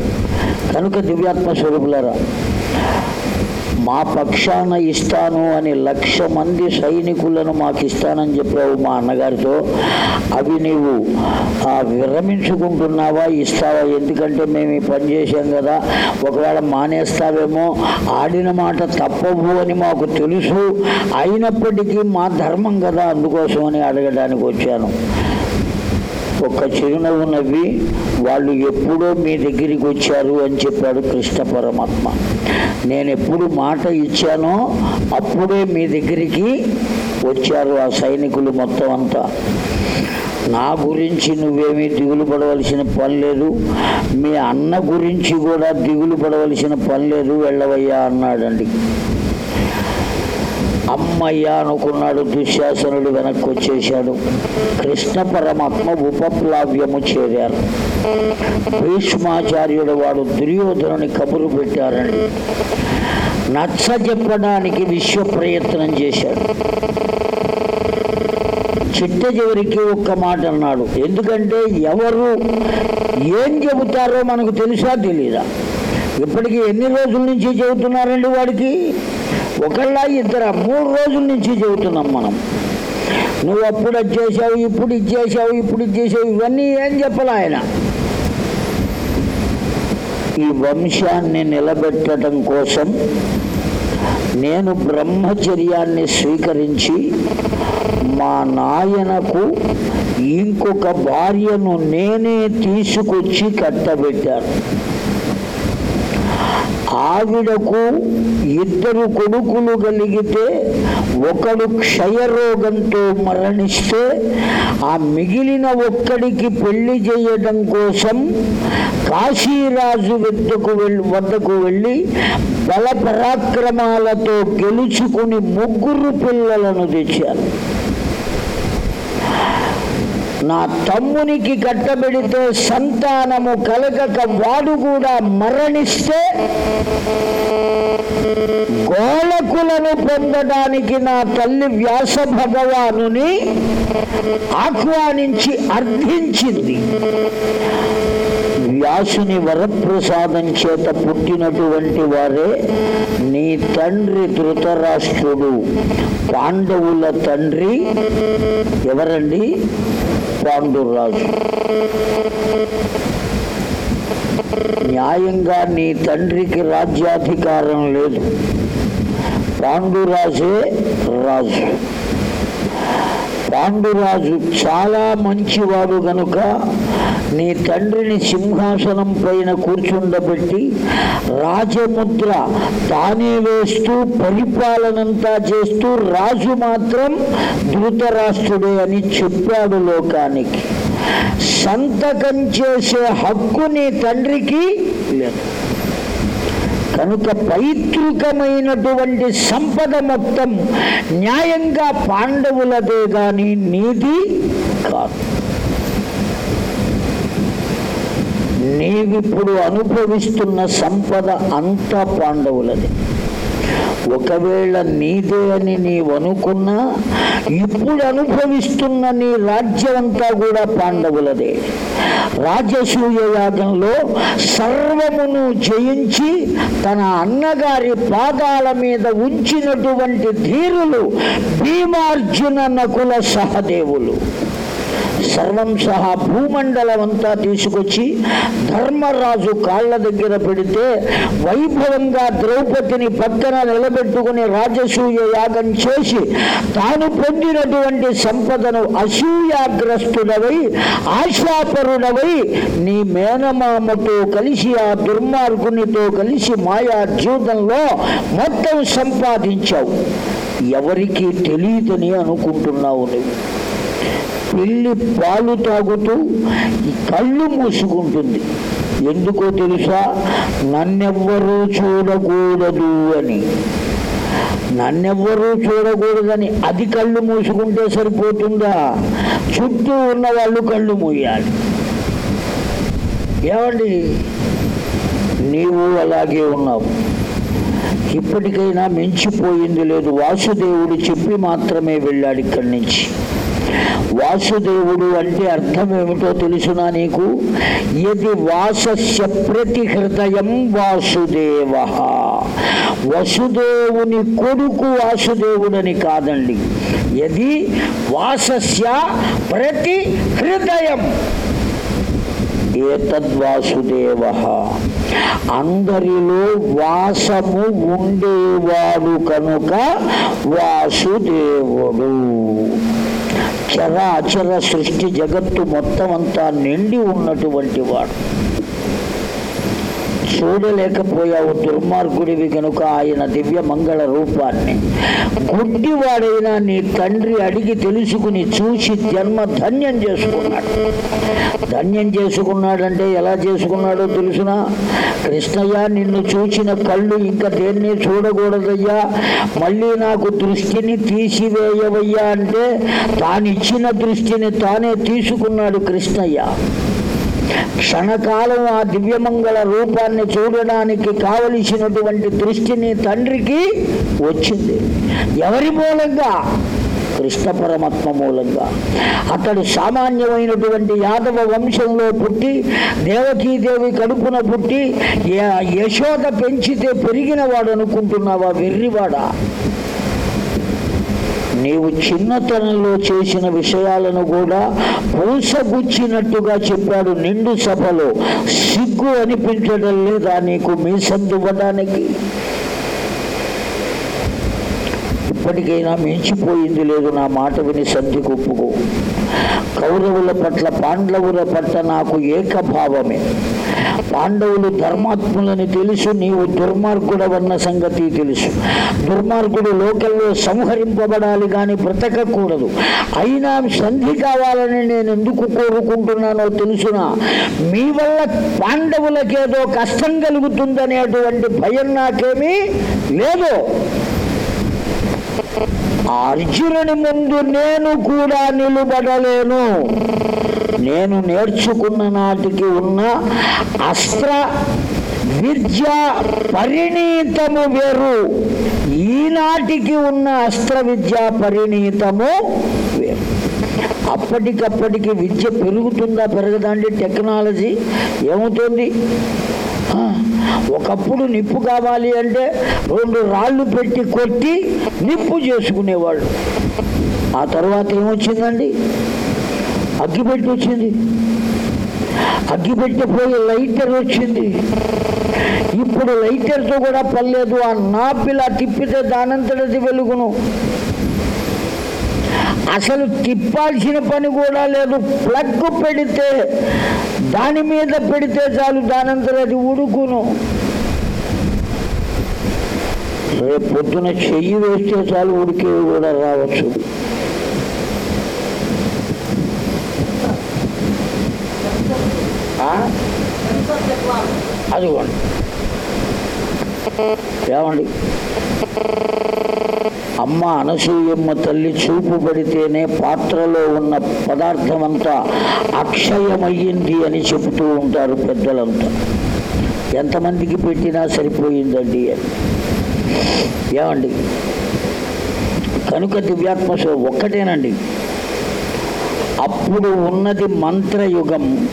కనుక దివ్యాత్మ స్వరూపులరా మా పక్షాన ఇస్తాను అని లక్ష మంది సైనికులను మాకు ఇస్తానని చెప్పావు మా అన్నగారితో. అవి నీవు విరమించుకుంటున్నావా ఇస్తావా? ఎందుకంటే మేము ఈ పని చేశాం కదా. ఒకవేళ మానేస్తావేమో ఆడిన మాట తప్పవు అని మాకు తెలుసు. అయినప్పటికీ మా ధర్మం కదా అందుకోసమని అడగడానికి వచ్చాను. ఒక్క చిరునవ్వు నవ్వి వాళ్ళు ఎప్పుడో మీ దగ్గరికి వచ్చారు అని చెప్పాడు కృష్ణ పరమాత్మ. నేను ఎప్పుడు మాట ఇచ్చానో అప్పుడే మీ దగ్గరికి వచ్చారు ఆ సైనికులు మొత్తం అంతా. నా గురించి నువ్వేమీ దిగులు పడవలసిన పని లేదు. మీ అన్న గురించి కూడా దిగులు పడవలసిన పని లేదు వెళ్ళవయ్యా అన్నాడండి. అమ్మయ్య అనుకున్నాడు దుశ్శాసనుడు వెనక్కి వచ్చేశాడు కృష్ణ పరమాత్మ ఉపప్లావ్యము చేరారు. భీష్మాచార్యుడు వాడు దుర్యోధనుని కబురు పెట్టారండి నచ్చ చెప్పడానికి విశ్వ ప్రయత్నం చేశాడు. చిట్ట చివరికి ఒక్క మాట అన్నాడు ఎందుకంటే ఎవరు ఏం చెబుతారో మనకు తెలుసా తెలీదా? ఇప్పటికి ఎన్ని రోజుల నుంచి చెబుతున్నారండి వాడికి? ఒకళ్ళ ఇద్దర మూడు రోజుల నుంచి చెబుతున్నాం మనం. నువ్వు అప్పుడు అది చేసావు ఇప్పుడు ఇది చేసావు ఇప్పుడు ఇది చేసావు ఇవన్నీ ఏం చెప్పాలి ఆయన? ఈ వంశాన్ని నిలబెట్టడం కోసం నేను బ్రహ్మచర్యాన్ని స్వీకరించి మా నాయనకు ఇంకొక భార్యను నేనే తీసుకొచ్చి కట్టబెట్టాను. ఆవిడకు ఇద్దరు కొడుకులు కలిగితే ఒకడు క్షయరోగంతో మరణిస్తే ఆ మిగిలిన ఒక్కడికి పెళ్ళి చేయడం కోసం కాశీరాజు వద్దకు వెళ్ళి వద్దకు వెళ్ళి బల పరాక్రమాలతో గెలుచుకుని ముగ్గురు పిల్లలను తెచ్చారు. నా తమ్మునికి కట్టబెడితే సంతానము కలగక వాడు కూడా మరణిస్తే గోళకులను పొందడానికి నా తల్లి వ్యాస భగవానుని ఆహ్వానించి అర్థించింది వ్యాసుని వరప్రసాదం చేత పుట్టినటువంటి వారే నీ తండ్రి ధృతరాష్ట్రుడు. పాండవుల తండ్రి ఎవరండి? పాండురాజు న్యాయంగా నీ తండ్రికి రాజ్యాధికారం లేదు పాండురాజే రాజు పాండురాజు చాలా మంచివాడు గనుక నీ తండ్రిని సింహాసనం పైన కూర్చుండబెట్టి రాజముద్ర తానే వేస్తూ పరిపాలనంతా చేస్తూ రాజు మాత్రం ధృతరాష్ట్రుడే అని చెప్పాడు లోకానికి. సంతకం చేసే హక్కు నీ తండ్రికి లేదు. కనుక పైతృకమైనటువంటి సంపద మొత్తం న్యాయంగా పాండవులదే గాని నీది కాదు. నీవిప్పుడు అనుభవిస్తున్న సంపద అంతా పాండవులది. ఒకవేళ నీదే అని నీవు అనుకున్నా ఇప్పుడు అనుభవిస్తున్న నీ రాజ్యం అంతా కూడా పాండవులదే. రాజసూయ యాగంలో సర్వమును జయించి తన అన్నగారి పాదాల మీద ఉంచినటువంటి ధీరులు భీమార్జున నకుల సహదేవులు. సర్వం సహా భూమండలం అంతా తీసుకొచ్చి ధర్మరాజు కాళ్ళ దగ్గర పెడితే వైభవంగా ద్రౌపదిని పక్కన నిలబెట్టుకుని రాజసూయ యాగం చేసి తాను పొందినటువంటి సంపదను అసూయాగ్రస్తుడవై ఆశాపరుడవై నీ మేనమామతో కలిసి ఆ దుర్మార్గునితో కలిసి మాయా జీవితంలో మొత్తం సంపాదించావు. ఎవరికి తెలియదని అనుకుంటున్నావు నువ్వు? పిల్లి పాలు తాగుతూ కళ్ళు మూసుకుంటుంది. ఎందుకో తెలుసా? నన్నెవ్వరూ చూడకూడదు అని. నన్నెవ్వరూ చూడకూడదని అది కళ్ళు మూసుకుంటే సరిపోతుందా? చుట్టూ ఉన్న వాళ్ళు కళ్ళు మూయాలి. ఏమండి? నీవు అలాగే ఉన్నావు. ఇప్పటికైనా మించిపోయింది లేదు. వాసుదేవుడు చెప్పి మాత్రమే వెళ్ళాడు ఇక్కడి నుంచి. వాసుదేవుడు అంటే అర్థం ఏమిటో తెలుసునా నీకు? ఇది వాసస్య ప్రతి హృదయం వాసుదేవ. వసుదేవుని కొడుకు వాసుదేవుడని కాదండి. ఇది వాసస్య ప్రతి హృదయం ఏతద్వాసుదేవ అందరిలో వాసము ఉండేవాడు కనుక వాసుదేవుడు. చర అచర సృష్టి జగత్తు మొత్తం అంతా నిండి ఉన్నటువంటి వాడు. చూడలేకపోయావు దుర్మార్గుడివి కనుక ఆయన దివ్య మంగళ రూపాన్ని. గుడ్డివాడైనా నీ తండ్రి అడిగి తెలుసుకుని చూసి జన్మ ధన్యం చేసుకున్నాడు. ధన్యం చేసుకున్నాడంటే ఎలా చేసుకున్నాడో తెలుసునా? కృష్ణయ్య నిన్ను చూసిన కళ్ళు ఇంకా దేన్ని చూడకూడదయ్యా? మళ్ళీ నాకు దృష్టిని తీసివేయవయ్యా అంటే తానిచ్చిన దృష్టిని తానే తీసుకున్నాడు కృష్ణయ్య. క్షణకాలం ఆ దివ్యమంగళ రూపాన్ని చూడడానికి కావలసినటువంటి దృష్టిని తండ్రికి వచ్చింది. ఎవరి మూలంగా? కృష్ణ పరమాత్మ మూలంగా. అతడు సామాన్యమైనటువంటి యాదవ వంశంలో పుట్టి దేవకీదేవి కడుపున పుట్టి యశోద పెంచితే పెరిగిన వాడు అనుకుంటున్నావా వెర్రివాడా? నీవు చిన్నతనంలో చేసిన విషయాలను కూడా పూసగుచ్చినట్టుగా చెప్పాడు నిండు సభలో. సిగ్గు అనిపించడం లేదా నీకు మీసం దువ్వడానికి ఇప్పటికైనా మించిపోయింది లేదు నా మాట విని సంధి ఒప్పుకో. కౌరవుల పట్ల పాండవుల పట్ల నాకు ఏకభావమే. పాండవులు ధర్మాత్ములని తెలుసు నీవు దుర్మార్గుడవన్న సంగతి తెలుసు. దుర్మార్గుడు లోకల్లో సంహరింపబడాలి కానీ బ్రతకకూడదు. అయినా సంధి కావాలని నేను ఎందుకు కోరుకుంటున్నానో తెలుసునా? మీ వల్ల పాండవులకేదో కష్టం కలుగుతుందనేటువంటి భయం నాకేమీ లేదు. అర్జునుని ముందు నేను కూడా నిలబడలేను. నేను నేర్చుకున్న నాటికి ఉన్న అస్త్ర విద్య పరిణీతము వేరు. ఈనాటికి ఉన్న అస్త్ర విద్య పరిణీతము వేరు. అప్పటికప్పటికి విద్య పెరుగుతుందా పెరగదండి టెక్నాలజీ? ఏమవుతుంది? ఒకప్పుడు నిప్పు కావాలి అంటే రెండు రాళ్ళు పెట్టి కొట్టి నిప్పు చేసుకునేవాళ్ళు. ఆ తర్వాత ఏమొచ్చిందండి? అగ్గిపెట్టి వచ్చింది. అగ్గిపెట్టి పోయి లైటర్ వచ్చింది. ఇప్పుడు లైటర్తో కూడా పర్లేదు ఆ నాపిలా తిప్పితే దానంతటది వెలుగును. అసలు తిప్పాల్సిన పని కూడా లేదు. ప్లగ్ పెడితే దాని మీద పెడితే చాలు దానంతరం అది ఉడుకును. రేపు పొద్దున చెయ్యి వేస్తే చాలు ఉడికేవి కూడా రావచ్చు? అదిగోండి. ఏమండి? అమ్మ అనసూయమ్మ తల్లి చూపు పడితేనే పాత్రలో ఉన్న పదార్థమంతా అక్షయమయ్యింది అని చెబుతూ ఉంటారు పెద్దలంతా. ఎంతమందికి పెట్టినా సరిపోయిందండి అని. ఏమండి? కనుక దివ్యాత్మశో ఒక్కటేనండి. అప్పుడు ఉన్నది మంత్రయుగం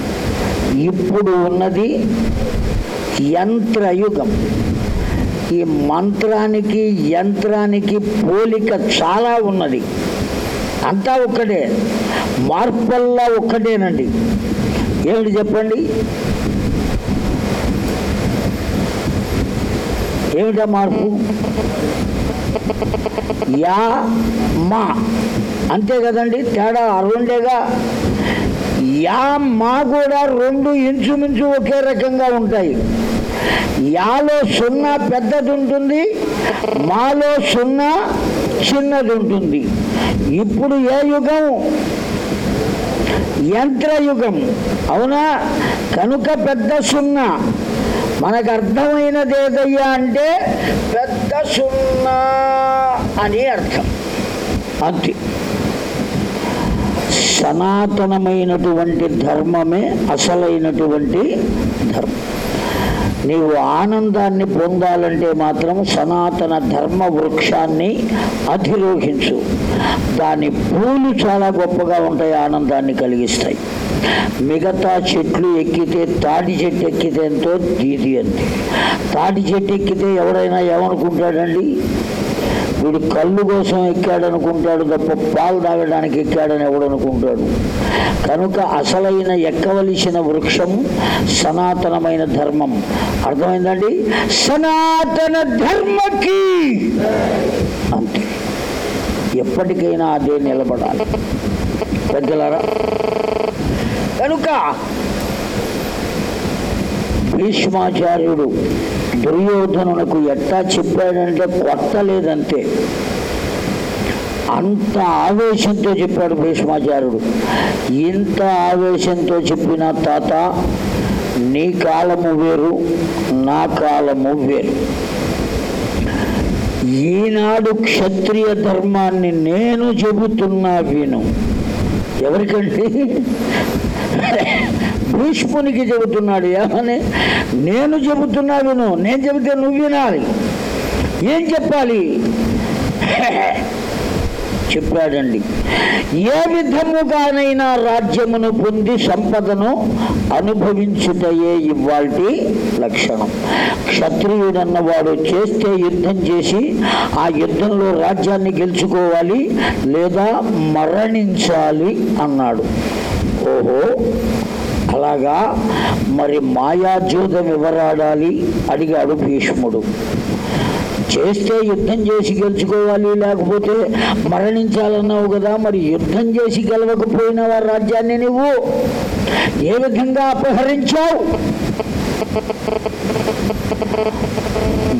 ఇప్పుడు ఉన్నది యంత్రయుగం. ఈ మంత్రానికి యంత్రానికి పోలిక చాలా ఉన్నది. అంతా ఒక్కటే. మార్పల్లా ఒక్కటేనండి. ఏమిటి చెప్పండి? ఏమిటా మార్పు? యా మా. అంతే కదండి? తేడా రెండేగా యా మా కూడా రెండు ఇంచుమించు ఒకే రకంగా ఉంటాయి. యాలో సున్నా పెద్దది ఉంటుంది మాలో సున్నా చిన్నది ఉంటుంది ఇప్పుడు ఏ యుగం? యంత్రయుగం. అవునా? కనుక పెద్ద సున్నా. మనకు అర్థమైనది ఏదయ్యా అంటే పెద్ద సున్నా అని అర్థం. అంతే. సనాతనమైనటువంటి ధర్మమే అసలైనటువంటి ధర్మం. నీవు ఆనందాన్ని పొందాలంటే మాత్రం సనాతన ధర్మ వృక్షాన్ని అధిరోహించు. దాని పూలు చాలా గొప్పగా ఉంటాయి ఆనందాన్ని కలిగిస్తాయి. మిగతా చెట్లు ఎక్కితే తాటి చెట్టు ఎక్కితే ఎంతో దీది అంతే తాటి చెట్టు ఎక్కితే ఎవడైనా ఏమనుకుంటాడండి? వీడు కళ్ళు కోసం ఎక్కాడనుకుంటాడు తప్ప పాలు తాగడానికి ఎక్కాడని ఎవడనుకుంటాడు? కనుక అసలైన ఎక్కవలసిన వృక్షం సనాతనమైన ధర్మం. అర్థమైందండి? సనాతన ధర్మకి! అంతే. ఎప్పటికైనా అదే నిలబడాలి. పెద్దలారా? కనుక భీష్మాచార్యుడు దుర్యోధనునకు ఎట్టా చెప్పాడంటే కొట్టలేదంతే. అంత ఆవేశంతో చెప్పాడు భీష్మాచార్యుడు. ఇంత ఆవేశంతో చెప్పిన తాత నీ కాలము వేరు నా కాలము వేరు. ఈనాడు క్షత్రియ ధర్మాన్ని నేను చెబుతున్నా విను. ఎవరికండి? భీష్మునికి చెబుతున్నాడు ఏమని? నేను చెబుతున్నా విను. నేను చెబితే నువ్వు వినాలి. ఏం చెప్పాలి? చెప్పాడండి. ఏ విధముగానైనా రాజ్యమును పొంది సంపదను అనుభవించుటయే ఇవాల్టి లక్షణం. క్షత్రియుడన్నవాడు చేస్తే యుద్ధం చేసి ఆ యుద్ధంలో రాజ్యాన్ని గెలుచుకోవాలి లేదా మరణించాలి అన్నాడు. ఓహో! అలాగా మరి మాయాజూదం ఎవరాడాలి అడిగాడు భీష్ముడు. చేస్తే యుద్ధం చేసి గెలుచుకోవాలి లేకపోతే మరణించాలన్నావు కదా మరి యుద్ధం చేసి గెలవకపోయిన వారి రాజ్యాన్ని నువ్వు? ఏ విధంగా అపహరించావు?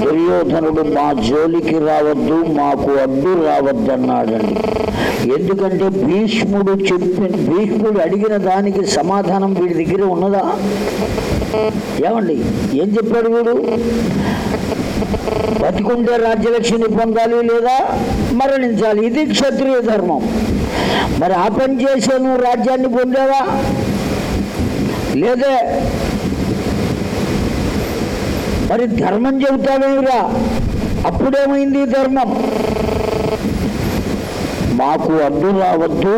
దుర్యోధనుడు మా జోలికి రావద్దు మాకు అడ్డు రావద్దు అన్నాడండి ఎందుకంటే భీష్ముడు చెప్పిన భీష్ముడు అడిగిన దానికి సమాధానం వీడి దగ్గర ఉన్నదా? ఏమండి ఏం చెప్పాడు వీడు? బతికుంటే రాజ్యలక్ష్మిని పొందాలి లేదా? మరణించాలి. ఇది క్షత్రియ ధర్మం. మరి ఆ పని చేసే నువ్వు రాజ్యాన్ని పొందావా? లేదే. మరి ధర్మం చెబుతావేమిరా? అప్పుడేమైంది ధర్మం? మాకు అడ్డు రావద్దు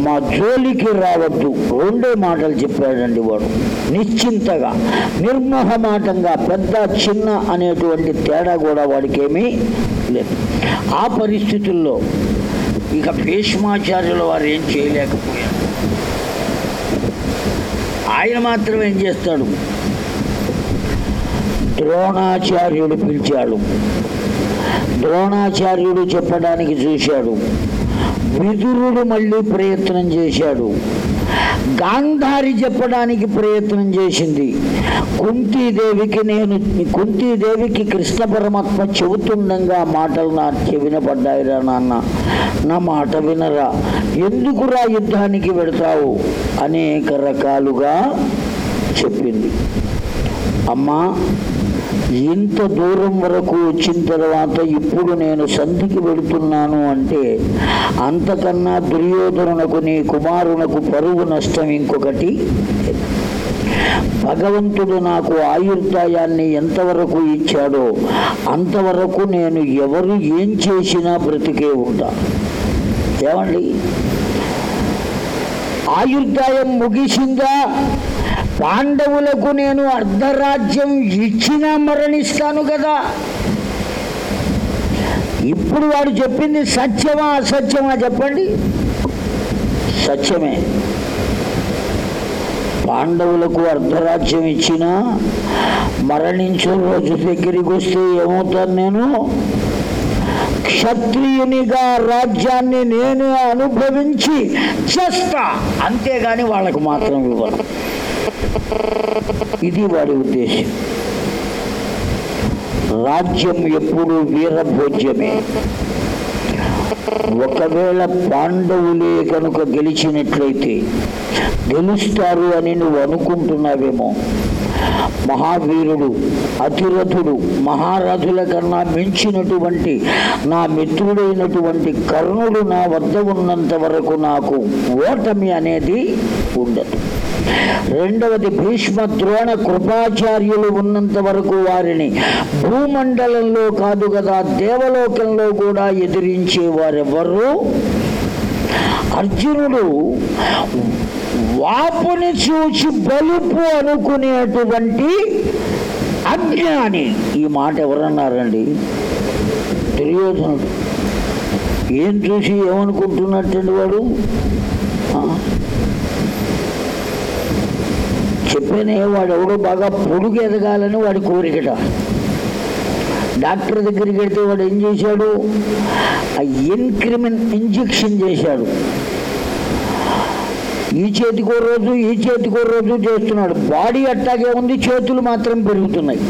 మా జోలికి రావద్దు. రెండే మాటలు చెప్పాడండి వాడు. నిశ్చింతగా నిర్మోహమాటంగా పెద్ద చిన్న అనేటువంటి తేడా కూడా వాడికి ఏమీ లేదు. ఆ పరిస్థితుల్లో ఇక భీష్మాచార్యుల వారు ఏం చేయలేకపోయారు. ఆయన మాత్రం ఏం చేస్తాడు? ద్రోణాచార్యుడు పిలిచాడు. ద్రోణాచార్యుడు చెప్పడానికి చూశాడు. విదురుడు మళ్ళీ ప్రయత్నం చేశాడు. గాంధారి చెప్పడానికి ప్రయత్నం చేసింది. కుంతీదేవికి నేను కుంతీదేవికి కృష్ణ పరమాత్మ చెబుతుండగా మాటలు నా చెవినపడ్డాయిరా నాన్న. నా మాట వినరా. ఎందుకురా యుద్ధానికి వెడతావు అనేక రకాలుగా చెప్పింది. అమ్మా ఇంత దూరం వరకు వచ్చిన తర్వాత ఇప్పుడు నేను సంధికి వెళుతున్నాను అంటే అంతకన్నా దుర్యోధనునకు నీ కుమారునకు పరువు నష్టం ఇంకొకటి. భగవంతుడు నాకు ఆయుర్దాయాన్ని ఎంతవరకు ఇచ్చాడో అంతవరకు నేను ఎవరు ఏం చేసినా బ్రతికే ఉంటా. ఏమండి? ఆయుర్దాయం ముగిసిందా? పాండవులకు నేను అర్ధరాజ్యం ఇచ్చినా మరణిస్తాను కదా. ఇప్పుడు వాడు చెప్పింది సత్యమా అసత్యమా చెప్పండి. సత్యమే. పాండవులకు అర్ధరాజ్యం ఇచ్చినా మరణించే రోజు దగ్గరికి వస్తే ఏమవుతాను నేను? క్షత్రియునిగా రాజ్యాన్ని నేను అనుభవించి చేస్తా. అంతేగాని వాళ్ళకు మాత్రం ఇవ్వను. ఇది వాడి ఉద్దేశం. రాజ్యం ఎప్పుడు వీరభోజ్యమే. ఒకవేళ పాండవులే కనుక గెలిచినట్లయితే గెలుస్తారు అని నువ్వు అనుకుంటున్నావేమో. మహావీరుడు అతిరథుడు మహారథుల కన్నా మించినటువంటి నా మిత్రుడైనటువంటి కర్ణుడు నా వద్ద ఉన్నంత వరకు నాకు ఓటమి అనేది ఉండదు. రెండవది భీష్మ ద్రోణ కృపాచార్యులు ఉన్నంత వరకు వారిని భూమండలంలో కాదు కదా దేవలోకంలో కూడా ఎదిరించే వారెవరు అర్జునుడు వాపుని చూచి బలుపు అనుకునేటువంటి అజ్ఞాని. ఈ మాట ఎవరన్నారండి? దుర్యోధనుడు ఏం చూసి ఏమనుకుంటున్నట్టండి వాడు? చెప్పినే వాడు ఎవడో బాగా పొడుగు ఎదగాలని వాడి కోరికట. డాక్టర్ దగ్గరికి వెళ్తే వాడు ఏం చేశాడు? ఆ ఇన్క్రిమిన్ ఇంజెక్షన్ చేశాడు. ఈ చేతికో రోజు ఈ చేతికో రోజు చేస్తున్నాడు. బాడీ అట్టాగే ఉంది చేతులు మాత్రం పెరుగుతున్నాయి.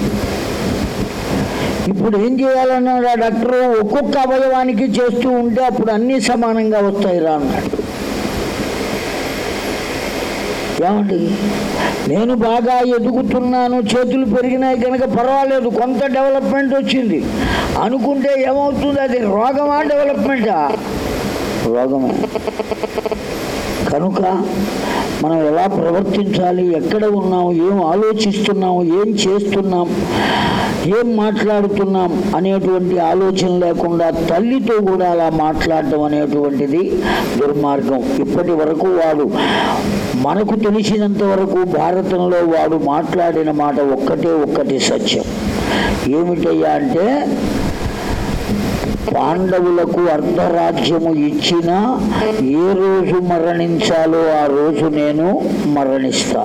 ఇప్పుడు ఏం చేయాలన్నాడు ఆ డాక్టర్? ఒక్కొక్క అవయవానికి చేస్తూ ఉంటే అప్పుడు అన్నీ సమానంగా వస్తాయి రా అన్నాడు. ఏమండి? నేను బాగా ఎదుగుతున్నాను చేతులు పెరిగినాయి కనుక పర్వాలేదు కొంత డెవలప్మెంట్ వచ్చింది. అనుకుంటే ఏమవుతుంది? అది రోగమా డెవలప్మెంటా రోగమే. కనుక మనం ఎలా ప్రవర్తించాలి? ఎక్కడ ఉన్నాం? ఏం ఆలోచిస్తున్నాం? ఏం చేస్తున్నాం? ఏం మాట్లాడుతున్నాం? అనేటువంటి ఆలోచన లేకుండా తల్లితో కూడా అలా మాట్లాడటం అనేటువంటిది దుర్మార్గం. ఇప్పటి వరకు వాడు మనకు తెలిసినంత వరకు భారతంలో వాడు మాట్లాడిన మాట ఒక్కటే ఒక్కటి సత్యం. ఏమిటయ్యా అంటే పాండవులకు అర్ధరాజ్యము ఇచ్చిన ఏ రోజు మరణించాలో ఆ రోజు నేను మరణిస్తా.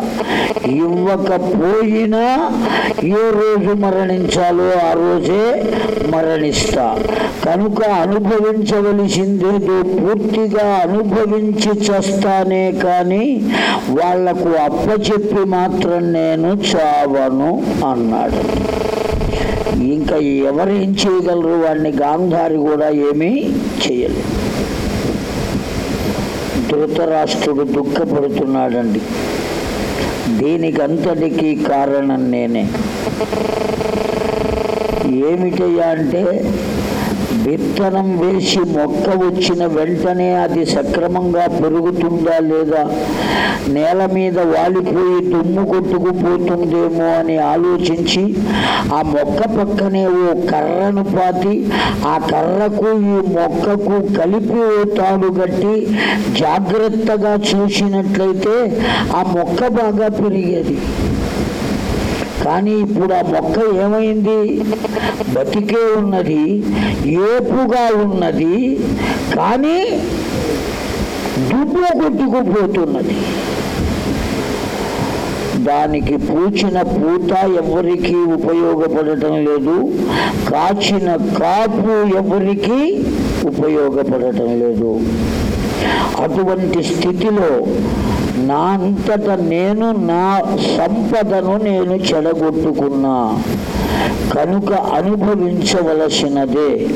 ఇవ్వకపోయినా ఏ రోజు మరణించాలో ఆ రోజే మరణిస్తా. కనుక అనుభవించవలసిందేదో పూర్తిగా అనుభవించి చస్తానే కానీ వాళ్ళకు అప్పచెప్పి మాత్రం నేను చావను అన్నాడు. ఇంకా ఎవరేం చేయగలరు? వాడిని గాంధారి కూడా ఏమీ చేయలేదు. ధృతరాష్ట్రుడు దుఃఖపడుతున్నాడండి. దీనికంతటికీ కారణం నేనే. ఏమిటయ్యా అంటే విత్తనం వేసి మొక్క వచ్చిన వెంటనే అది సక్రమంగా పెరుగుతుందా లేదా? నేల మీద వాలిపోయి దుమ్ము కొట్టుకుపోతుందేమో అని ఆలోచించి ఆ మొక్క పక్కనే ఓ కర్రను పాతి ఆ కర్రకు ఈ మొక్కకు కలిపి ఓ తాడు కట్టి జాగ్రత్తగా చూసినట్లయితే ఆ మొక్క బాగా పెరిగేది. కానీ ఇప్పుడు ఆ మొక్క ఏమైంది? బతికే ఉన్నది ఏపుగా ఉన్నది కానీ దుబ్బు కొట్టుకుపోతున్నది. దానికి పూచిన పూత ఎవరికి ఉపయోగపడటం లేదు. కాచిన కాపు ఎవరికి ఉపయోగపడటం లేదు. అటువంటి స్థితిలో నా అంతట నేను నా సంపదను నేను చెడగొట్టుకున్నా. కనుక అనుభవించవలసినదే.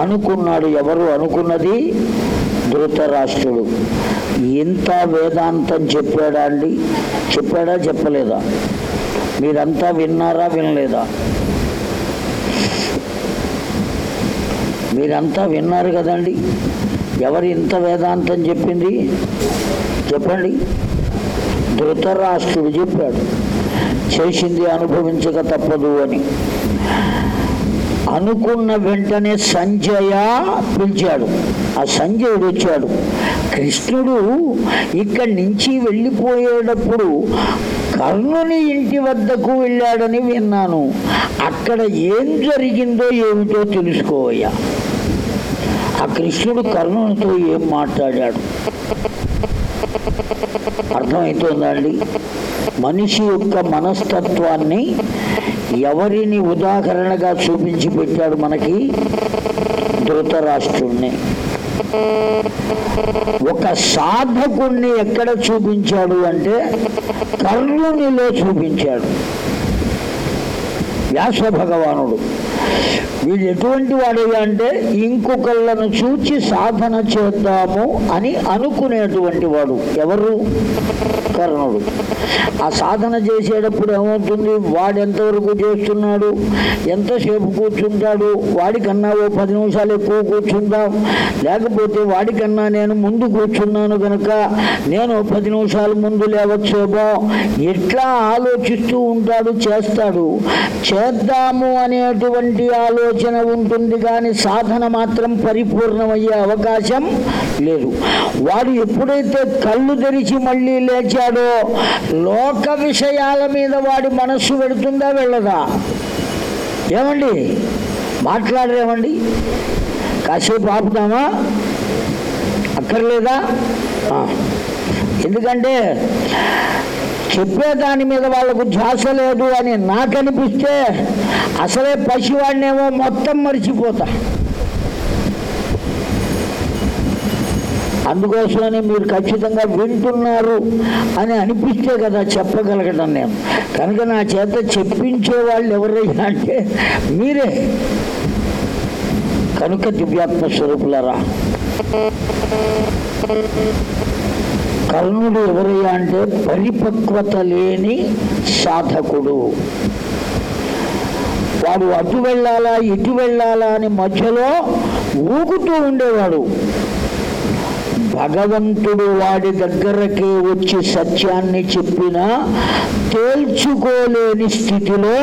అనుకున్నాడు ఎవరు? అనుకున్నది ధృతరాష్ట్రుడు. ఇంత వేదాంతం చెప్పాడా అండి? చెప్పాడా? చెప్పలేదా? మీరంతా విన్నారా? వినలేదా? మీరంతా విన్నారు కదండి. ఎవరు ఇంత వేదాంతం చెప్పింది? చెప్పండి. ధృతరాష్ట్రుడు చెప్పాడు చేసింది అనుభవించక తప్పదు అని. అనుకున్న వెంటనే సంజయ పిలిచాడు. ఆ సంజయుడు వచ్చాడు. కృష్ణుడు ఇక్కడి నుంచి వెళ్ళిపోయేటప్పుడు కర్ణుని ఇంటి వద్దకు వెళ్ళాడని విన్నాను. అక్కడ ఏం జరిగిందో ఏమిటో తెలుసుకోవయ్యా. ఆ కృష్ణుడు కర్ణునితో ఏం మాట్లాడాడు? అర్థమవుతుందండి మనిషి యొక్క మనస్తత్వాన్ని ఎవరిని ఉదాహరణగా చూపించి పెట్టాడు మనకి? ధృతరాష్ట్రుణ్ణి. ఒక సాధకుణ్ణి ఎక్కడ చూపించాడు అంటే కర్ణునిలో చూపించాడు. వ్యాస భగవానుడు. వీడు ఎటువంటి వాడయ్యా అంటే ఇంకొకళ్ళను చూచి సాధన చేద్దాము అని అనుకునేటువంటి వాడు. ఎవరు? కర్ణుడు. ఆ సాధన చేసేటప్పుడు ఏమవుతుంది? వాడు ఎంతవరకు చేస్తున్నాడు? ఎంతసేపు కూర్చుంటాడు? వాడికన్నా ఓ పది నిమిషాలు ఎక్కువ కూర్చుంటాం. లేకపోతే వాడికన్నా నేను ముందు కూర్చున్నాను కనుక నేను పది నిమిషాలు ముందు లేవచ్చేమో? ఎట్లా ఆలోచిస్తూ ఉంటాడు చేస్తాడు? చేద్దాము అనేటువంటి ఆలోచన ఉంటుంది కానీ సాధన మాత్రం పరిపూర్ణమయ్యే అవకాశం లేదు. వాడు ఎప్పుడైతే కళ్ళు తెరిచి మళ్ళీ లేచాడో లోక విషయాల మీద వాడి మనస్సు పెడుతుందా వెళ్ళదా? ఏమండి? మాట్లాడరేమండి? కాసేపు ఆపుదామా అక్కర్లేదా? ఎందుకంటే చెప్పే దాని మీద వాళ్ళకు ధ్యాస లేదు అని నాకు అనిపిస్తే అసలే పసివాడినేమో మొత్తం మర్చిపోతా. అందుకోసమని మీరు ఖచ్చితంగా వింటున్నారు అని అనిపిస్తే కదా చెప్పగలగడం నేను. కనుక నా చేత చెప్పించే వాళ్ళు ఎవరైనా అంటే మీరే. కనుక దివ్యాత్మ స్వరూపులరా. కర్ణుడు ఎవరయ్యా అంటే పరిపక్వత లేని సాధకుడు. వాడు అటు వెళ్ళాలా ఇటు వెళ్ళాలా అని మధ్యలో ఊగుతూ ఉండేవాడు. భగవంతుడు వాడి దగ్గరకి వచ్చి సత్యాన్ని చెప్పినా తేల్చుకోలేని స్థితిలో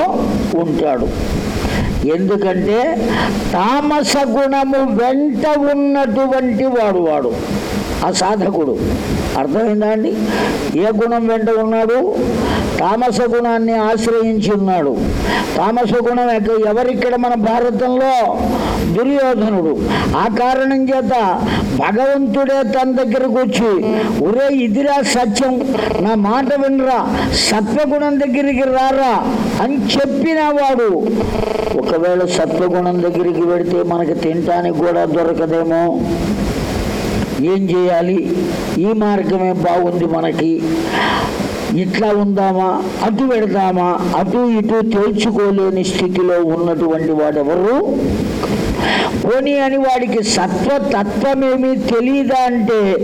ఉంటాడు. ఎందుకంటే తామస గుణము వెంట ఉన్నటువంటి వాడు వాడు. ఆ సాధకుడు. అర్థమైందా అండి? ఏ గుణం వెంట ఉన్నాడు? తామస గుణాన్ని ఆశ్రయించి ఉన్నాడు. తామస గుణం ఎవరిక్కడ? మన భారతంలో దుర్యోధనుడు. ఆ కారణం చేత భగవంతుడే తన దగ్గరకు వచ్చి ఒరే ఇదిరా సత్యం. నా మాట వినరా. సత్వగుణం దగ్గరికి రారా అని చెప్పిన వాడు. ఒకవేళ సత్వగుణం దగ్గరికి వెడితే మనకి తినటానికి కూడా దొరకదేమో. ఏం చేయాలి? ఈ మార్గమే బాగుంది మనకి. ఇట్లా ఉందామా? అటు పెడదామా అటు ఇటు తేల్చుకోలేని స్థితిలో ఉన్నటువంటి వాడెవరు? పోనీ అని వాడికి సత్వ తత్వమేమీ తెలియదా అంటే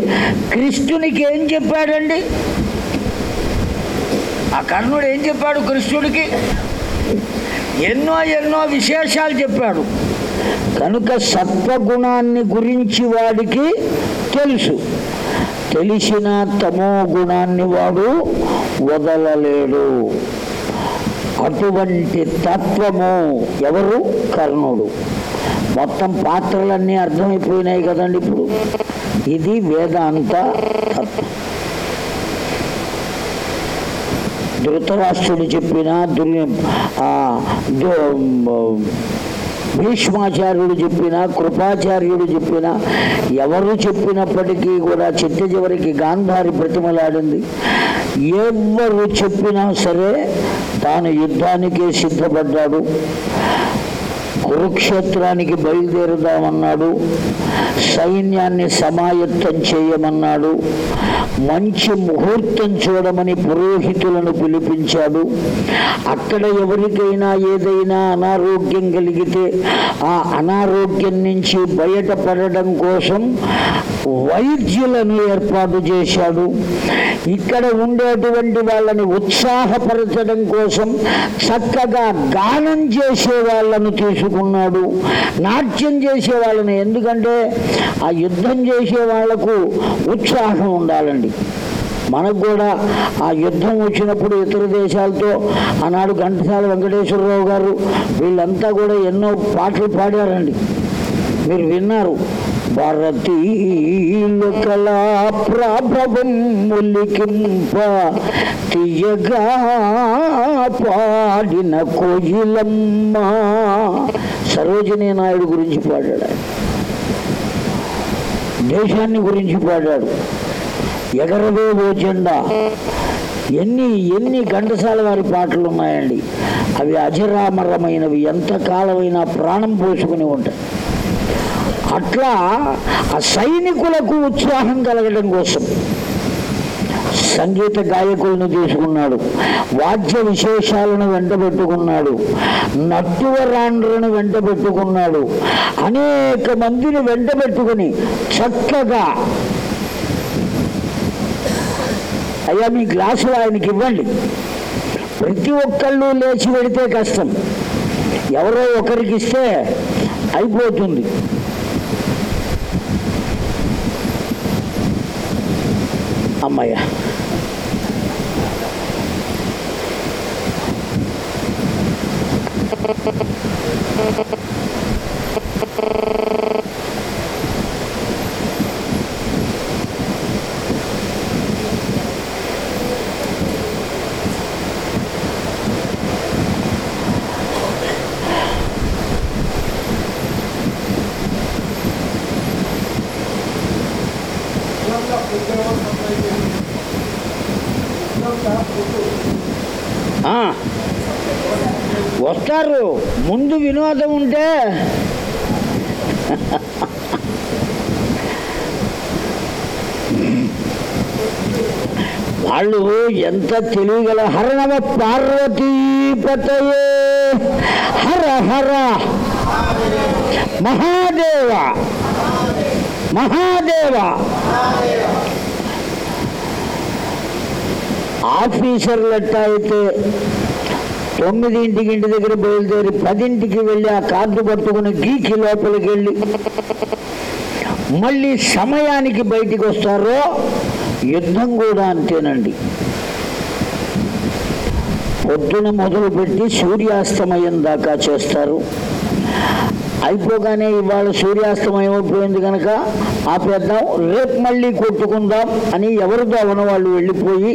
కృష్ణునికి ఏం చెప్పాడండి? ఆ కర్ణుడు ఏం చెప్పాడు కృష్ణుడికి? ఎన్నో ఎన్నో విశేషాలు చెప్పాడు. కనుక సత్వగుణాన్ని గురించి వాడికి తెలుసు. తెలిసిన తమో గుణాన్ని వాడు వదలలేడు. అటువంటి తత్వము ఎవరు? కర్ణుడు. మొత్తం పాత్రలన్నీ అర్థమైపోయినాయి కదండి ఇప్పుడు. ఇది వేదాంత తత్వం. ధృతరాష్ట్రుడు చెప్పిన దుర్యం ఆ, భీష్మాచార్యుడు చెప్పిన కృపాచార్యుడు చెప్పిన ఎవరు చెప్పినప్పటికీ కూడా చిట్ట చివరికి గాంధారి ప్రతిమలాడింది. ఎవరు చెప్పినా సరే తాను యుద్ధానికే సిద్ధపడ్డాడు. కురుక్షేత్రానికి బయలుదేరుదామన్నాడు. సైన్యాన్ని సమాయత్తం చేయమన్నాడు. మంచి ముహూర్తం చూడమని పురోహితులను పిలిపించాడు. అక్కడ ఎవరికైనా ఏదైనా అనారోగ్యం కలిగితే ఆ అనారోగ్యం నుంచి బయటపడడం కోసం వైద్యులను ఏర్పాటు చేశాడు. ఇక్కడ ఉండేటువంటి వాళ్ళని ఉత్సాహపరచడం కోసం చక్కగా గానం చేసే వాళ్ళను పెట్టుకున్నాడు నాట్యం చేసే వాళ్ళని ఎందుకంటే ఆ యుద్ధం చేసే వాళ్ళకు ఉత్సాహం ఉండాలండి. మనకు కూడా ఆ యుద్ధం వచ్చినప్పుడు ఇతర దేశాలతో ఆనాడు ఘంటసాల వెంకటేశ్వరరావు గారు వీళ్ళంతా కూడా ఎన్నో పాటలు పాడారండి. మీరు విన్నారు. భారతీయుల కళా ప్రాభవం ములికింప తీయగా పాడిన కోయిలమ్మ. సరోజనీ నాయుడు గురించి పాడాడు దేశాన్ని గురించి పాడాడు. ఎగరవే ఓ జెండా. ఎన్ని ఎన్ని ఘంటసాల వారి పాటలు ఉన్నాయండి. అవి అజరామరమైనవి. ఎంతకాలమైనా ప్రాణం పోసుకుని ఉంటాయి. అట్లా ఆ సైనికులకు ఉత్సాహం కలగడం కోసం సంగీత గాయకులను తీసుకున్నాడు వాద్య విశేషాలను వెంటబెట్టుకున్నాడు నట్టువరాండ్రను వెంటబెట్టుకున్నాడు అనేక మందిని వెంటబెట్టుకుని చక్కగా అయ్యా మీ గ్లాసులు ఆయనకి ఇవ్వండి. ప్రతి ఒక్కళ్ళు లేచి పెడితే కష్టం. ఎవరో ఒకరికి ఇస్తే అయిపోతుంది. అమ్మయ్య ఆ, వస్తారు ముందు వినోదం ఉంటే వాళ్ళు ఎంత తెలియగల హరణవ పార్వతీపతయే. హర హర. మహాదేవ. మహాదేవ. ఆఫీసర్లట్ట అయితే తొమ్మిదింటికి ఇంటి దగ్గర బయలుదేరి పదింటికి వెళ్ళి ఆ కార్డు పట్టుకుని గీకి లోపలికి వెళ్ళి మళ్ళీ సమయానికి బయటికి వస్తారో యుద్ధం కూడా అంతేనండి. పొద్దున మొదలుపెట్టి సూర్యాస్తమయం దాకా చేస్తారు. అయిపోగానే ఇవాళ సూర్యాస్తమయం అయిపోయింది కనుక ఆపేద్దాం రేపు మళ్ళీ కొట్టుకుందాం అని ఎవరితో ఉన్న వాళ్ళు వెళ్ళిపోయి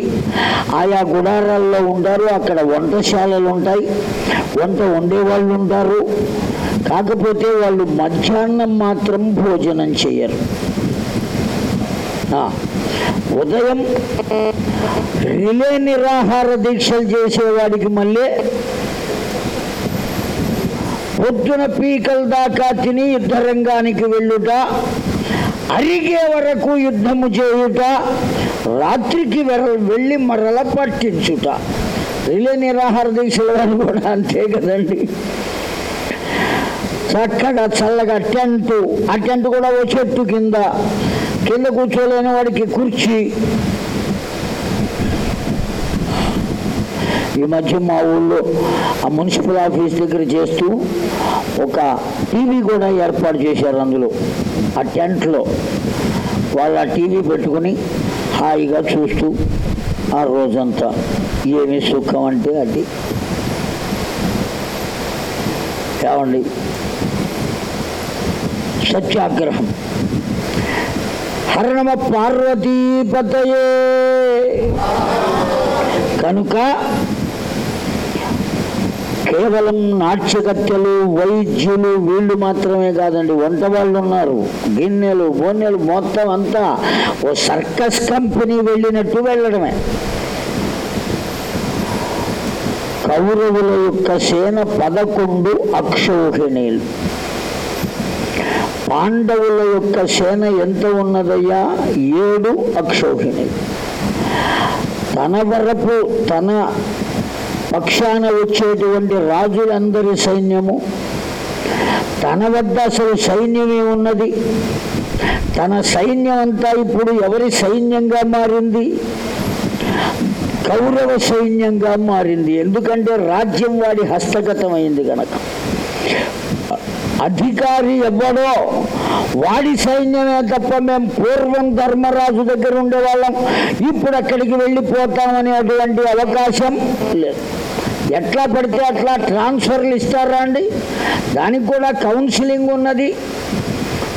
ఆయా గుడారాల్లో ఉంటారు అక్కడ వంటశాలలు ఉంటాయి వంట వండేవాళ్ళు ఉంటారు. కాకపోతే వాళ్ళు మధ్యాహ్నం మాత్రం భోజనం చేయరు. ఉదయం రిలే నిరాహార దీక్షలు చేసేవాడికి మళ్ళీ పొద్దున పీకల దాకా తిని యుద్ధరంగానికి వెళ్ళుట అరిగే వరకు యుద్ధము చేయుట రాత్రికి వెళ్ళి మరల పట్టించుట. రిలే నిరాహార దీక్షలు కూడా అంతే కదండి. చక్కగా చల్లగా టెంట్ ఆ టెంట్ కూడా ఓ చెట్టు కింద. కింద కూర్చోలేని వాడికి కుర్చీ. ఈ మధ్య మా ఊళ్ళో ఆ మున్సిపల్ ఆఫీస్ దగ్గర చేస్తూ ఒక టీవీ కూడా ఏర్పాటు చేశారు అందులో. ఆ టెంట్లో వాళ్ళు ఆ టీవీ పెట్టుకుని హాయిగా చూస్తూ ఆ రోజంతా ఏమి సుఖం అంటే అది. ఏమండి? సత్యాగ్రహం. హరణమ పార్వతీపతయే. కనుక కేవలం నాట్యకత్యలు వైద్యులు వీళ్ళు మాత్రమే కాదండి వంట వాళ్ళు ఉన్నారు. గిన్నెలు బోన్నెలు మొత్తం అంతా ఓ సర్కస్ కంపెనీ వెళ్ళినట్టు వెళ్ళడమే. కౌరవుల యొక్క సేన పదకొండు అక్షౌహిణీలు. పాండవుల యొక్క సేన ఎంత ఉన్నదయ్యా? ఏడు అక్షౌహిణీలు. తన వరపు తన పక్షాన వచ్చేటువంటి రాజులందరి సైన్యము తన వద్ద అసలు సైన్యమే ఉన్నది. తన సైన్యం అంతా ఇప్పుడు ఎవరి సైన్యంగా మారింది? కౌరవ సైన్యంగా మారింది. ఎందుకంటే రాజ్యం వాడి హస్తగతమైంది కనుక అధికారి ఎవడో వాడి సైన్యమే తప్ప మేము పూర్వం ధర్మరాజు దగ్గర ఉండేవాళ్ళం. ఇప్పుడు అక్కడికి వెళ్ళిపోతామనేటువంటి అవకాశం లేదు. ఎట్లా పడితే అట్లా ట్రాన్స్ఫర్లు ఇస్తారా అండి? దానికి కూడా కౌన్సిలింగ్ ఉన్నది.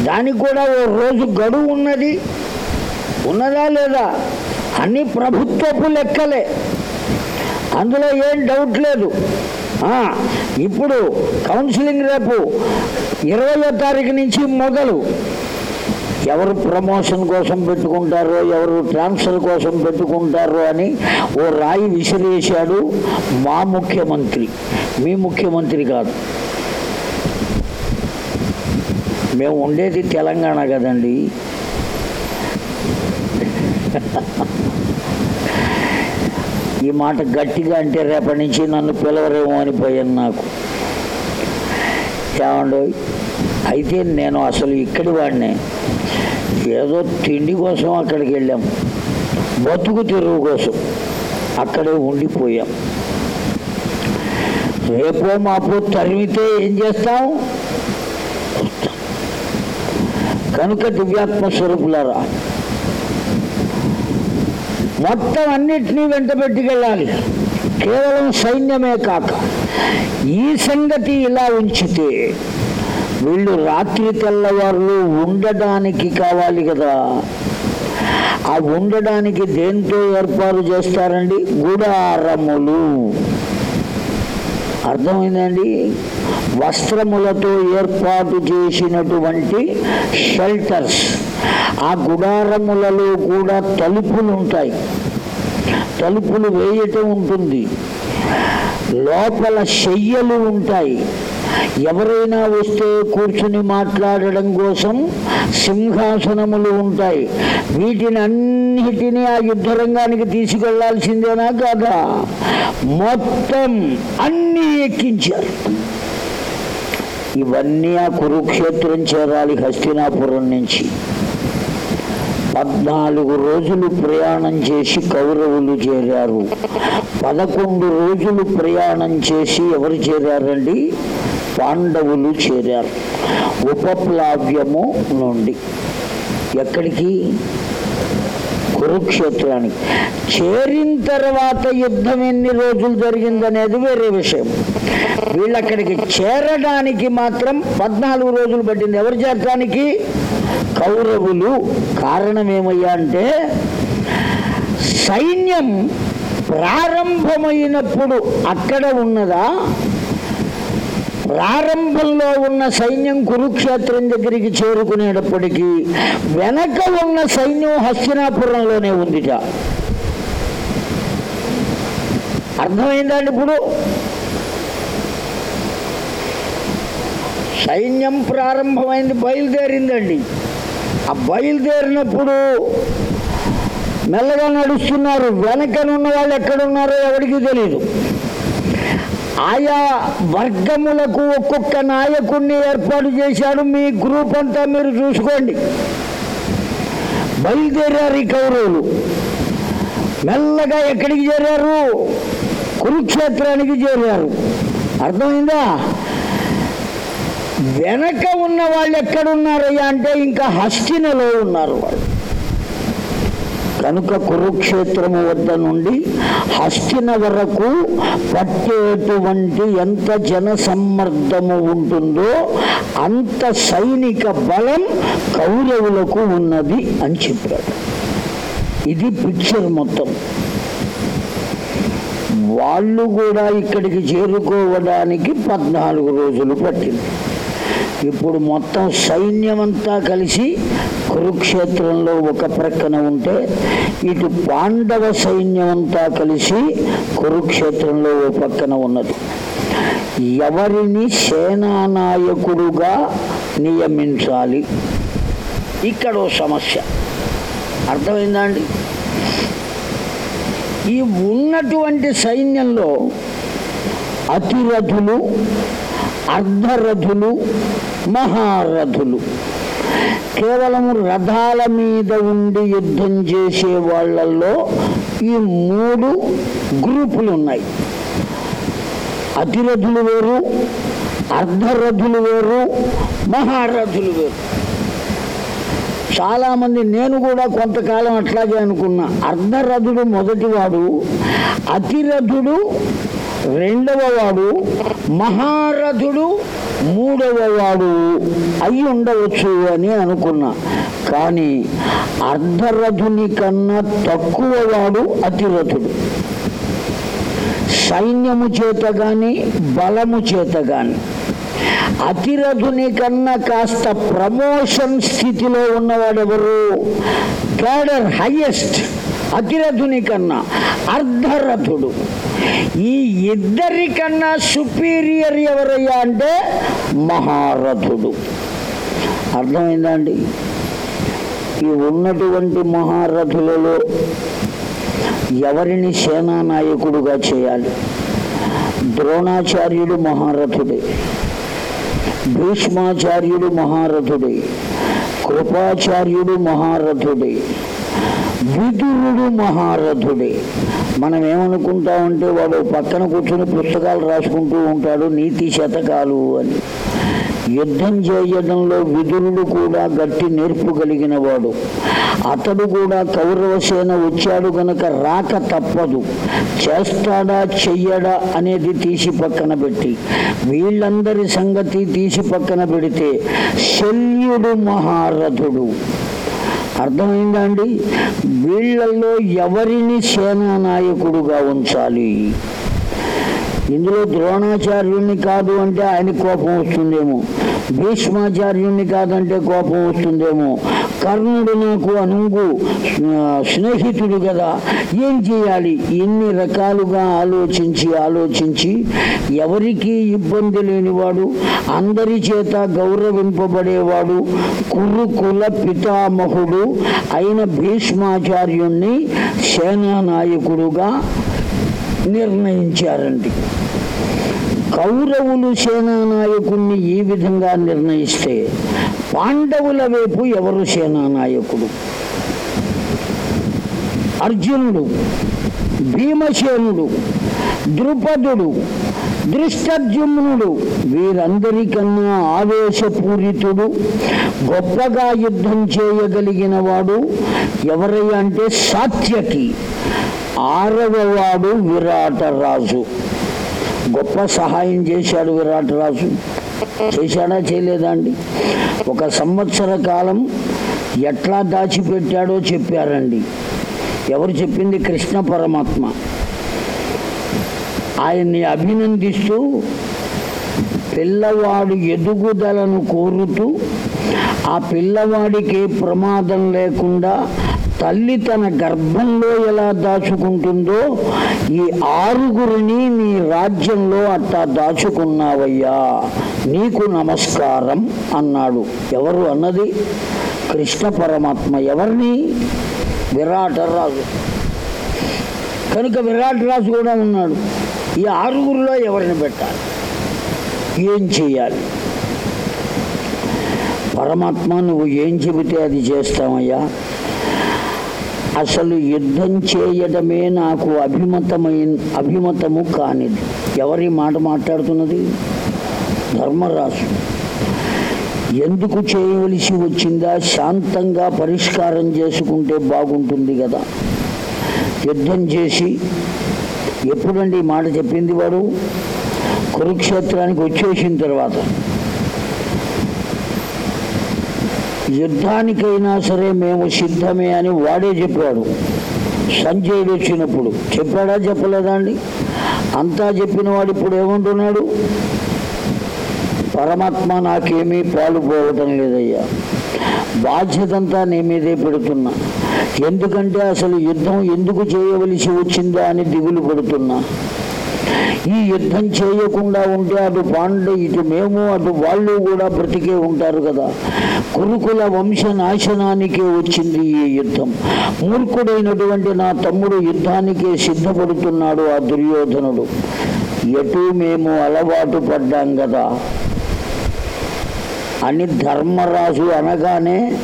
దానికి కూడా ఓ రోజు గడువు ఉన్నది. ఉన్నదా లేదా? అన్ని ప్రభుత్వపు లెక్కలే. అందులో ఏం డౌట్ లేదు. ఇప్పుడు కౌన్సిలింగ్ రేపు ఇరవయో తారీఖు నుంచి మొదలు. ఎవరు ప్రమోషన్ కోసం పెట్టుకుంటారో ఎవరు ట్రాన్స్ఫర్ కోసం పెట్టుకుంటారో అని ఓ రాయి విసిరేశాడు మా ముఖ్యమంత్రి. మీ ముఖ్యమంత్రి కాదు. మేము ఉండేది తెలంగాణ కదండి. ఈ మాట గట్టిగా అంటే రేపటి నుంచి నన్ను పిలవరేమో అని పోయాను నాకు. ఏమండో అయితే నేను అసలు ఇక్కడి వాడిని. ఏదో తిండి కోసం అక్కడికి వెళ్ళాం. బతుకు తిరుగు కోసం అక్కడే ఉండిపోయాం. రేపో మాపో తరిమితే ఏం చేస్తాం? కనుక దివ్యాత్మ స్వరూపులారా మొత్తం అన్నిటినీ వెంట పెట్టుకెళ్ళాలి. కేవలం సైన్యమే కాక ఈ సంగతి ఇలా ఉంచితే వీళ్ళు రాత్రి తెల్లవారులు ఉండడానికి కావాలి కదా. ఆ ఉండడానికి దేంతో ఏర్పాటు చేస్తారండి? గుడారములు. అర్థమైందండి? వస్త్రములతో ఏర్పాటు చేసినటువంటి షెల్టర్స్. ఆ గుడారములలో కూడా తలుపులు ఉంటాయి. తలుపులు వేయటం ఉంటుంది. లోపల శయ్యలు ఉంటాయి. ఎవరైనా వస్తే కూర్చుని మాట్లాడడం కోసం సింహాసనములు ఉంటాయి. వీటిని అన్నిటినీ ఆ యుద్ధ రంగానికి తీసుకెళ్ళాల్సిందేనా కాదా? మొత్తం అన్నీ ఎక్కించారు. ఇవన్నీ ఆ కురుక్షేత్రం చేరాలి హస్తినాపురం నుంచి. పద్నాలుగు రోజులు ప్రయాణం చేసి కౌరవులు చేరారు. పదకొండు రోజులు ప్రయాణం చేసి ఎవరు చేరారండి? పాండవులు చేరారు. ఉపప్లావ్యము నుండి. ఎక్కడికి? కురుక్షేత్రానికి. చేరిన తర్వాత యుద్ధం ఎన్ని రోజులు జరిగిందనేది వేరే విషయం. వీళ్ళు అక్కడికి చేరడానికి మాత్రం పద్నాలుగు రోజులు పట్టింది. ఎవరు చేరడానికి కౌరవులు కారణం ఏమయ్యా అంటే సైన్యం ప్రారంభమైనప్పుడు అక్కడ ఉన్నదా? ప్రారంభంలో ఉన్న సైన్యం కురుక్షేత్రం దగ్గరికి చేరుకునేటప్పటికీ వెనక ఉన్న సైన్యం హస్తినాపురంలోనే ఉందిట. అర్థమైందండి ఇప్పుడు? సైన్యం ప్రారంభమైంది బయలుదేరిందండి. ఆ బయలుదేరినప్పుడు మెల్లగా నడుస్తున్నారు. వెనకనున్న వాళ్ళు ఎక్కడున్నారో ఎవరికి తెలియదు ఆయా వర్గములకు ఒక్కొక్క నాయకుడిని ఏర్పాటు చేశాడు. మీ గ్రూప్ అంతా మీరు చూసుకోండి. బయలుదేరారు ఈ కౌరవులు. మెల్లగా ఎక్కడికి చేరారు? కురుక్షేత్రానికి చేరారు. అర్థమైందా? వెనక ఉన్న వాళ్ళు ఎక్కడున్నారయ్యా అంటే ఇంకా హస్తినలో ఉన్నారు వాళ్ళు. కనుక కురుక్షేత్రము వద్ద నుండి హస్తిన వరకు పట్టేటువంటి ఎంత జనసమ్మర్దము ఉంటుందో అంత సైనిక బలం కౌరవులకు ఉన్నది అని చెప్పాడు. ఇది పిక్చర్ మొత్తం. వాళ్ళు కూడా ఇక్కడికి చేరుకోవడానికి పద్నాలుగు రోజులు పట్టింది. ఇప్పుడు మొత్తం సైన్యమంతా కలిసి కురుక్షేత్రంలో ఒక ప్రక్కన ఉంటే ఇటు పాండవ సైన్యమంతా కలిసి కురుక్షేత్రంలో ఒక పక్కన ఉన్నది. ఎవరిని సేనానాయకుడుగా నియమించాలి? ఇక్కడ ఓ సమస్య. అర్థమైందా అండి? ఈ ఉన్నటువంటి సైన్యంలో అతిరథులు అర్ధరథులు మహారథులు. కేవలం రథాల మీద ఉండి యుద్ధం చేసే వాళ్ళల్లో ఈ మూడు గ్రూపులు ఉన్నాయి అతిరథులు వేరు అర్ధరథులు వేరు మహారథులు వేరు. చాలామంది నేను కూడా కొంతకాలం అట్లాగే అనుకున్నా. అర్ధరథుడు మొదటివాడు అతిరథుడు రెండవ వాడు మహారథుడు మూడవ వాడు అయి ఉండవచ్చు అని అనుకున్నా. కానీ అర్ధరథుని కన్నా తక్కువ వాడు అతిరథుడు. సైన్యము చేత కానీ బలము చేత కానీ అతిరథుని కన్నా కాస్త ప్రమోషన్ స్థితిలో ఉన్నవాడెవరు? క్యాడర్ హయ్యెస్ట్ అతిరథుని కన్నా అర్ధరథుడు. ఈ ఇద్దరికన్నా సుపీరియర్ ఎవరయ్యా అంటే మహారథుడు. అర్థమైందా అండి ఈ ఉన్నటువంటి మహారథులలో ఎవరిని సేనానాయకుడుగా చేయాలి? ద్రోణాచార్యుడు మహారథుడే భీష్మాచార్యుడు మహారథుడే కృపాచార్యుడు మహారథుడే విదురుడు మహారథుడే. మనం ఏమనుకుంటామంటే వాడు పక్కన కూర్చొని పుస్తకాలు రాసుకుంటూ ఉంటాడు నీతి శతకాలు అని. యుద్ధం చేయడంలో విదురుడు కూడా గట్టి నేర్పు కలిగిన వాడు. అతడు కూడా కౌరవ సేన వచ్చాడు గనక రాక తప్పదు. చేస్తాడా చెయ్యడా అనేది తీసి పక్కన పెట్టి. వీళ్ళందరి సంగతి తీసి పక్కన పెడితే శల్యుడు మహారథుడు. అర్థమైందా అండి వీళ్ళల్లో ఎవరిని సేనా నాయకుడుగా ఉంచాలి? ఇందులో ద్రోణాచార్యుణ్ణి కాదు అంటే ఆయన కోపం వస్తుందేమో. భీష్మాచార్యుణ్ణి కాదంటే కోపం వస్తుందేమో. కర్ణుడు నాకు అనుగు స్నేహితుడు కదా. ఏం చేయాలి? ఎన్ని రకాలుగా ఆలోచించి ఆలోచించి ఎవరికి ఇబ్బంది లేనివాడు అందరి చేత గౌరవింపబడేవాడు కురుకుల పితామహుడు అయిన భీష్మాచార్యుణ్ణి సేనా నాయకుడుగా నిర్ణయించారండి. కౌరవులు సేనానాయకుణ్ణి ఈ విధంగా నిర్ణయిస్తే పాండవుల వైపు ఎవరు సేనానాయకుడు? అర్జునుడు భీమసేనుడు ద్రుపదుడు దృష్టర్జుమ్నుడు వీరందరికన్నా ఆవేశపూరితుడు గొప్పగా యుద్ధం చేయగలిగిన వాడు ఎవరయ్యా అంటే సాత్యకి. ఆరవవాడు విరాటరాజు. గొప్ప సహాయం చేశాడు విరాటరాజు. చేశాడా చేయలేదా అండి ఒక సంవత్సర కాలం ఎట్లా దాచిపెట్టాడో చెప్పారండి. ఎవరు చెప్పింది? కృష్ణ పరమాత్మ. ఆయన్ని అభినందిస్తూ పిల్లవాడు ఎదుగుదలను కోరుతూ ఆ పిల్లవాడికి ప్రమాదం లేకుండా తల్లి తన గర్భంలో ఎలా దాచుకుంటుందో ఈ ఆరుగురిని నీ రాజ్యంలో అట్టా దాచుకున్నావయ్యా. నీకు నమస్కారం అన్నాడు. ఎవరు అన్నది? కృష్ణ పరమాత్మ. ఎవరిని? విరాట రాజు. కనుక విరాట్ రాజు కూడా ఉన్నాడు. ఈ ఆరుగురిలో ఎవరిని పెట్టాలి? ఏం చేయాలి పరమాత్మ నువ్వు ఏం చెబితే అది చేస్తామయ్యా అసలు యుద్ధం చేయడమే నాకు అభిమతమైన అభిమతము కానిది. ఎవరి మాట మాట్లాడుతున్నది? ధర్మరాజు. ఎందుకు చేయవలసి వచ్చిందా? శాంతంగా పరిష్కారం చేసుకుంటే బాగుంటుంది కదా. యుద్ధం చేసి ఎప్పుడండి మాట చెప్పింది వాడు? కురుక్షేత్రానికి వచ్చేసిన తర్వాత. యుద్ధానికైనా సరే మేము సిద్ధమే అని వాడే చెప్పాడు. సంజయుడు వచ్చినప్పుడు చెప్పాడా చెప్పలేదా అండి? అంతా చెప్పిన వాడు ఇప్పుడు ఏమంటున్నాడు? పరమాత్మ నాకేమీ పాలు పోవటం లేదయ్యా. బాధ్యతంతా నీ మీదే పెడుతున్నా. ఎందుకంటే అసలు యుద్ధం ఎందుకు చేయవలసి వచ్చిందా అని దిగులు పడుతున్నా. ఈ యుద్ధం చేయకుండా ఉంటే అటు పాండే ఇటు మేము అటు వాళ్ళు కూడా బ్రతికే ఉంటారు కదా. కురుకుల వంశ నాశనానికే వచ్చింది ఈ యుద్ధం. మూర్ఖుడైనటువంటి నా తమ్ముడు యుద్ధానికే సిద్ధపడుతున్నాడు ఆ దుర్యోధనుడు. ఎటు మేము అలవాటు పడ్డాం కదా. అని ధర్మరాజు అనగానే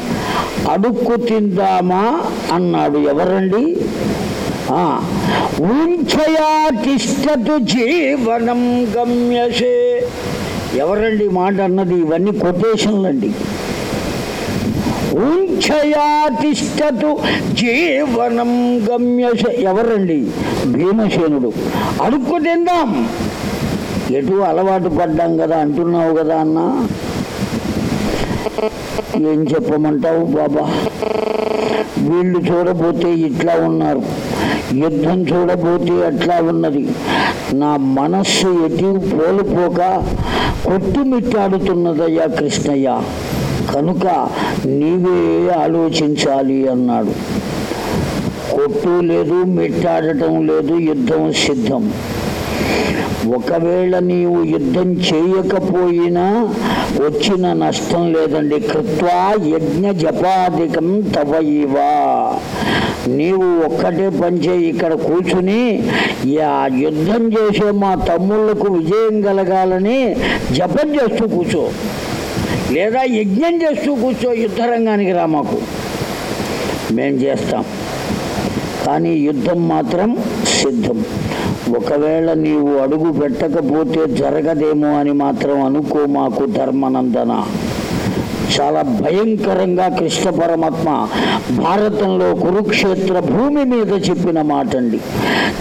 అడుక్కు తిందామా? అన్నాడు ఎవరండి? ఆ, తిష్టతు జీవనం గమ్యసే. ఎవరండి మాట అన్నది? ఇవన్నీ కొటేషన్లు అండి ఉంచయా తిష్టతు జీవనం గమ్యస. ఎవరండి? భీమసేనుడు. అడుక్కు తిందాం. ఎటు అలవాటు పడ్డాం కదా అంటున్నావు కదా అన్నా. ఏం చెప్పమంటావు బాబా? వీళ్ళు చూడబోతే ఇట్లా ఉన్నారు. యుద్ధం చూడబోతే అట్లా ఉన్నది. నా మనస్సు ఎటు పోలుపోక కొట్టుమిట్టాడుతున్నదయ్యా కృష్ణయ్య. కనుక నీవే ఆలోచించాలి అన్నాడు. కొట్టు లేదు మిట్టాడటం లేదు యుద్ధం సిద్ధం. ఒకవేళ నీవు యుద్ధం చేయకపోయినా వచ్చిన నష్టం లేదండి. కృత్వా యజ్ఞ జపాధికం తవ ఇవా. నీవు ఒక్కటే పనిచే ఇక్కడ కూర్చుని యుద్ధం చేసే మా తమ్ముళ్ళకు విజయం కలగాలని జపం చేస్తూ కూర్చో. లేదా యజ్ఞం చేస్తూ కూర్చో. యుద్ధరంగానికి రా మాకు. మేం చేస్తాం. కానీ యుద్ధం మాత్రం సిద్ధం. ఒకవేళ నీవు అడుగు పెట్టకపోతే జరగదేమో అని మాత్రం అనుకో మాకు ధర్మనందన. చాలా భయంకరంగా కృష్ణ పరమాత్మ భారతంలో కురుక్షేత్ర భూమి మీద చెప్పిన మాట అండి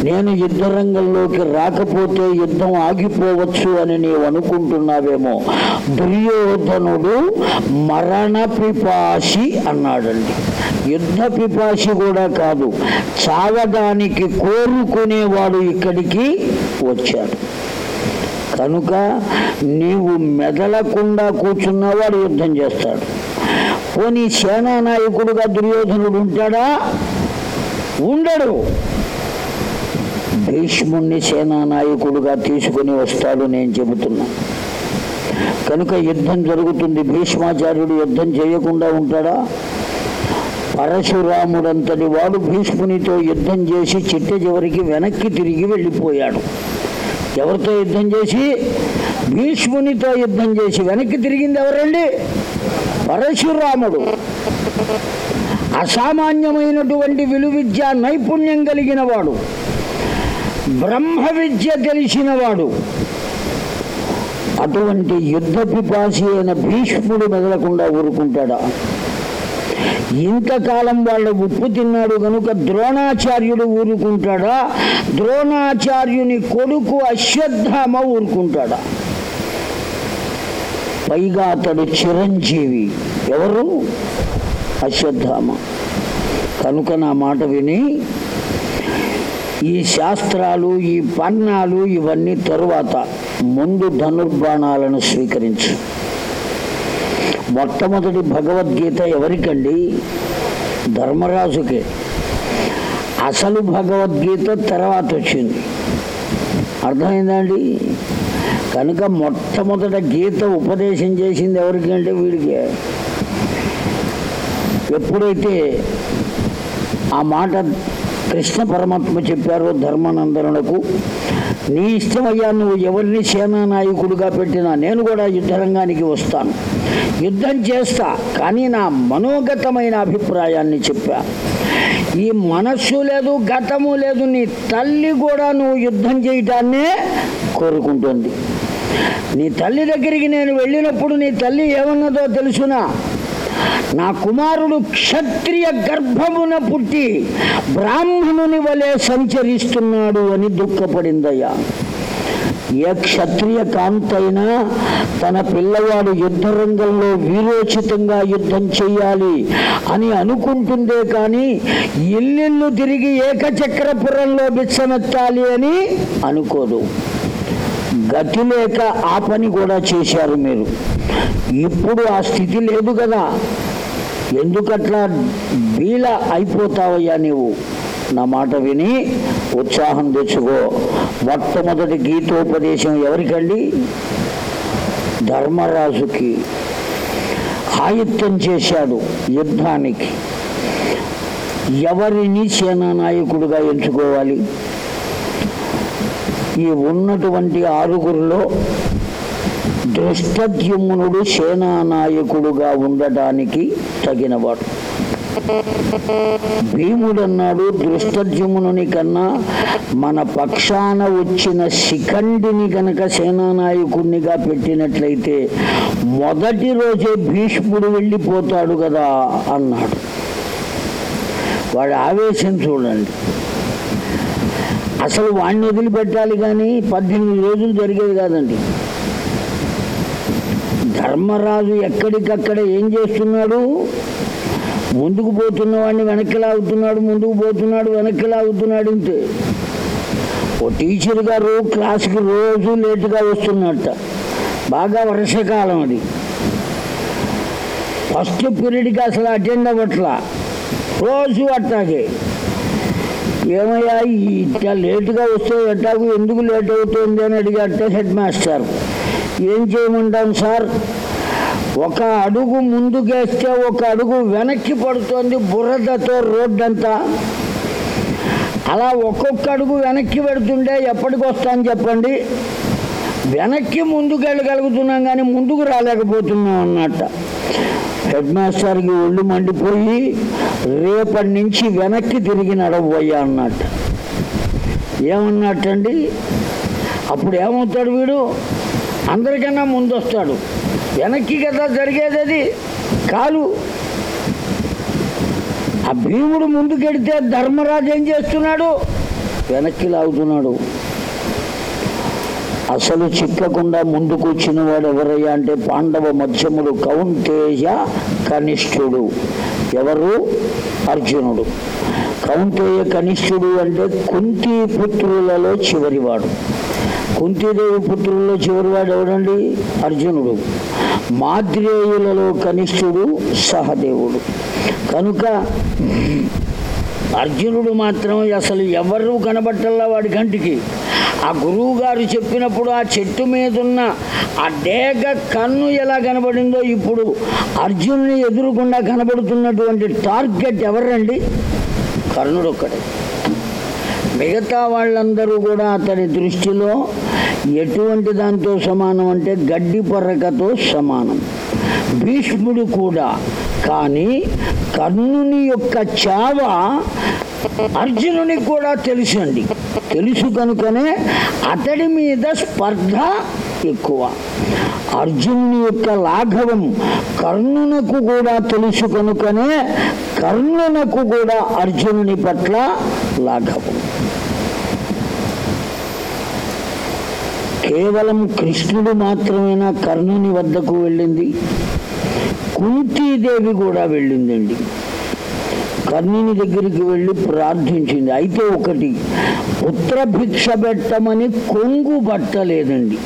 నేను యుద్ధ రంగంలోకి రాకపోతే యుద్ధం ఆగిపోవచ్చు అని నీవు అనుకుంటున్నావేమో. దుర్యోధనుడు మరణ పిపాసి అన్నాడండి. యుద్ధ పిపాసి కూడా కాదు చావడానికి కోరుకునేవాడు ఇక్కడికి వచ్చాడు. కనుక నీవు మెదలకుండా కూర్చున్నవాడు యుద్ధం చేస్తాడు. పోనీ సేనా నాయకుడుగా దుర్యోధనుడు ఉంటాడా? ఉండడు. భీష్ముణ్ణి సేనా నాయకుడుగా తీసుకుని వస్తాడు నేను చెబుతున్నా. కనుక యుద్ధం జరుగుతుంది. భీష్మాచార్యుడు యుద్ధం చేయకుండా ఉంటాడా? పరశురాముడంతటి వాడు భీష్మునితో యుద్ధం చేసి చిట్ట చివరికి వెనక్కి తిరిగి వెళ్ళిపోయాడు. ఎవరితో యుద్ధం చేసి భీష్మునితో యుద్ధం చేసి వెనక్కి తిరిగింది ఎవరండి? పరశురాముడు. అసామాన్యమైనటువంటి విలువిద్య నైపుణ్యం కలిగిన వాడు బ్రహ్మ విద్య తెలిసినవాడు. అటువంటి యుద్ధ పిపాసి అయిన భీష్ముడు మెదలకుండా ఊరుకుంటాడా? ఇంతకాలం వాళ్ళ ఉప్పు తిన్నాడు కనుక ద్రోణాచార్యుడు ఊరుకుంటాడా? ద్రోణాచార్యుని కొడుకు అశ్వత్థామ ఊరుకుంటాడా? పైగా అతడు చిరంజీవి. ఎవరు? అశ్వత్థామ. కనుక నా మాట విని ఈ శాస్త్రాలు ఈ పన్నాలు ఇవన్నీ తరువాత ముందు ధనుర్బాణాలను స్వీకరించు. మొట్టమొదటి భగవద్గీత ఎవరికండి? ధర్మరాజుకే. అసలు భగవద్గీత తర్వాత వచ్చింది. అర్థమైందండి? కనుక మొట్టమొదట గీత ఉపదేశం చేసింది ఎవరికి అంటే వీడికి? ఎప్పుడైతే ఆ మాట కృష్ణ పరమాత్మ చెప్పారు ధర్మానందనకు నీ ఇష్టమయ్యా నువ్వు ఎవరిని సేనా నాయకుడిగా పెట్టినా నేను కూడా యుద్ధరంగానికి వస్తాను. యుద్ధం చేస్తా కానీ నా మనోగతమైన అభిప్రాయాన్ని చెప్పా. ఈ మనస్సు లేదు గతము లేదు నీ తల్లి కూడా నువ్వు యుద్ధం చేయటాన్నే కోరుకుంటుంది. నీ తల్లి దగ్గరికి నేను వెళ్ళినప్పుడు నీ తల్లి ఏమన్నదో తెలుసునా? నా కుమారుడు క్షత్రియ గర్భమున పుట్టి బ్రాహ్మణుని వలె సంచరిస్తున్నాడు అని దుఃఖపడిందయ్యా. ఏ క్షత్రియ కాంతైనా తన పిల్లవాడు యుద్ధ రంగంలో వీరోచితంగా యుద్ధం చేయాలి అని అనుకుంటుందే కానీ ఇల్లిల్లు తిరిగి ఏకచక్రపురంలో బిచ్చమెత్తాలి అని అనుకోదు. గతి లేక ఆ పని కూడా చేశారు మీరు. ఇప్పుడు ఆ స్థితి లేదు కదా. ఎందుకట్లా బీల అయిపోతావయ్యా నీవు? నా మాట విని ఉత్సాహం తెచ్చుకో. మొట్టమొదటి గీతోపదేశం ఎవరికండి? ధర్మరాజుకి. ఆయుత్తం చేశాడు యుద్ధానికి. ఎవరిని సేనానాయకుడిగా ఎంచుకోవాలి? ఈ ఉన్నటువంటి ఆరుగురిలో దృష్టద్యుమ్నుడు సేనానాయకుడుగా ఉండటానికి తగినవాడు. భీముడన్నాడు దృష్టద్యుమ్నుని కన్నా మన పక్షాన వచ్చిన శిఖండిని గనక సేనానాయకుడినిగా పెట్టినట్లయితే మొదటి రోజే భీష్ముడు వెళ్ళిపోతాడు కదా అన్నాడు. వాడి ఆవేశం చూడండి. అసలు వాడిని వదిలిపెట్టాలి కానీ పద్దెనిమిది రోజులు జరిగేది కాదండి. ధర్మరాజు ఎక్కడికక్కడ ఏం చేస్తున్నాడు? ముందుకు పోతున్న వాడిని వెనక్కి లాగుతున్నాడు ముందుకు పోతున్నాడు వెనక్కి లాగుతున్నాడు అంతే ఓ టీచర్ గారు క్లాస్కి రోజు లేటుగా వస్తున్నట్ట. బాగా వర్షాకాలం అది. ఫస్ట్ పీరియడ్కి అసలు అటెండ్ అవ్వట్లా. రోజు అట్టాగే ఏమయ్యా ఇంత ఇట్లా లేటుగా వస్తే ఎట్టాకు ఎందుకు లేట్ అవుతుంది అని అడిగాట హెడ్ మాస్టర్. ఏం చేయమంటాం సార్? ఒక అడుగు ముందుకేస్తే ఒక అడుగు వెనక్కి పడుతోంది బురదతో రోడ్డంతా అలా ఒక్కొక్క అడుగు వెనక్కి పెడుతుంటే ఎప్పటికి వస్తాను చెప్పండి? వెనక్కి ముందుకు వెళ్ళగలుగుతున్నాం కానీ ముందుకు రాలేకపోతున్నాం అన్నట్ట. హెడ్ మాస్టర్కి ఒళ్ళు మండిపోయి రేపటి నుంచి వెనక్కి తిరిగి నడవబోయా అన్నట్ట ఏమన్నట్టండి అప్పుడు ఏమవుతాడు వీడు? అందరికన్నా ముందు వస్తాడు వెనక్కి కదా జరిగేది అది. కాలు. ఆ భీముడు ముందుకెడితే ధర్మరాజు ఏం చేస్తున్నాడు? వెనక్కి లాగుతున్నాడు. అసలు చిక్కకుండా ముందుకు వచ్చిన వాడు ఎవరయ్యా అంటే పాండవ మధ్యముడు కౌంటేయ కనిష్ఠుడు. ఎవరు? అర్జునుడు. కౌంటేయ కనిష్ఠుడు అంటే కుంతి పుత్రులలో చివరివాడు. కుంతీదేవి పుత్రుల్లో చివరివాడు ఎవడండి? అర్జునుడు. మాద్రేయులలో కనిష్ఠుడు సహదేవుడు. కనుక అర్జునుడు మాత్రం అసలు ఎవరు కనబట్టల్లా వాడి కంటికి? ఆ గురువు గారు చెప్పినప్పుడు ఆ చెట్టు మీద ఉన్న ఆ డేగ కన్ను ఎలా కనబడిందో ఇప్పుడు అర్జునుని ఎదురుకుండా కనబడుతున్నటువంటి టార్గెట్ ఎవరండి కర్ణుడు ఒక్కడే. మిగతా వాళ్ళందరూ కూడా అతని దృష్టిలో ఎటువంటి దాంతో సమానం అంటే గడ్డి పర్రకతో సమానం. భీష్ముడు కూడా. కానీ కర్ణుని యొక్క చావ అర్జునునికి కూడా తెలుసండి. తెలుసు కనుకనే అతడి మీద స్పర్ధ ఎక్కువ. అర్జునుని యొక్క లాఘవం కర్ణునకు కూడా తెలుసు కనుకనే కర్ణునకు కూడా అర్జునుని పట్ల లాఘవం. కేవలం కృష్ణుడు మాత్రమేనా కర్ణుని వద్దకు వెళ్ళింది? కుంతీదేవి కూడా వెళ్ళిందండి. కర్ణిని దగ్గరికి వెళ్ళి ప్రార్థించింది. అయితే ఒకటి పుత్ర భిక్ష పెట్టమని కొంగు పట్టలేదండి.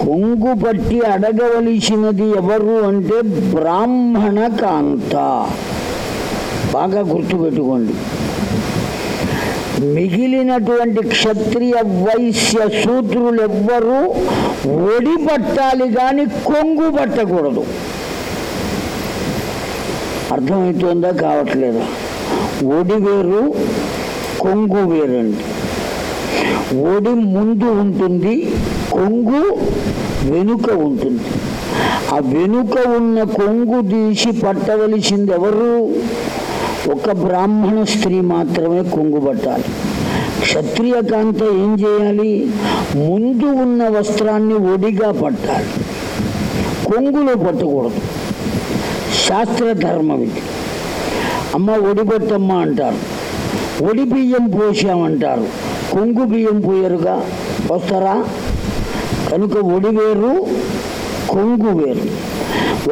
కొంగు పట్టి అడగవలసినది ఎవరు అంటే బ్రాహ్మణ కాంత. బాగా గుర్తుపెట్టుకోండి. మిగిలినటువంటి క్షత్రియ వైశ్య సూత్రులెవ్వరూ ఒడి పట్టాలి కానీ కొంగు పట్టకూడదు. అర్థమవుతుందా కావట్లేదు. ఒడి వేరు కొంగు వేరండి. ఒడి ముందు ఉంటుంది కొంగు వెనుక ఉంటుంది. ఆ వెనుక ఉన్న కొంగు తీసి పట్టవలసింది ఎవరు? ఒక బ్రాహ్మణ స్త్రీ మాత్రమే కొంగు పట్టాలి. క్షత్రియ కాంత ఏం చేయాలి? ముందు ఉన్న వస్త్రాన్ని ఒడిగా పట్టాలి. కొంగులో పట్టకూడదు. శాస్త్ర ధర్మం ఇది. అమ్మ ఒడిబట్టమ్మ అంటారు. ఒడి బియ్యం పోసామంటారు. కొంగు బియ్యం పోయారుగా? వస్తారా కనుక ఒడి వేరు కొంగు వేరు.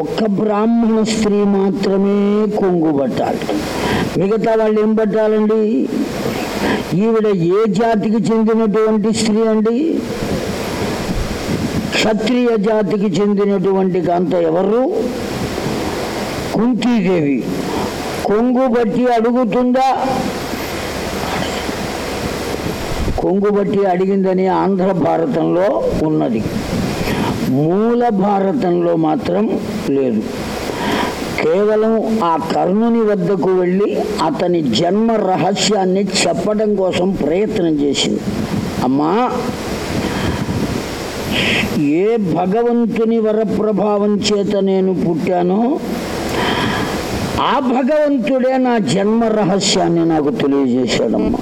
ఒక్క బ్రాహ్మణ స్త్రీ మాత్రమే కొంగు పట్టాలి. మిగతా వాళ్ళు ఏం పట్టాలండి? ఈవిడ ఏ జాతికి చెందినటువంటి స్త్రీ అండి? క్షత్రియ జాతికి చెందినటువంటి కాంత ఎవరు? కుంతీదేవి. కొంగు బట్టి అడుగుతుందా? కొంగు బట్టి అడిగిందని ఆంధ్ర భారతంలో ఉన్నది. మూల భారతంలో మాత్రం లేదు. కేవలం ఆ కర్ణుని వద్దకు వెళ్ళి అతని జన్మ రహస్యాన్ని చెప్పడం కోసం ప్రయత్నం చేసింది. అమ్మా ఏ భగవంతుని వరప్రభావం చేత నేను పుట్టానో ఆ భగవంతుడే నా జన్మ రహస్యాన్ని నాకు తెలియజేశాడమ్మా.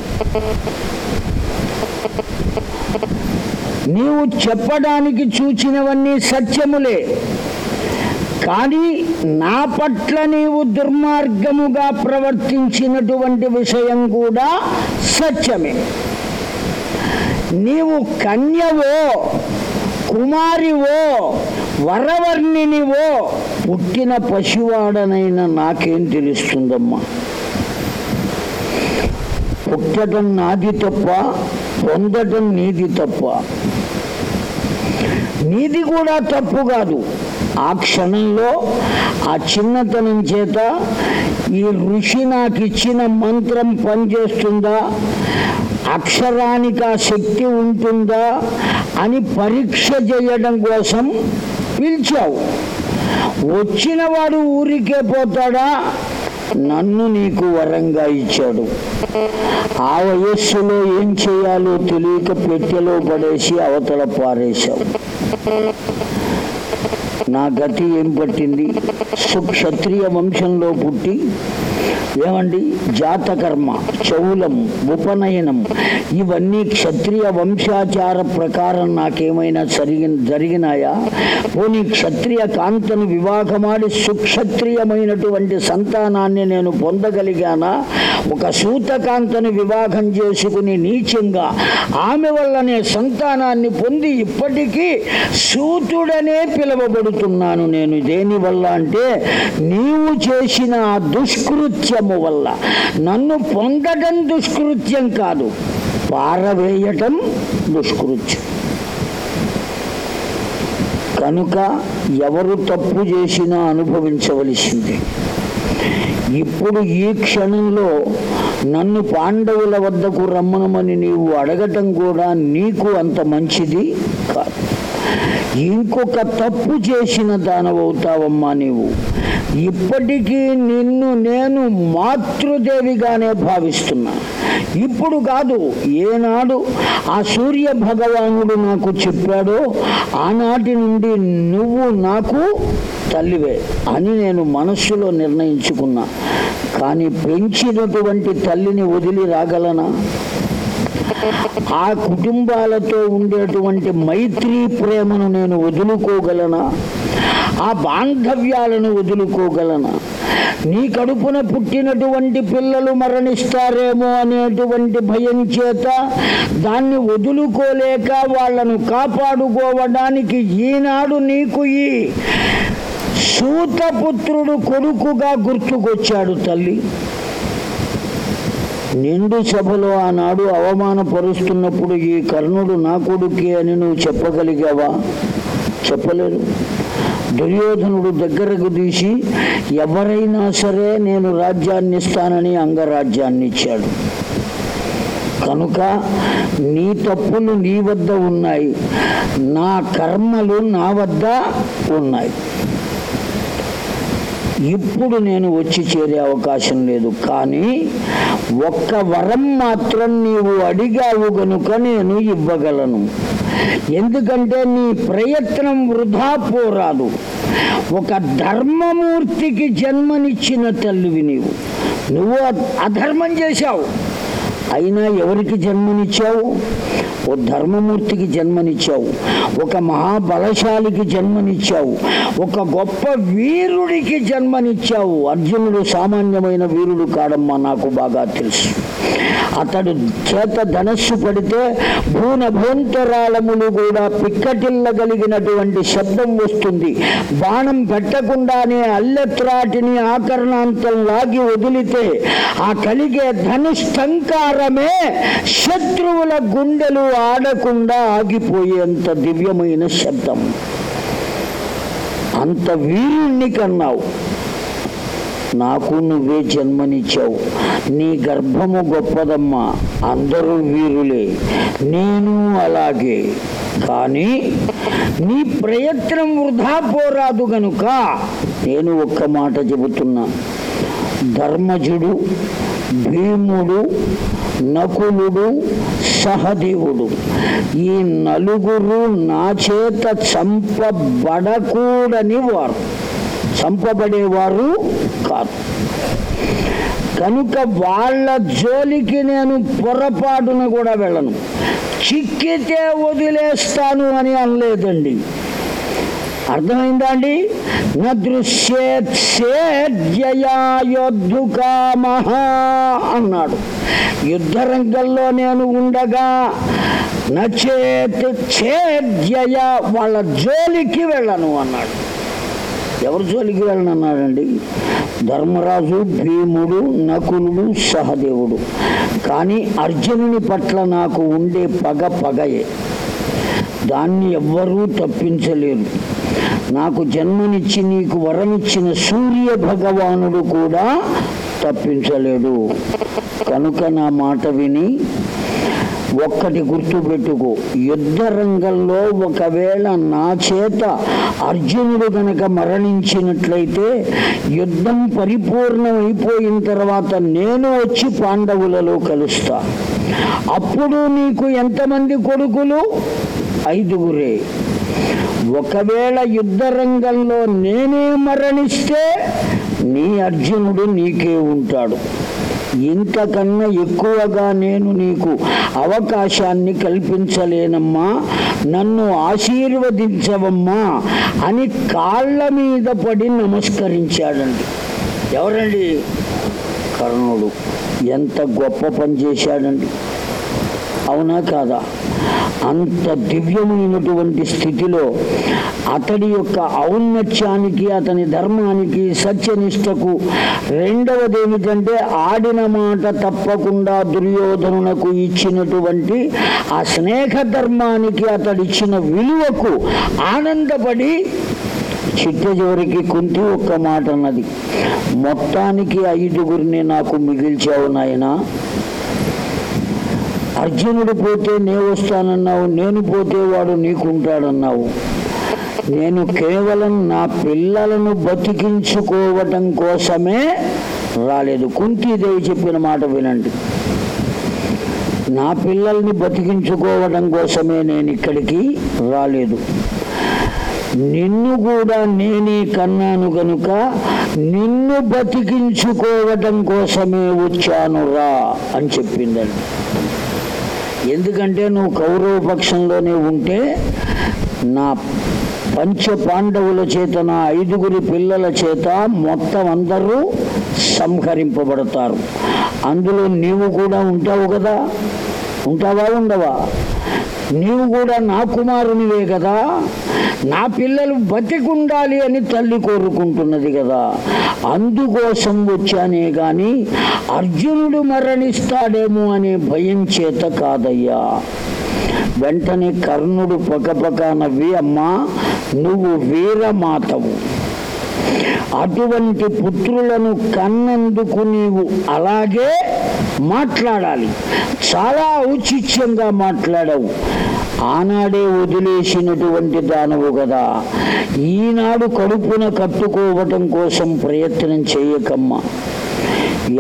నీవు చెప్పడానికి చూచినవన్నీ సత్యములే. కానీ నా పట్ల నీవు దుర్మార్గముగా ప్రవర్తించినటువంటి విషయం కూడా సత్యమే. నీవు కన్యవో కుమారివో వరవర్ణినివో పుట్టిన పశువాడనైనా నాకేం తెలుస్తుందమ్మా? పుట్టడం నాది తప్ప పొందడం నీది తప్ప. నీది కూడా తప్పు కాదు. ఆ క్షణంలో ఆ చిన్నతనం చేత ఈ ఋషి నాకు ఇచ్చిన మంత్రం పనిచేస్తుందా? అక్షరానికి ఆ శక్తి ఉంటుందా? అని పరీక్ష చేయడం కోసం పిలిచావు వచ్చిన వాడు ఊరికే పోతాడా? నన్ను నీకు వరంగా ఇచ్చాడు. ఆ వయస్సులో ఏం చేయాలో తెలియక పెట్టెలో పడేసి అవతల పారేశావు. నా గతి ఏం పట్టింది? సుక్షత్రియ వంశంలో పుట్టి ఏమండి? జాతకర్మ చౌలం ఉపనయనం ఇవన్నీ క్షత్రియ వంశాచార ప్రకారం నాకేమైనా జరిగి జరిగినాయా? పోనీ క్షత్రియ కాంతను వివాహమాడి సుక్షత్రియమైనటువంటి సంతానాన్ని నేను పొందగలిగానా? ఒక సూతకాంతను వివాహం చేసుకుని నీచంగా ఆమె వల్లనే సంతానాన్ని పొంది ఇప్పటికీ సూతుడనే పిలువబడుతున్నాను నేను. దేనివల్ల అంటే నీవు చేసిన దుష్కృత్య దుష్కృత్యము వల్ల నన్ను పొందడం దుష్కృత్యం కాదు పారవేయటం దుష్కృత్యం. కనుక ఎవరు తప్పు చేసినా అనుభవించవలసిందే. ఇప్పుడు ఈ క్షణంలో నన్ను పాండవుల వద్దకు రమ్మనమని నీవు అడగటం కూడా నీకు అంత మంచిది కాదు. ఇంకొక తప్పు చేసిన దానవవుతావమ్మా నీవు. ఇప్పటికీ నిన్ను నేను మాతృదేవిగానే భావిస్తున్నా. ఇప్పుడు కాదు ఏనాడు ఆ సూర్య భగవానుడు నాకు చెప్పాడో ఆనాటి నుండి నువ్వు నాకు తల్లివే అని నేను మనస్సులో నిర్ణయించుకున్నా. కానీ పెంచినటువంటి తల్లిని వదిలి రాగలనా? ఆ కుటుంబాలతో ఉండేటువంటి మైత్రి ప్రేమను నేను వదులుకోగలనా? ఆ బాంధవ్యాలను వదులుకోగలనా? నీ కడుపున పుట్టినటువంటి పిల్లలు మరణిస్తారేమో అనేటువంటి భయం చేత దాన్ని వదులుకోలేక వాళ్ళను కాపాడుకోవడానికి ఈనాడు నీకు ఈ సూతపుత్రుడు కొడుకుగా గుర్తుకొచ్చాడు తల్లి. నిండు సభలో ఆనాడు అవమానపరుస్తున్నప్పుడు ఈ కర్ణుడు నా కొడుకే అని నువ్వు చెప్పగలిగావా? చెప్పలేదు. దుర్యోధనుడు దగ్గరకు తీసి ఎవరైనా సరే నేను రాజ్యాన్ని ఇస్తానని అంగరాజ్యాన్ని ఇచ్చాడు కనుక నీ తప్పులు నీ వద్ద ఉన్నాయి. నా కర్మలు నా వద్ద ఉన్నాయి. ఇప్పుడు నేను వచ్చి చేరే అవకాశం లేదు. కానీ ఒక్క వరం మాత్రం నీవు అడిగావు గనుక నేను ఇవ్వగలను. ఎందుకంటే నీ ప్రయత్నం వృధా పోరాదు. ఒక ధర్మమూర్తికి జన్మనిచ్చిన తల్లివి నీవు. నువ్వు అధర్మం చేశావు. అయినా ఎవరికి జన్మనిచ్చావు? ఓ ధర్మమూర్తికి జన్మనిచ్చావు ఒక మహాబలశాలికి జన్మనిచ్చావు ఒక గొప్ప వీరుడికి జన్మనిచ్చావు. అర్జునుడు సామాన్యమైన వీరుడు కాడమ్మా నాకు బాగా తెలుసు. అతడు చేత ధనస్సు పడితే భూనభూంతరాళములు కూడా పిక్కటిల్లగలిగినటువంటి శబ్దం వస్తుంది. బాణం పెట్టకుండానే అల్లెత్రాటిని ఆకరణాంతం లాగి వదిలితే ఆ కలిగే ధనుష్టంకారమే శత్రువుల గుండెలు ఆడకుండా ఆగిపోయేంత దివ్యమైన శబ్దం. అంత వీరుణ్ణి కన్నావు. నాకు నువ్వే జన్మనిచ్చావు. నీ గర్భము గొప్పదమ్మా. అందరూ వీరులే. నేను అలాగే. కానీ నీ ప్రయత్నం వృధా పోరాదు గనుక నేను ఒక్క మాట చెబుతున్నా. ధర్మజుడు భీముడు నకులుడు సహదేవుడు. ఈ నలుగురు నా చేత చంపబడకూడని వారు. చంపబడేవారు కాదు. కనుక వాళ్ళ జోలికి నేను పొరపాటున కూడా వెళ్ళను. చిక్కితే వదిలేస్తాను అని అనలేదండి. అర్థమైందా అండి? నదృశ్యేత్సేద్యయాయోద్ధుకామహ అన్నాడు. యుద్ధరంగంలో నేను ఉండగా నచేత్ ఛేద్యయ వాళ్ళ జోలికి వెళ్ళను అన్నాడు. ఎవరి జోలికి వెళ్ళనన్నాడండి? ధర్మరాజు భీముడు నకులుడు సహదేవుడు. కానీ అర్జునుని పట్ల నాకు ఉండే పగ పగయే. దాన్ని ఎవ్వరూ తప్పించలేరు. నాకు జన్మనిచ్చి నీకు వరమిచ్చిన సూర్య భగవానుడు కూడా తప్పించలేడు. కనుక నా మాట విని ఒక్కటి గుర్తుపెట్టుకో. యుద్ధ రంగంలో ఒకవేళ నా చేత అర్జునుడు గనక మరణించినట్లయితే యుద్ధం పరిపూర్ణమైపోయిన తర్వాత నేను వచ్చి పాండవులలో కలుస్తా. అప్పుడు నీకు ఎంతమంది కొడుకులు? ఐదుగురే. ఒకవేళ యుద్ధ రంగంలో నేనే మరణిస్తే నీ అర్జునుడు నీకే ఉంటాడు. ఇంతకన్నా ఎక్కువగా నేను నీకు అవకాశాన్ని కల్పించలేనమ్మా నన్ను ఆశీర్వదించవమ్మా అని కాళ్ళ మీద పడి నమస్కరించాడండి. ఎవరండి? కర్ణుడు. ఎంత గొప్ప పని చేశాడండి. అవునా కాదా? అంత దివ్యమైనటువంటి స్థితిలో అతడి యొక్క ఔన్నత్యానికి అతని ధర్మానికి సత్యనిష్టకు రెండవది ఏమిటంటే ఆడిన మాట తప్పకుండా దుర్యోధనునకు ఇచ్చినటువంటి ఆ స్నేహ ధర్మానికి అతడిచ్చిన విలువకు ఆనందపడి చిట్ట చివరికి కుంతి ఒక్క మాట అన్నది. మొత్తానికి ఐదుగురిని నాకు మిగిల్చావు నాయనా. అర్జునుడు పోతే నే వస్తానన్నావు నేను పోతే వాడు నీకుంటాడన్నావు. నేను కేవలం నా పిల్లలను బతికించుకోవటం కోసమే రాలేదు. కుంతీదేవి చెప్పిన మాట వినండి. నా పిల్లల్ని బతికించుకోవడం కోసమే నేను ఇక్కడికి రాలేదు. నిన్ను కూడా నేనే కన్నాను గనుక నిన్ను బతికించుకోవటం కోసమే వచ్చాను రా అని చెప్పిందండి. ఎందుకంటే నువ్వు కౌరవ పక్షంలోనే ఉంటే నా పంచ పాండవుల చేత నా ఐదుగురి పిల్లల చేత మొత్తం అందరూ సంహరింపబడతారు. అందులో నీవు కూడా ఉంటావు కదా? ఉంటావా ఉండవా? నీవు కూడా నా కుమారునివే కదా. నా పిల్లలు బతికుండాలి అని తల్లి కోరుకుంటున్నది కదా. అందుకోసం వచ్చానే గాని అర్జునుడు మరణిస్తాడేమో అనే భయం చేత కాదయ్యా. వెంటనే కర్ణుడు పకపక నవ్వి అమ్మా నువ్వు వీరమాతవు. అటువంటి పుత్రులను కన్నందుకు నీవు అలాగే మాట్లాడాలి. చాలా ఔచిత్యంగా మాట్లాడవు. ఆనాడే వదిలేసినటువంటి దానవు కదా. ఈనాడు కడుపున కట్టుకోవటం కోసం ప్రయత్నం చేయకమ్మా.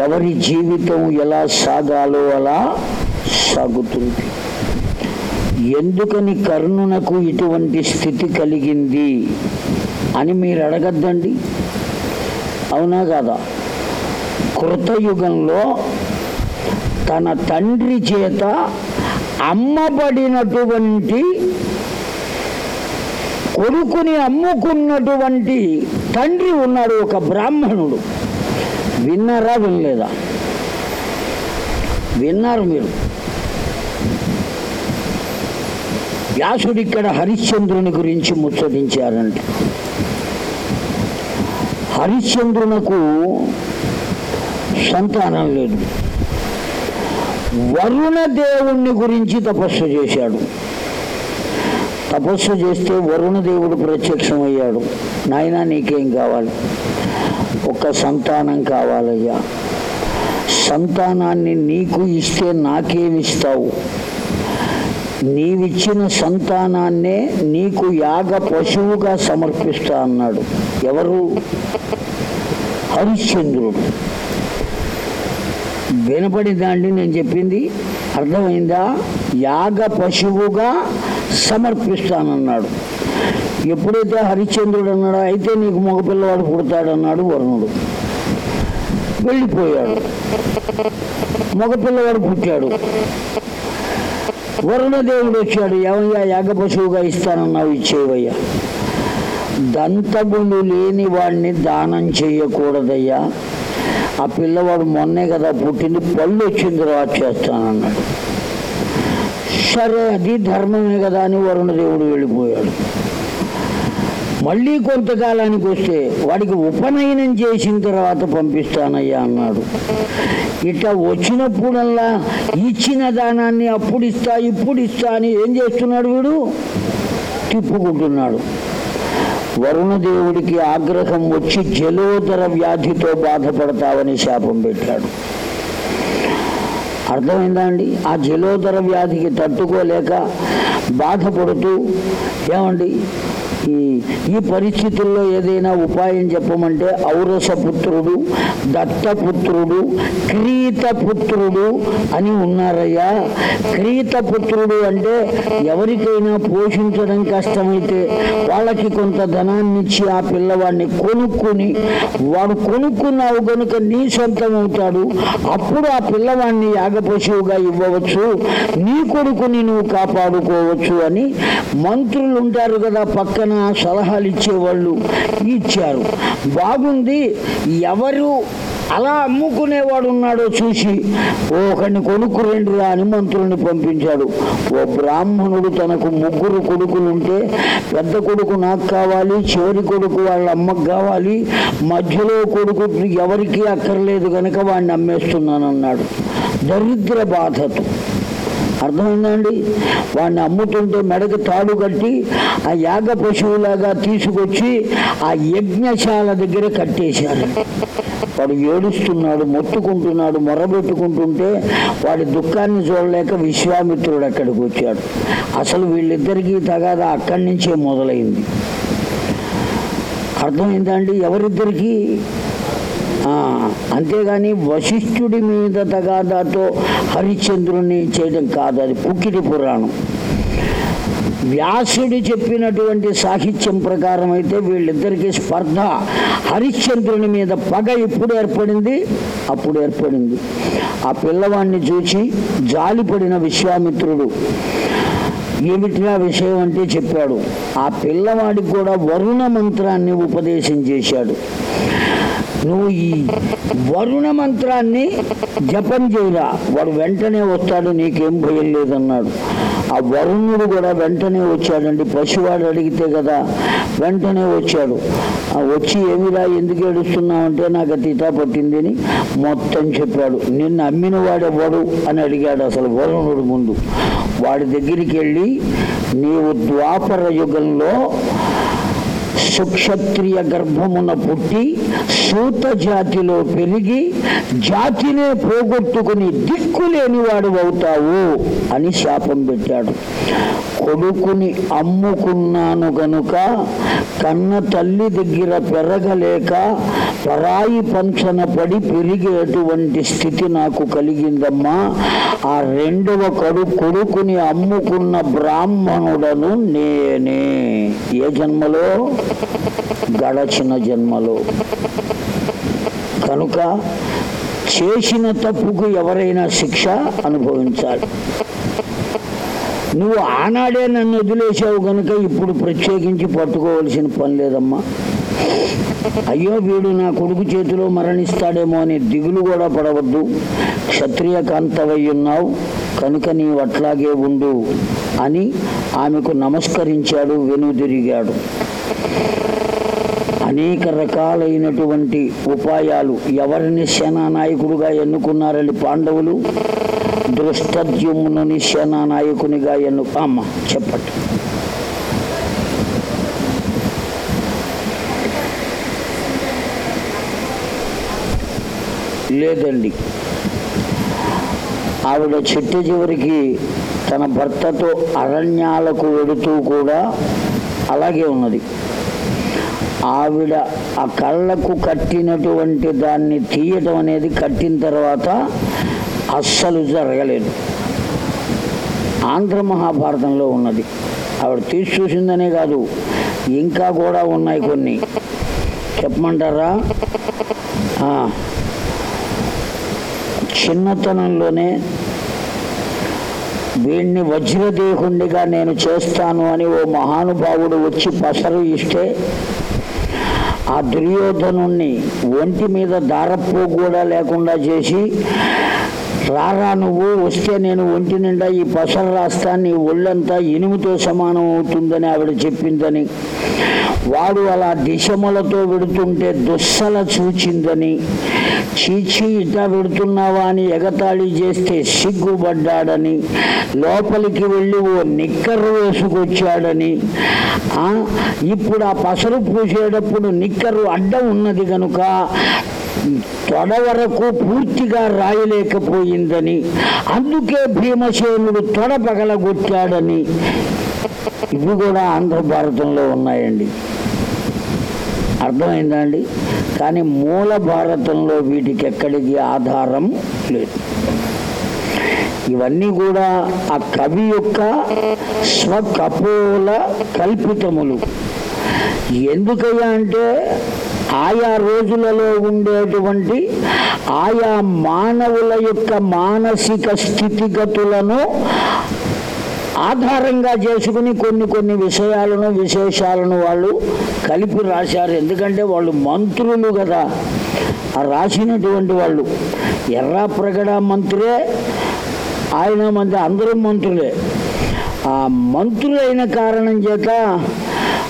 ఎవరి జీవితం ఎలా సాగాలో అలా సాగుతుంది. ఎందుకని కర్ణునకు ఇటువంటి స్థితి కలిగింది అని మీరు అడగద్దండి? అవునా కదా? కృతయుగంలో తన తండ్రి చేత అమ్మబడినటువంటి కొడుకుని అమ్ముకున్నటువంటి తండ్రి ఉన్నాడు ఒక బ్రాహ్మణుడు. విన్నారా వినలేదా? విన్నారు మీరు. వ్యాసుడు ఇక్కడ హరిశ్చంద్రుని గురించి ముచ్చటించారంట. హరిశ్చంద్రునకు సంతానం లేదు. వరుణ దేవుణ్ణి గురించి తపస్సు చేశాడు. తపస్సు చేస్తే వరుణ దేవుడు ప్రత్యక్షమయ్యాడు. నాయన నీకేం కావాలి? ఒక సంతానం కావాలయ్యా. సంతానాన్ని నీకు ఇస్తే నాకేమిస్తావు నీవిచ్చిన సంతానాన్నే నీకు యాగ పశువుగా సమర్పిస్తా అన్నాడు. ఎవరు? హరిశ్చంద్రుడు. వినపడిందా నేను చెప్పింది అర్థమైందా? యాగ పశువుగా సమర్పిస్తానన్నాడు. ఎప్పుడైతే హరిశ్చంద్రుడు అన్నాడో అయితే నీకు మగపిల్లవాడు పుడతాడన్నాడు వరుణుడు. వెళ్ళిపోయాడు. మగపిల్లవాడు పుట్టాడు. వరుణదేవుడు వచ్చాడు. ఏమయ్యా యాగ పశువుగా ఇస్తానన్నావు ఇచ్చేవయ్యా. దంతములు లేని వాడిని దానం చేయకూడదయ్యా. ఆ పిల్లవాడు మొన్నే కదా పుట్టింది పళ్ళు వచ్చిన తర్వాత చేస్తానన్నాడు. సరే అది ధర్మమే కదా అని వరుణదేవుడు వెళ్ళిపోయాడు. మళ్ళీ కొంతకాలానికి వస్తే వాడికి ఉపనయనం చేసిన తర్వాత పంపిస్తానయ్యా అన్నాడు. ఇట్లా వచ్చినప్పుడల్లా ఇచ్చిన దానాన్ని అప్పుడు ఇస్తా ఇప్పుడు ఇస్తా అని ఏం చేస్తున్నాడు వీడు? తిప్పుకుంటున్నాడు. వరుణదేవుడికి ఆగ్రహం వచ్చి జలోదర వ్యాధితో బాధపడతావని శాపం పెట్టాడు. అర్థమైందా అండి? ఆ జలోదర వ్యాధికి తట్టుకోలేక బాధపడుతూ ఏమండి? ఈ ఈ పరిస్థితుల్లో ఏదైనా ఉపాయం చెప్పమంటే ఔరసపుత్రుడు దత్తపుత్రుడు క్రీతపుత్రుడు అని ఉన్నారయ్యా. క్రీతపుత్రుడు అంటే ఎవరికైనా పోషించడం కష్టమైతే వాళ్ళకి కొంత ధనాన్ని ఇచ్చి ఆ పిల్లవాడిని కొనుక్కుని వాడు కొనుక్కున్నావు కనుక నీ సొంతం అవుతాడు అప్పుడు ఆ పిల్లవాడిని యాగపశువుగా ఇవ్వవచ్చు నీ కొడుకుని నువ్వు కాపాడుకోవచ్చు అని మంత్రులు ఉంటారు కదా పక్కన. సలహాలు ఇచ్చేవాళ్ళు ఇచ్చారు. బాగుంది ఎవరు అలా అమ్ముకునేవాడు ఉన్నాడో చూసి ఒకని ఒకడిని రెండు అని మంత్రుల్ని పంపించాడు. ఓ బ్రాహ్మణుడు తనకు ముగ్గురు కొడుకులుంటే పెద్ద కొడుకు నాకు కావాలి చివరి కొడుకు వాళ్ళ అమ్మకు కావాలి మధ్యలో కొడుకు ఎవరికీ అక్కర్లేదు కనుక వాడిని అమ్మేస్తున్నాను అన్నాడు దరిద్ర బాధతో. అర్థమైందండి? వాడిని అమ్ముతుంటే మెడకు తాడు కట్టి ఆ యాగ పశువులాగా తీసుకొచ్చి ఆ యజ్ఞశాల దగ్గర కట్టేశారు. వాడు ఏడుస్తున్నాడు మొత్తుకుంటున్నాడు మొరబెట్టుకుంటుంటే వాడి దుఃఖాన్ని చూడలేక విశ్వామిత్రుడు అక్కడికి వచ్చాడు. అసలు వీళ్ళిద్దరికీ తగాదా అక్కడి నుంచే మొదలైంది. అర్థమైందా అండి? ఎవరిద్దరికీ? అంతేగాని వశిష్ఠుడి మీద తగాదాతో హరిశ్చంద్రుని చేయడం కాదు అది పుక్కిటి పురాణం. వ్యాసుడు చెప్పినటువంటి సాహిత్యం ప్రకారం అయితే వీళ్ళిద్దరికీ స్పర్ధ హరిశ్చంద్రుని మీద పగ ఎప్పుడు ఏర్పడింది? అప్పుడు ఏర్పడింది. ఆ పిల్లవాడిని చూసి జాలిపడిన విశ్వామిత్రుడు ఏమిటిరా విషయం అంటే చెప్పాడు. ఆ పిల్లవాడికి కూడా వరుణ మంత్రాన్ని ఉపదేశం చేశాడు. నువ్వు ఈ వరుణ మంత్రాన్ని జపం చేయరా? వాడు వెంటనే వస్తాడు నీకేం భయం లేదన్నాడు. ఆ వరుణుడు కూడా వెంటనే వచ్చాడండి. పశువాడు అడిగితే కదా వెంటనే వచ్చాడు. వచ్చి ఏమిరా ఎందుకు ఏడుస్తున్నావు అంటే నాకు తిటా పట్టింది అని మొత్తం చెప్పాడు. నిన్ను అమ్మిన వాడెవడు అని అడిగాడు అసలు వరుణుడు ముందు. వాడి దగ్గరికి వెళ్ళి నీవు ద్వాపర యుగంలో సుక్షత్రియ గర్భమున పుట్టి సూత జాతిలో పెరిగి జాతినే పోగొట్టుకుని దిక్కులేని వాడు అవుతావు అని శాపం పెట్టాడు. కొడుకుని అమ్ముకున్నాను గనుక కన్న తల్లి దగ్గర పెరగలేక పరాయి పంక్షన పడి పెరిగేటువంటి స్థితి నాకు కలిగిందమ్మా. ఆ రెండవ కడు కొడుకుని అమ్ముకున్న బ్రాహ్మణుడను నేనే. ఏ జన్మలో? గడచిన జన్మలో. కనుక చేసిన తప్పుకు ఎవరైనా శిక్ష అనుభవించాలి. నువ్వు ఆనాడే నన్ను వదిలేసావు కనుక ఇప్పుడు ప్రత్యేకించి పట్టుకోవలసిన పని లేదమ్మా. అయ్యో వీడు నా కొడుకు చేతిలో మరణిస్తాడేమో అని దిగులు కూడా పడవద్దు. క్షత్రియ కాంతవయ్యున్నావు ఉన్నావు కనుక నీవు అట్లాగే ఉండు అని ఆమెకు నమస్కరించాడు వెనుదిరిగాడు. అనేక రకాలైనటువంటి ఉపాయాలు ఎవరిని సేనానాయకుడుగా ఎన్నుకున్నారని పాండవులు? దృష్టద్యుమ్నుని సేనానాయకునిగా ఎన్ను. అమ్మ చెప్పండి. లేదండి. ఆవిడ చెట్టు చివరికి తన భర్తతో అరణ్యాలకు వెడుతూ కూడా అలాగే ఉన్నది. ఆవిడ ఆ కళ్ళకు కట్టినటువంటి దాన్ని తీయటం అనేది కట్టిన తర్వాత అస్సలు జరగలేదు. ఆంధ్ర మహాభారతంలో ఉన్నది. ఆవిడ తీసి చూసిందనే కాదు ఇంకా కూడా ఉన్నాయి కొన్ని. చెప్పమంటారా? చిన్నతనంలోనే వీణ్ణి వజ్రదేహుండిగా నేను చేస్తాను అని ఓ మహానుభావుడు వచ్చి పసరు ఇస్తే ఆ దుర్యోధను ఒంటి మీద దారపు కూడా లేకుండా చేసి రారా నువ్వు వస్తే నేను ఒంటి నిండా ఈ పసలు రాస్తా నీ ఒళ్ళంతా ఇనుముతో సమానం అవుతుందని ఆవిడ చెప్పిందని. వాడు అలా దిశములతో వెడుతుంటే దుస్సల చూచిందని. చీచి ఇట్లా వెడుతున్నావా అని ఎగతాళి చేస్తే సిగ్గుపడ్డాడని. లోపలికి వెళ్ళి ఓ నిక్కర్రు వేసుకొచ్చాడని. ఇప్పుడు ఆ పసరు పూసేటప్పుడు నిక్కరు అడ్డం ఉన్నది కనుక తొడ వరకు పూర్తిగా రాయలేకపోయిందని అందుకే భీమసేనుడు తొడ పగలగొట్టాడని. ఇవి కూడా ఆంధ్ర భారతంలో ఉన్నాయండి. అర్థమైందా అండి? కానీ మూల భారతంలో వీటికి ఎక్కడికి ఆధారం లేదు. ఇవన్నీ కూడా ఆ కవి యొక్క స్వకపోల కల్పితములు. ఎందుకయ్యా అంటే ఆయా రోజులలో ఉండేటువంటి ఆయా మానవుల యొక్క మానసిక స్థితిగతులను ఆధారంగా చేసుకుని కొన్ని కొన్ని విషయాలను విశేషాలను వాళ్ళు కలిపి రాశారు. ఎందుకంటే వాళ్ళు మంత్రులు కదా. ఆ రాసినటువంటి వాళ్ళు ఎర్రా ప్రగడ మంత్రులే ఆయన మంది అందరూ మంత్రులే. ఆ మంత్రులైన కారణం చేత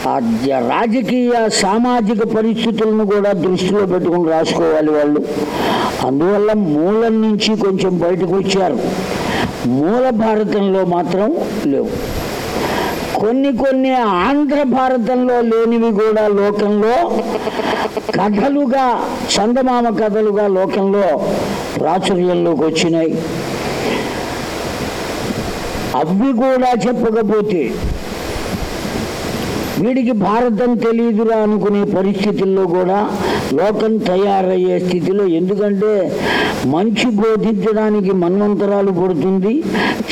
రాజకీయ సామాజిక పరిస్థితులను కూడా దృష్టిలో పెట్టుకుని రాసుకోవాలి వాళ్ళు. అందువల్ల మూలం నుంచి కొంచెం బయటకు వచ్చారు. మూల భారతంలో మాత్రం లేవు. కొన్ని కొన్ని ఆంధ్ర భారతంలో లేనివి కూడా లోకంలో కథలుగా చందమామ కథలుగా లోకంలో ప్రాచుర్యంలోకి వచ్చినాయి. అవి కూడా చెప్పకపోతే వీడికి భారతం తెలియదురా అనుకునే పరిస్థితుల్లో కూడా లోకం తయారయ్యే స్థితిలో ఎందుకంటే మంచి బోధించడానికి మన్వంతరాలు పడుతుంది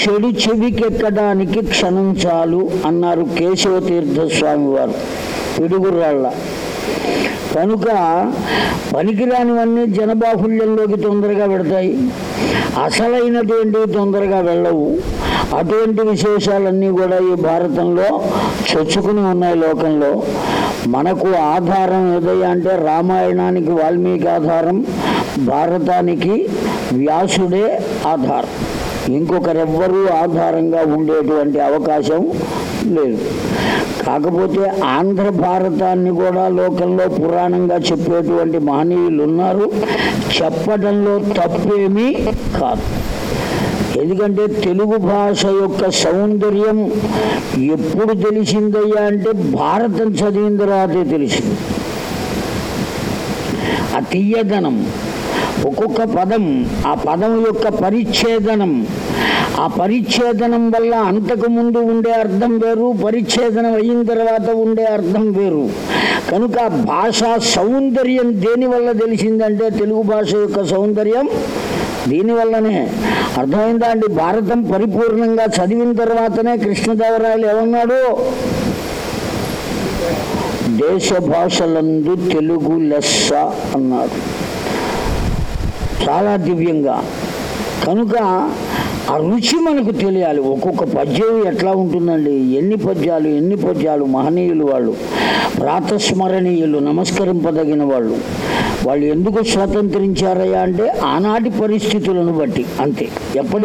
చెడు చెవికెక్కడానికి క్షణం చాలు అన్నారు కేశవ తీర్థస్వామి వారు పిడుగురాళ్ళ కనుక పనికిరానివన్నీ జనబాహుళ్యంలోకి తొందరగా పెడతాయి. అసలైనటువంటి తొందరగా వెళ్ళవు. అటువంటి విశేషాలన్నీ కూడా ఈ భారతంలో చొచ్చుకుని ఉన్నాయి లోకంలో. మనకు ఆధారం ఏదయ్యా అంటే రామాయణానికి వాల్మీకి ఆధారం భారతానికి వ్యాసుడే ఆధారం. ఇంకొకరెవ్వరూ ఆధారంగా ఉండేటువంటి అవకాశం లేదు. కాకపోతే ఆంధ్ర భారతాన్ని కూడా లోకంలో పురాణంగా చెప్పేటువంటి మహనీయులు ఉన్నారు. చెప్పడంలో తప్పేమీ కాదు. ఎందుకంటే తెలుగు భాష యొక్క సౌందర్యం ఎప్పుడు తెలిసిందయ్యా అంటే భారతం చదివిన తర్వాతే తెలిసింది. ఆ తీయదనం ఒక్కొక్క పదం ఆ పదం యొక్క పరిచ్ఛేదనం. ఆ పరిచ్ఛేదనం వల్ల అంతకు ముందు ఉండే అర్థం వేరు పరిచ్ఛేదనం అయిన తర్వాత ఉండే అర్థం వేరు. కనుక భాష సౌందర్యం దేనివల్ల తెలిసిందంటే తెలుగు భాష యొక్క సౌందర్యం దీనివల్లనే. అర్థమైందా అండి? భారతం పరిపూర్ణంగా చదివిన తర్వాతనే కృష్ణదేవరాయలు ఏమన్నాడు? దేశ భాషలందు తెలుగు లెస్స అన్నాడు. చాలా దివ్యంగా. కనుక ఆ రుచి మనకు తెలియాలి. ఒక్కొక్క పద్యం ఎట్లా ఉంటుందండి? ఎన్ని పద్యాలు ఎన్ని పద్యాలు మహనీయులు వాళ్ళు? ప్రాతస్మరణీయులు నమస్కరింపదగిన వాళ్ళు. వాళ్ళు ఎందుకు స్వతంత్రించారయ్యా అంటే ఆనాటి పరిస్థితులను బట్టి అంతే. ఎప్పటి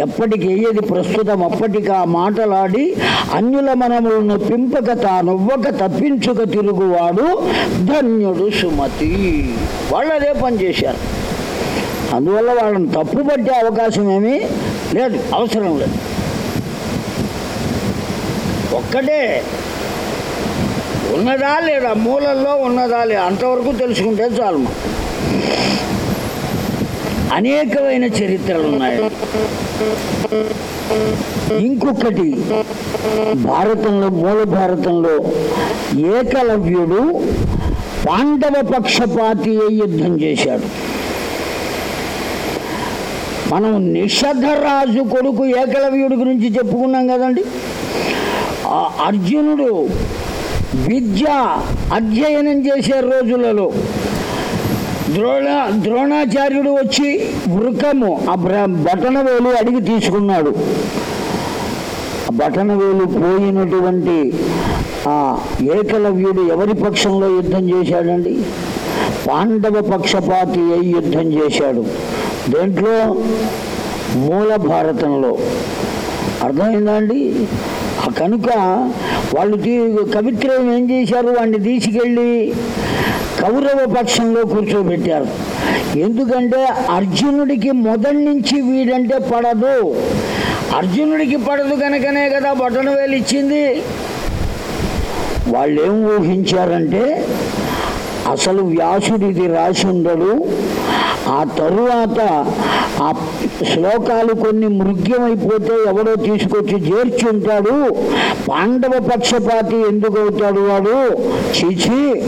ఎప్పటికి ఏది ప్రస్తుతం అప్పటికి ఆ మాటలాడి అన్యుల మనములను పింపక తానొవ్వక తప్పించుక తిరుగువాడు ధన్యుడు సుమతి. వాళ్ళు అదే పని చేశారు. అందువల్ల వాళ్ళని తప్పు పట్టే అవకాశం ఏమీ లేదు అవసరం లేదు. ఒక్కటే ఉన్నదా లేదా? మూలల్లో ఉన్నదా లేదా? అంతవరకు తెలుసుకుంటే చాలు. అనేకమైన చరిత్రలు ఉన్నాయి. ఇంకొకటి భారతంలో మూల భారతంలో ఏకలవ్యుడు పాండవ పక్షపాతి యుద్ధం చేశాడు. మనం నిషధరాజు కొడుకు ఏకలవ్యుడి గురించి చెప్పుకున్నాం కదండి. ఆ అర్జునుడు విద్య అధ్యయనం చేసే రోజులలో ద్రోణ ద్రోణాచార్యుడు వచ్చి వృకము ఆ బటనవేలు అడిగి తీసుకున్నాడు. ఆ బటనవేలు పోయినటువంటి ఆ ఏకలవ్యుడు ఎవరి పక్షంలో యుద్ధం చేశాడండి? పాండవ పక్షపాతి అయి యుద్ధం చేశాడు. దేంట్లో? మూల భారతంలో. అర్థమైందా అండి? కనుక వాళ్ళు తీ- కవిత్రయం ఏం చేశారు? వాడిని తీసుకెళ్ళి కౌరవ పక్షంలో కూర్చోబెట్టారు. ఎందుకంటే అర్జునుడికి మొదటి నుంచి వీడంటే పడదు. అర్జునుడికి పడదు కనుకనే కదా బొటనవేలు ఇచ్చింది. వాళ్ళేం ఊహించారంటే అసలు వ్యాసుడు ఇది రాసి ఉండడు ఆ తరువాత ఆ శ్లోకాలు కొన్ని మృగ్యమైపోతే ఎవడో తీసుకొచ్చి చేర్చి ఉంటాడు. పాండవ పక్షపాతి ఎందుకు అవుతాడు వాడు? చీచి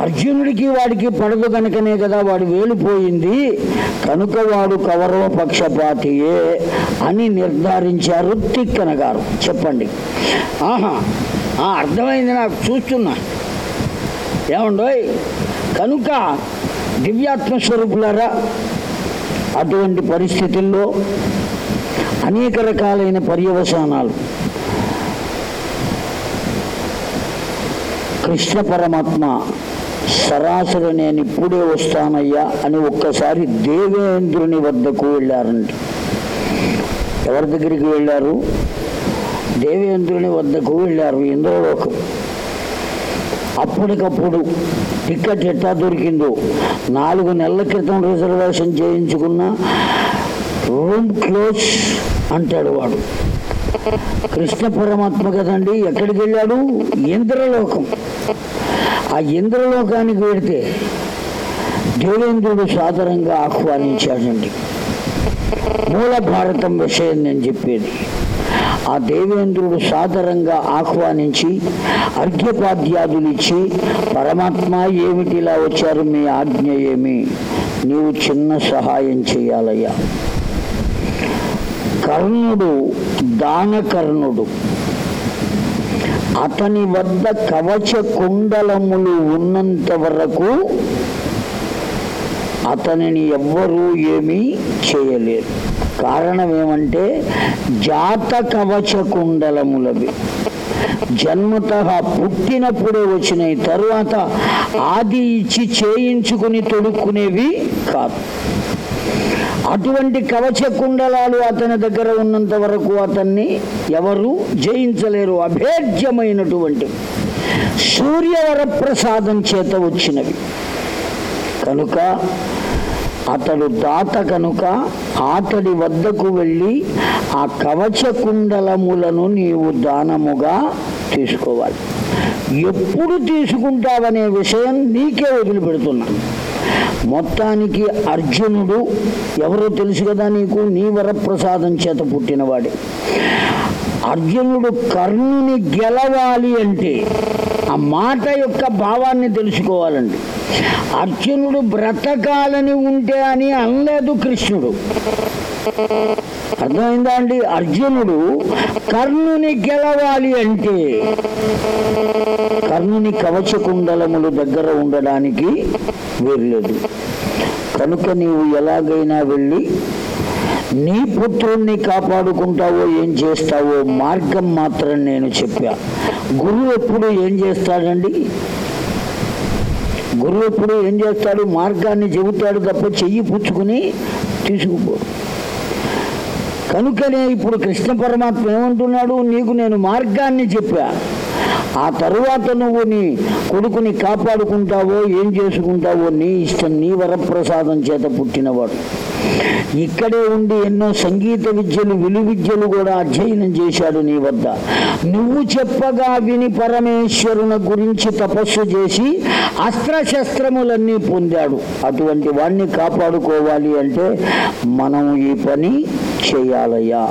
అర్జునుడికి వాడికి పడదు కనుకనే కదా వాడు వేలిపోయింది. కనుక వాడు కౌరవ పక్షపాతియే అని నిర్ధారించారు తిక్కన గారు. చెప్పండి. ఆహా అర్థమైంది నాకు. చూస్తున్నా. ఏమండోయ్? కనుక దివ్యాత్మ స్వరూపులారా అటువంటి పరిస్థితుల్లో అనేక రకాలైన పర్యవసానాలు. కృష్ణ పరమాత్మ సరాసరి నేను ఇప్పుడే వస్తానయ్యా అని ఒక్కసారి దేవేంద్రుని వద్దకు వెళ్ళారండి ఎవరి దగ్గరికి వెళ్ళారు? దేవేంద్రుని వద్దకు వెళ్ళారు ఇంద్రలోకం. అప్పటికప్పుడు టికెట్ ఎట్టా దొరికిందో నాలుగు నెలల క్రితం రిజర్వేషన్ చేయించుకున్న రూమ్ క్లోజ్ అంటాడు వాడు. కృష్ణ పరమాత్మ కదండి ఎక్కడికి వెళ్ళాడు? ఇంద్రలోకం. ఆ ఇంద్రలోకానికి వెడితే దేవేంద్రుడు సాదరంగా ఆహ్వానించాడండి. మూల భారతం విషయం నేను చెప్పేది. ఆ దేవేంద్రుడు సాదరంగా ఆహ్వానించి అర్ఘ్యపాద్యాదులిచ్చి పరమాత్మ ఏమిటి ఇలా వచ్చారు మీ ఆజ్ఞ ఏమి? నీవు చిన్న సహాయం చేయాలయ్యా కర్ణుడు దానకర్ణుడు అతని వద్ద కవచ కుండలములు ఉన్నంత వరకు అతనిని ఎవ్వరూ ఏమీ చేయలేరు. కారణం ఏమంటే జాత కవచ కుండలములవి జన్మత పుట్టినప్పుడే వచ్చినాయి తరువాత ఆది ఇచ్చి చేయించుకుని తొడుక్కునేవి కాదు. అటువంటి కవచ కుండలాలు అతని దగ్గర ఉన్నంత వరకు అతన్ని ఎవరు జయించలేరు. అభేద్యమైనటువంటి సూర్యవర ప్రసాదం చేత వచ్చినవి. కనుక అతడు దాత కనుక అతడి వద్దకు వెళ్ళి ఆ కవచ కుండలములను నీవు దానముగా తీసుకోవాలి. ఎప్పుడు తీసుకుంటావనే విషయం నీకే వదిలిపెడుతున్నాను మొత్తానికి అర్జునుడు ఎవరో తెలుసు కదా నీకు నీ వరప్రసాదం చేత పుట్టినవాడే. అర్జునుడు కర్ణుని గెలవాలి అంటే ఆ మాట యొక్క భావాన్ని తెలుసుకోవాలండి. అర్జునుడు బ్రతకాలని ఉంటే అని అనలేదు కృష్ణుడు. అర్థమైందా అండి? అర్జునుడు కర్ణుని గెలవాలి అంటే కర్ణుని కవచ కుండలములు దగ్గర ఉండడానికి వీల్లేదు. కనుక నీవు ఎలాగైనా వెళ్ళి నీ పుత్రుణ్ణి కాపాడుకుంటావో ఏం చేస్తావో మార్గం మాత్రం నేను చెప్పా. గురువు ఎప్పుడు ఏం చేస్తాడండి? గురువు ఎప్పుడు ఏం చేస్తాడు? మార్గాన్ని చెబుతాడు తప్ప చెయ్యి పుచ్చుకుని తీసుకుపోడు కనుకనే ఇప్పుడు కృష్ణ పరమాత్మ ఏమంటున్నాడు? నీకు నేను మార్గాన్ని చెప్పా. ఆ తరువాత నువ్వు నీ కొడుకుని కాపాడుకుంటావో ఏం చేసుకుంటావో నీ ఇష్టం నీ వరప్రసాదం చేత పుట్టినవాడు. ఇక్కడే ఉండి ఎన్నో సంగీత విద్యలు విలు విద్యలు కూడా అధ్యయనం చేశాడు నీ వద్ద. నువ్వు చెప్పగా విని పరమేశ్వరుని గురించి తపస్సు చేసి అస్త్రశస్త్రములన్నీ పొందాడు. అటువంటి వాణ్ణి కాపాడుకోవాలి అంటే మనం ఈ పని చేయాలయ్యా.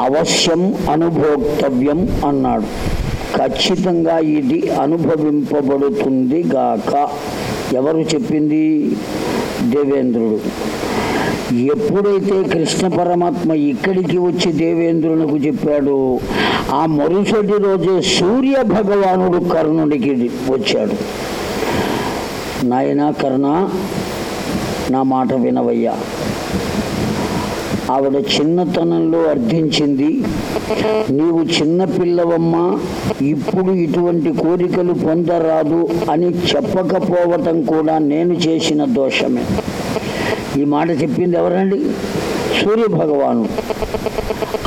అవశ్యం అనుభోక్తవ్యం అన్నాడు. ఖచ్చితంగా ఇది అనుభవింపబడుతుంది గాక. ఎవరు చెప్పింది? దేవేంద్రుడు. ఎప్పుడైతే కృష్ణ పరమాత్మ ఇక్కడికి వచ్చి దేవేంద్రునికి చెప్పాడో ఆ మరుసటి రోజే సూర్య భగవానుడు కర్ణుడికి వచ్చాడు. నాయనా కర్ణ నా మాట వినవయ్యా. ఆవిడ చిన్నతనంలో అర్థించింది నీవు చిన్న పిల్లవమ్మా ఇప్పుడు ఇటువంటి కోరికలు పొందరాదు అని చెప్పకపోవటం కూడా నేను చేసిన దోషమే. ఈ మాట చెప్పింది ఎవరండి? సూర్య భగవాను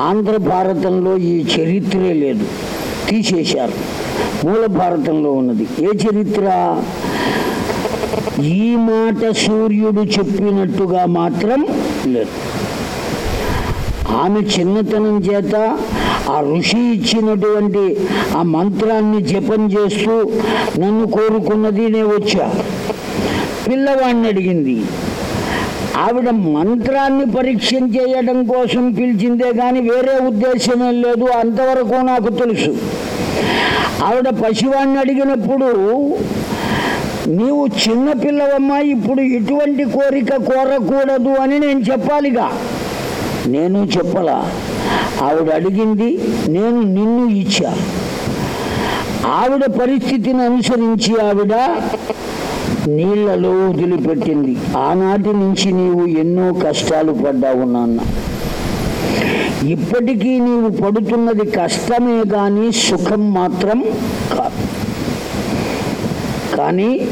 ఆంధ్ర భారతంలో ఈ చరిత్రే లేదు. తీసేశారు. మూల భారతంలో ఉన్నది. ఏ చరిత్ర? ఈ మాట సూర్యుడు చెప్పినట్టుగా మాత్రం లేదు. ఆమె చిన్నతనం చేత ఆ ఋషి ఇచ్చినటువంటి ఆ మంత్రాన్ని జపం చేస్తూ నన్ను కోరుకున్నది నేను వచ్చా. పిల్లవాడిని అడిగింది ఆవిడ మంత్రాన్ని పరీక్ష చేయడం కోసం పిలిచిందే కానీ వేరే ఉద్దేశమే లేదు అంతవరకు నాకు తెలుసు. ఆవిడ పసివాణ్ణి అడిగినప్పుడు నీవు చిన్న పిల్లవమ్మా ఇప్పుడు ఇటువంటి కోరిక కోరకూడదు అని నేను చెప్పాలిగా. నేను చెప్పలా. ఆవిడ అడిగింది నేను నిన్ను ఇచ్చా. ఆవిడ పరిస్థితిని అనుసరించి ఆవిడ నీళ్ళలో వదిలిపెట్టింది. ఆనాటి నుంచి నీవు ఎన్నో కష్టాలు పడ్డావు నాన్న. ఇప్పటికీ నీవు పడుతున్నది కష్టమే కానీ సుఖం మాత్రం కాదు. కానీ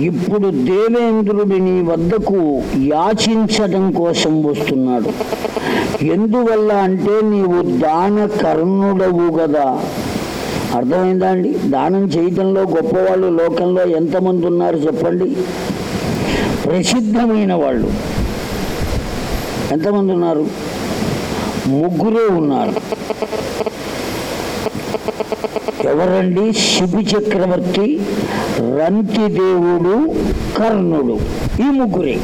ఇప్పుడు దేవేంద్రుడి నీ వద్దకు యాచించడం కోసం వస్తున్నాడు. ఎందువల్ల అంటే నీవు దాన కర్ణుడవు కదా అర్థమైందా అండి? దానం చేయటంలో గొప్పవాళ్ళు లోకంలో ఎంతమంది ఉన్నారు చెప్పండి? ప్రసిద్ధమైన వాళ్ళు. ఎంతమంది ఉన్నారు? ముగ్గురే ఉన్నారు. ఎవరండి? శిబి చక్రవర్తి రంతి దేవుడు కర్ణుడు. ఈ ముగ్గురే.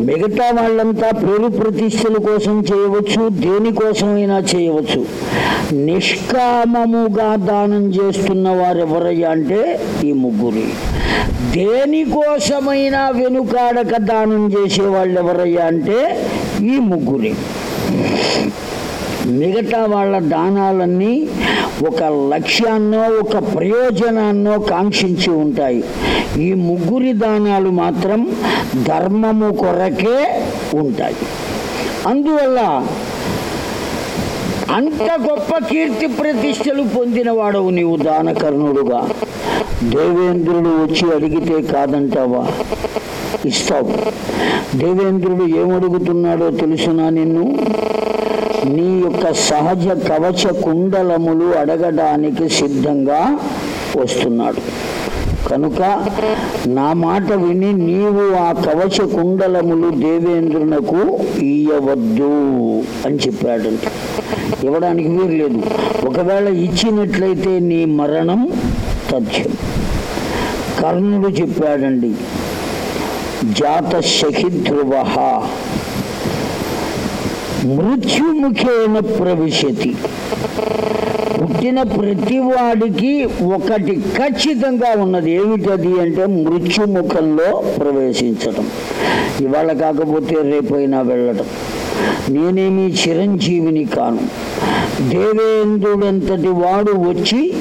మిగతా వాళ్ళంతా పేరు ప్రతిష్టల కోసం చేయవచ్చు దేనికోసమైనా చేయవచ్చు. నిష్కామముగా దానం చేస్తున్న వారు ఎవరయ్యా అంటే ఈ ముగ్గురి. దేనికోసమైనా వెనుకాడక దానం చేసే వాళ్ళు ఎవరయ్యా అంటే ఈ ముగ్గురి. మిగతా వాళ్ళ దానాలన్నీ ఒక లక్ష్యాన్నో ఒక ప్రయోజనాన్నో కాంక్షించి ఉంటాయి. ఈ ముగ్గురి దానాలు మాత్రం ధర్మము కొరకే ఉంటాయి. అందువల్ల అంత గొప్ప కీర్తి ప్రతిష్టలు పొందిన వాడవు నీవు దానకర్ణుడుగా. దేవేంద్రుడు వచ్చి అడిగితే కాదంటావా? ఇస్తావు. దేవేంద్రుడు ఏమడుగుతున్నాడో తెలుసునా నిన్ను? నీ యొక్క సహజ కవచ కుండలములు అడగడానికి సిద్ధంగా వస్తున్నాడు. కనుక నా మాట విని నీవు ఆ కవచ కుండలములు దేవేంద్రునకు ఇయ్యవద్దు అని చెప్పాడంట. ఇవ్వడానికి వీరు లేదు ఒకవేళ ఇచ్చినట్లయితే నీ మరణం తథ్యం. కర్ణుడు చెప్పాడండి జాత ధ్రువ మృత్యుముఖేన ప్రవిశతి. పుట్టిన ప్రతివాడికి ఒకటి ఖచ్చితంగా ఉన్నది. ఏమిటది అంటే మృత్యుముఖంలో ప్రవేశించడం ఇవాళ కాకపోతే రేపైనా వెళ్ళడం నేనేమి చిరంజీవిని కాను. దేవేంద్రుడంతటి వాడు వచ్చి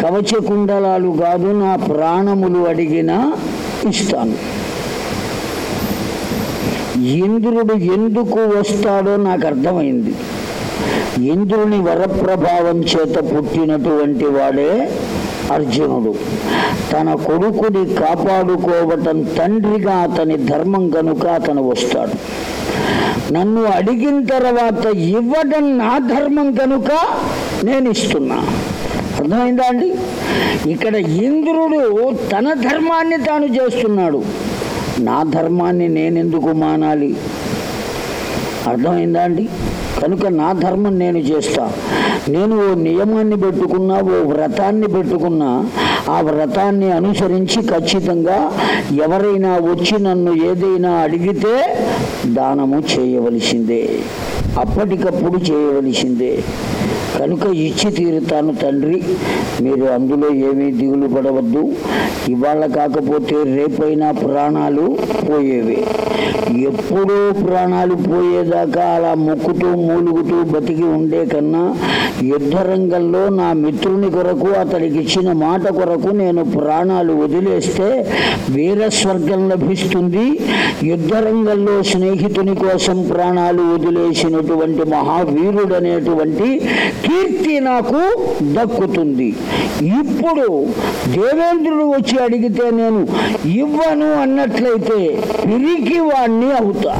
కవచ కుండలాలు కాదు నా ప్రాణములు అడిగినా ఇస్తాను. ఇంద్రుడు ఎందుకు వస్తాడో నాకు అర్థమైంది. ఇంద్రుని వరప్రభావం చేత పుట్టినటువంటి వాడే అర్జునుడు. తన కొడుకుని కాపాడుకోవటం తండ్రిగా అతని ధర్మం కనుక అతను వస్తాడు. నన్ను అడిగిన తర్వాత ఇవ్వడం నా ధర్మం కనుక నేను ఇస్తున్నా. అర్థమైందా అండి? ఇక్కడ ఇంద్రుడు తన ధర్మాన్ని తాను చేస్తున్నాడు. నా ధర్మాన్ని నేనెందుకు మానాలి? అర్థమైందా అండి? కనుక నా ధర్మం నేను చేస్తా. నేను ఓ నియమాన్ని పెట్టుకున్నా ఓ వ్రతాన్ని పెట్టుకున్నా ఆ వ్రతాన్ని అనుసరించి ఖచ్చితంగా ఎవరైనా వచ్చి నన్ను ఏదైనా అడిగితే దానము చేయవలసిందే. అప్పటికప్పుడు చేయవలసిందే. కనుక ఇచ్చి తీరుతాను తండ్రి. మీరు అందులో ఏమీ దిగులు పడవద్దు. ఇవాళ కాకపోతే రేపైనా ప్రాణాలు పోయేవి. ఎప్పుడూ ప్రాణాలు పోయేదాకా అలా మొక్కుతూ మూలుగుతూ బతికి ఉండే కన్నా యుద్ధ రంగంలో నా మిత్రుని కొరకు అతడికి ఇచ్చిన మాట కొరకు నేను ప్రాణాలు వదిలేస్తే వీరస్వర్గం లభిస్తుంది. యుద్ధ రంగంలో స్నేహితుని కోసం ప్రాణాలు వదిలేసినటువంటి మహావీరుడనేటువంటి కీర్తి నాకు దక్కుతుంది. ఇప్పుడు దేవేంద్రుడు వచ్చి అడిగితే నేను ఇవ్వను అన్నట్లయితే పిరికి వాణ్ణి అవుతా.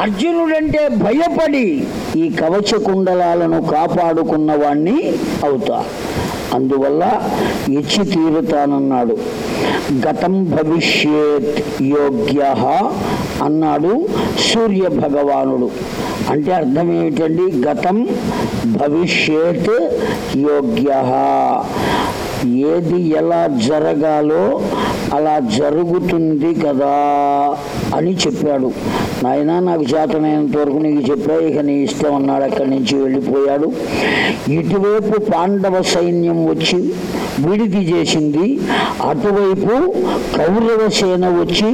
అర్జునుడంటే భయపడి ఈ కవచ కుండలాలను కాపాడుకున్న వాణ్ణి అవుతా. అందువల్ల ఇచ్చి తీరుతానన్నాడు. గతం భవిష్యేత్ యోగ్య అన్నాడు సూర్య భగవానుడు అంటే అర్థం ఏమిటండి గతం భవిష్యత్ యోగ్య. ఏది ఎలా జరగాలో అలా జరుగుతుంది కదా అని చెప్పాడు. నాయన నాకు చేతనైనంత వరకు నీకు చెప్పా ఇక నీ ఇష్టం అన్నాడు. అక్కడి నుంచి వెళ్ళిపోయాడు. ఇటువైపు పాండవ సైన్యం వచ్చి విడిది చేసింది అటువైపు కౌరవ సేన వచ్చి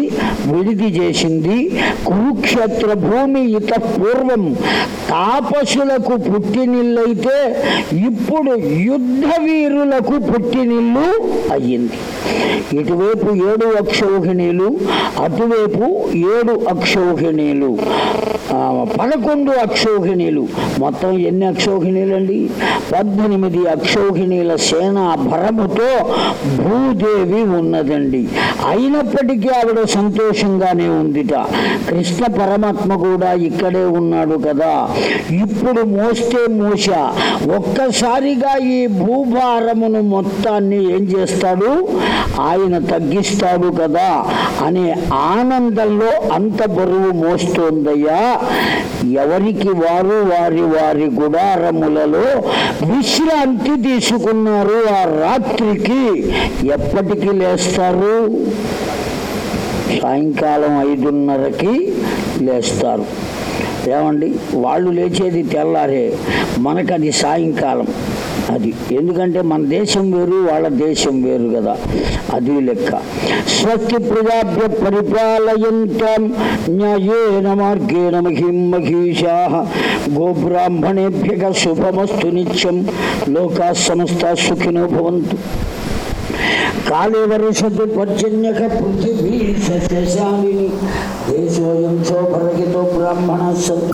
విడిది చేసింది కురుక్షేత్ర భూమి ఇత పూర్వం తాపసులకు పుట్టినిల్లైతే ఇప్పుడు యుద్ధ వీరులకు పుట్టినిల్లు అయ్యింది. ఇటువైపు ఏడు అక్షౌహిణీలు అటువైపు ఏడు అక్షౌహిణీలు ఆ, పదకొండు అక్షౌహిణీలు. మొత్తం ఎన్ని అక్షౌహిణీలు అండి పద్దెనిమిది అక్షౌహిణీల సేన భర వరముతో భూదేవి ఉన్నదండి. అయినప్పటికీ ఆవిడ సంతోషంగానే ఉందిట. కృష్ణ పరమాత్మ కూడా ఇక్కడే ఉన్నాడు కదా. ఇప్పుడు మోస్తే మోస. ఒక్కసారిగా ఈ భూభారమును మొత్తాన్ని ఏం చేస్తాడు? ఆయన తగ్గిస్తాడు కదా అనే ఆనందంలో అంత బరువు మోస్తోందయ్యా. ఎవరికి వారు వారి వారి గుడారములలో విశ్రాంతి తీసుకున్నారు ఆ రాత్రికి ఎప్పటికి లేస్తారు? సాయంకాలం ఐదున్నరకి లేస్తారు. ఏమండి? వాళ్ళు లేచేది తెల్లారే మనకది సాయంకాలం. అది ఎందుకంటే మన దేశం వేరు వాళ్ళ దేశం వేరు కదా. అది లెక్క. స్వస్తి ప్రజాభ్య పరిపాలయంతం న్యాయేన మార్గేణ మహిం మహిషా గోబ్రాహ్మణేభ్య శుభమస్తు నిత్యం. లోకా సమస్త సుఖినో భవంతు. కాళే వర్షతు పృథివీ సస్యశాలిని దేశోయం శోభరహితో బ్రాహ్మణ సత్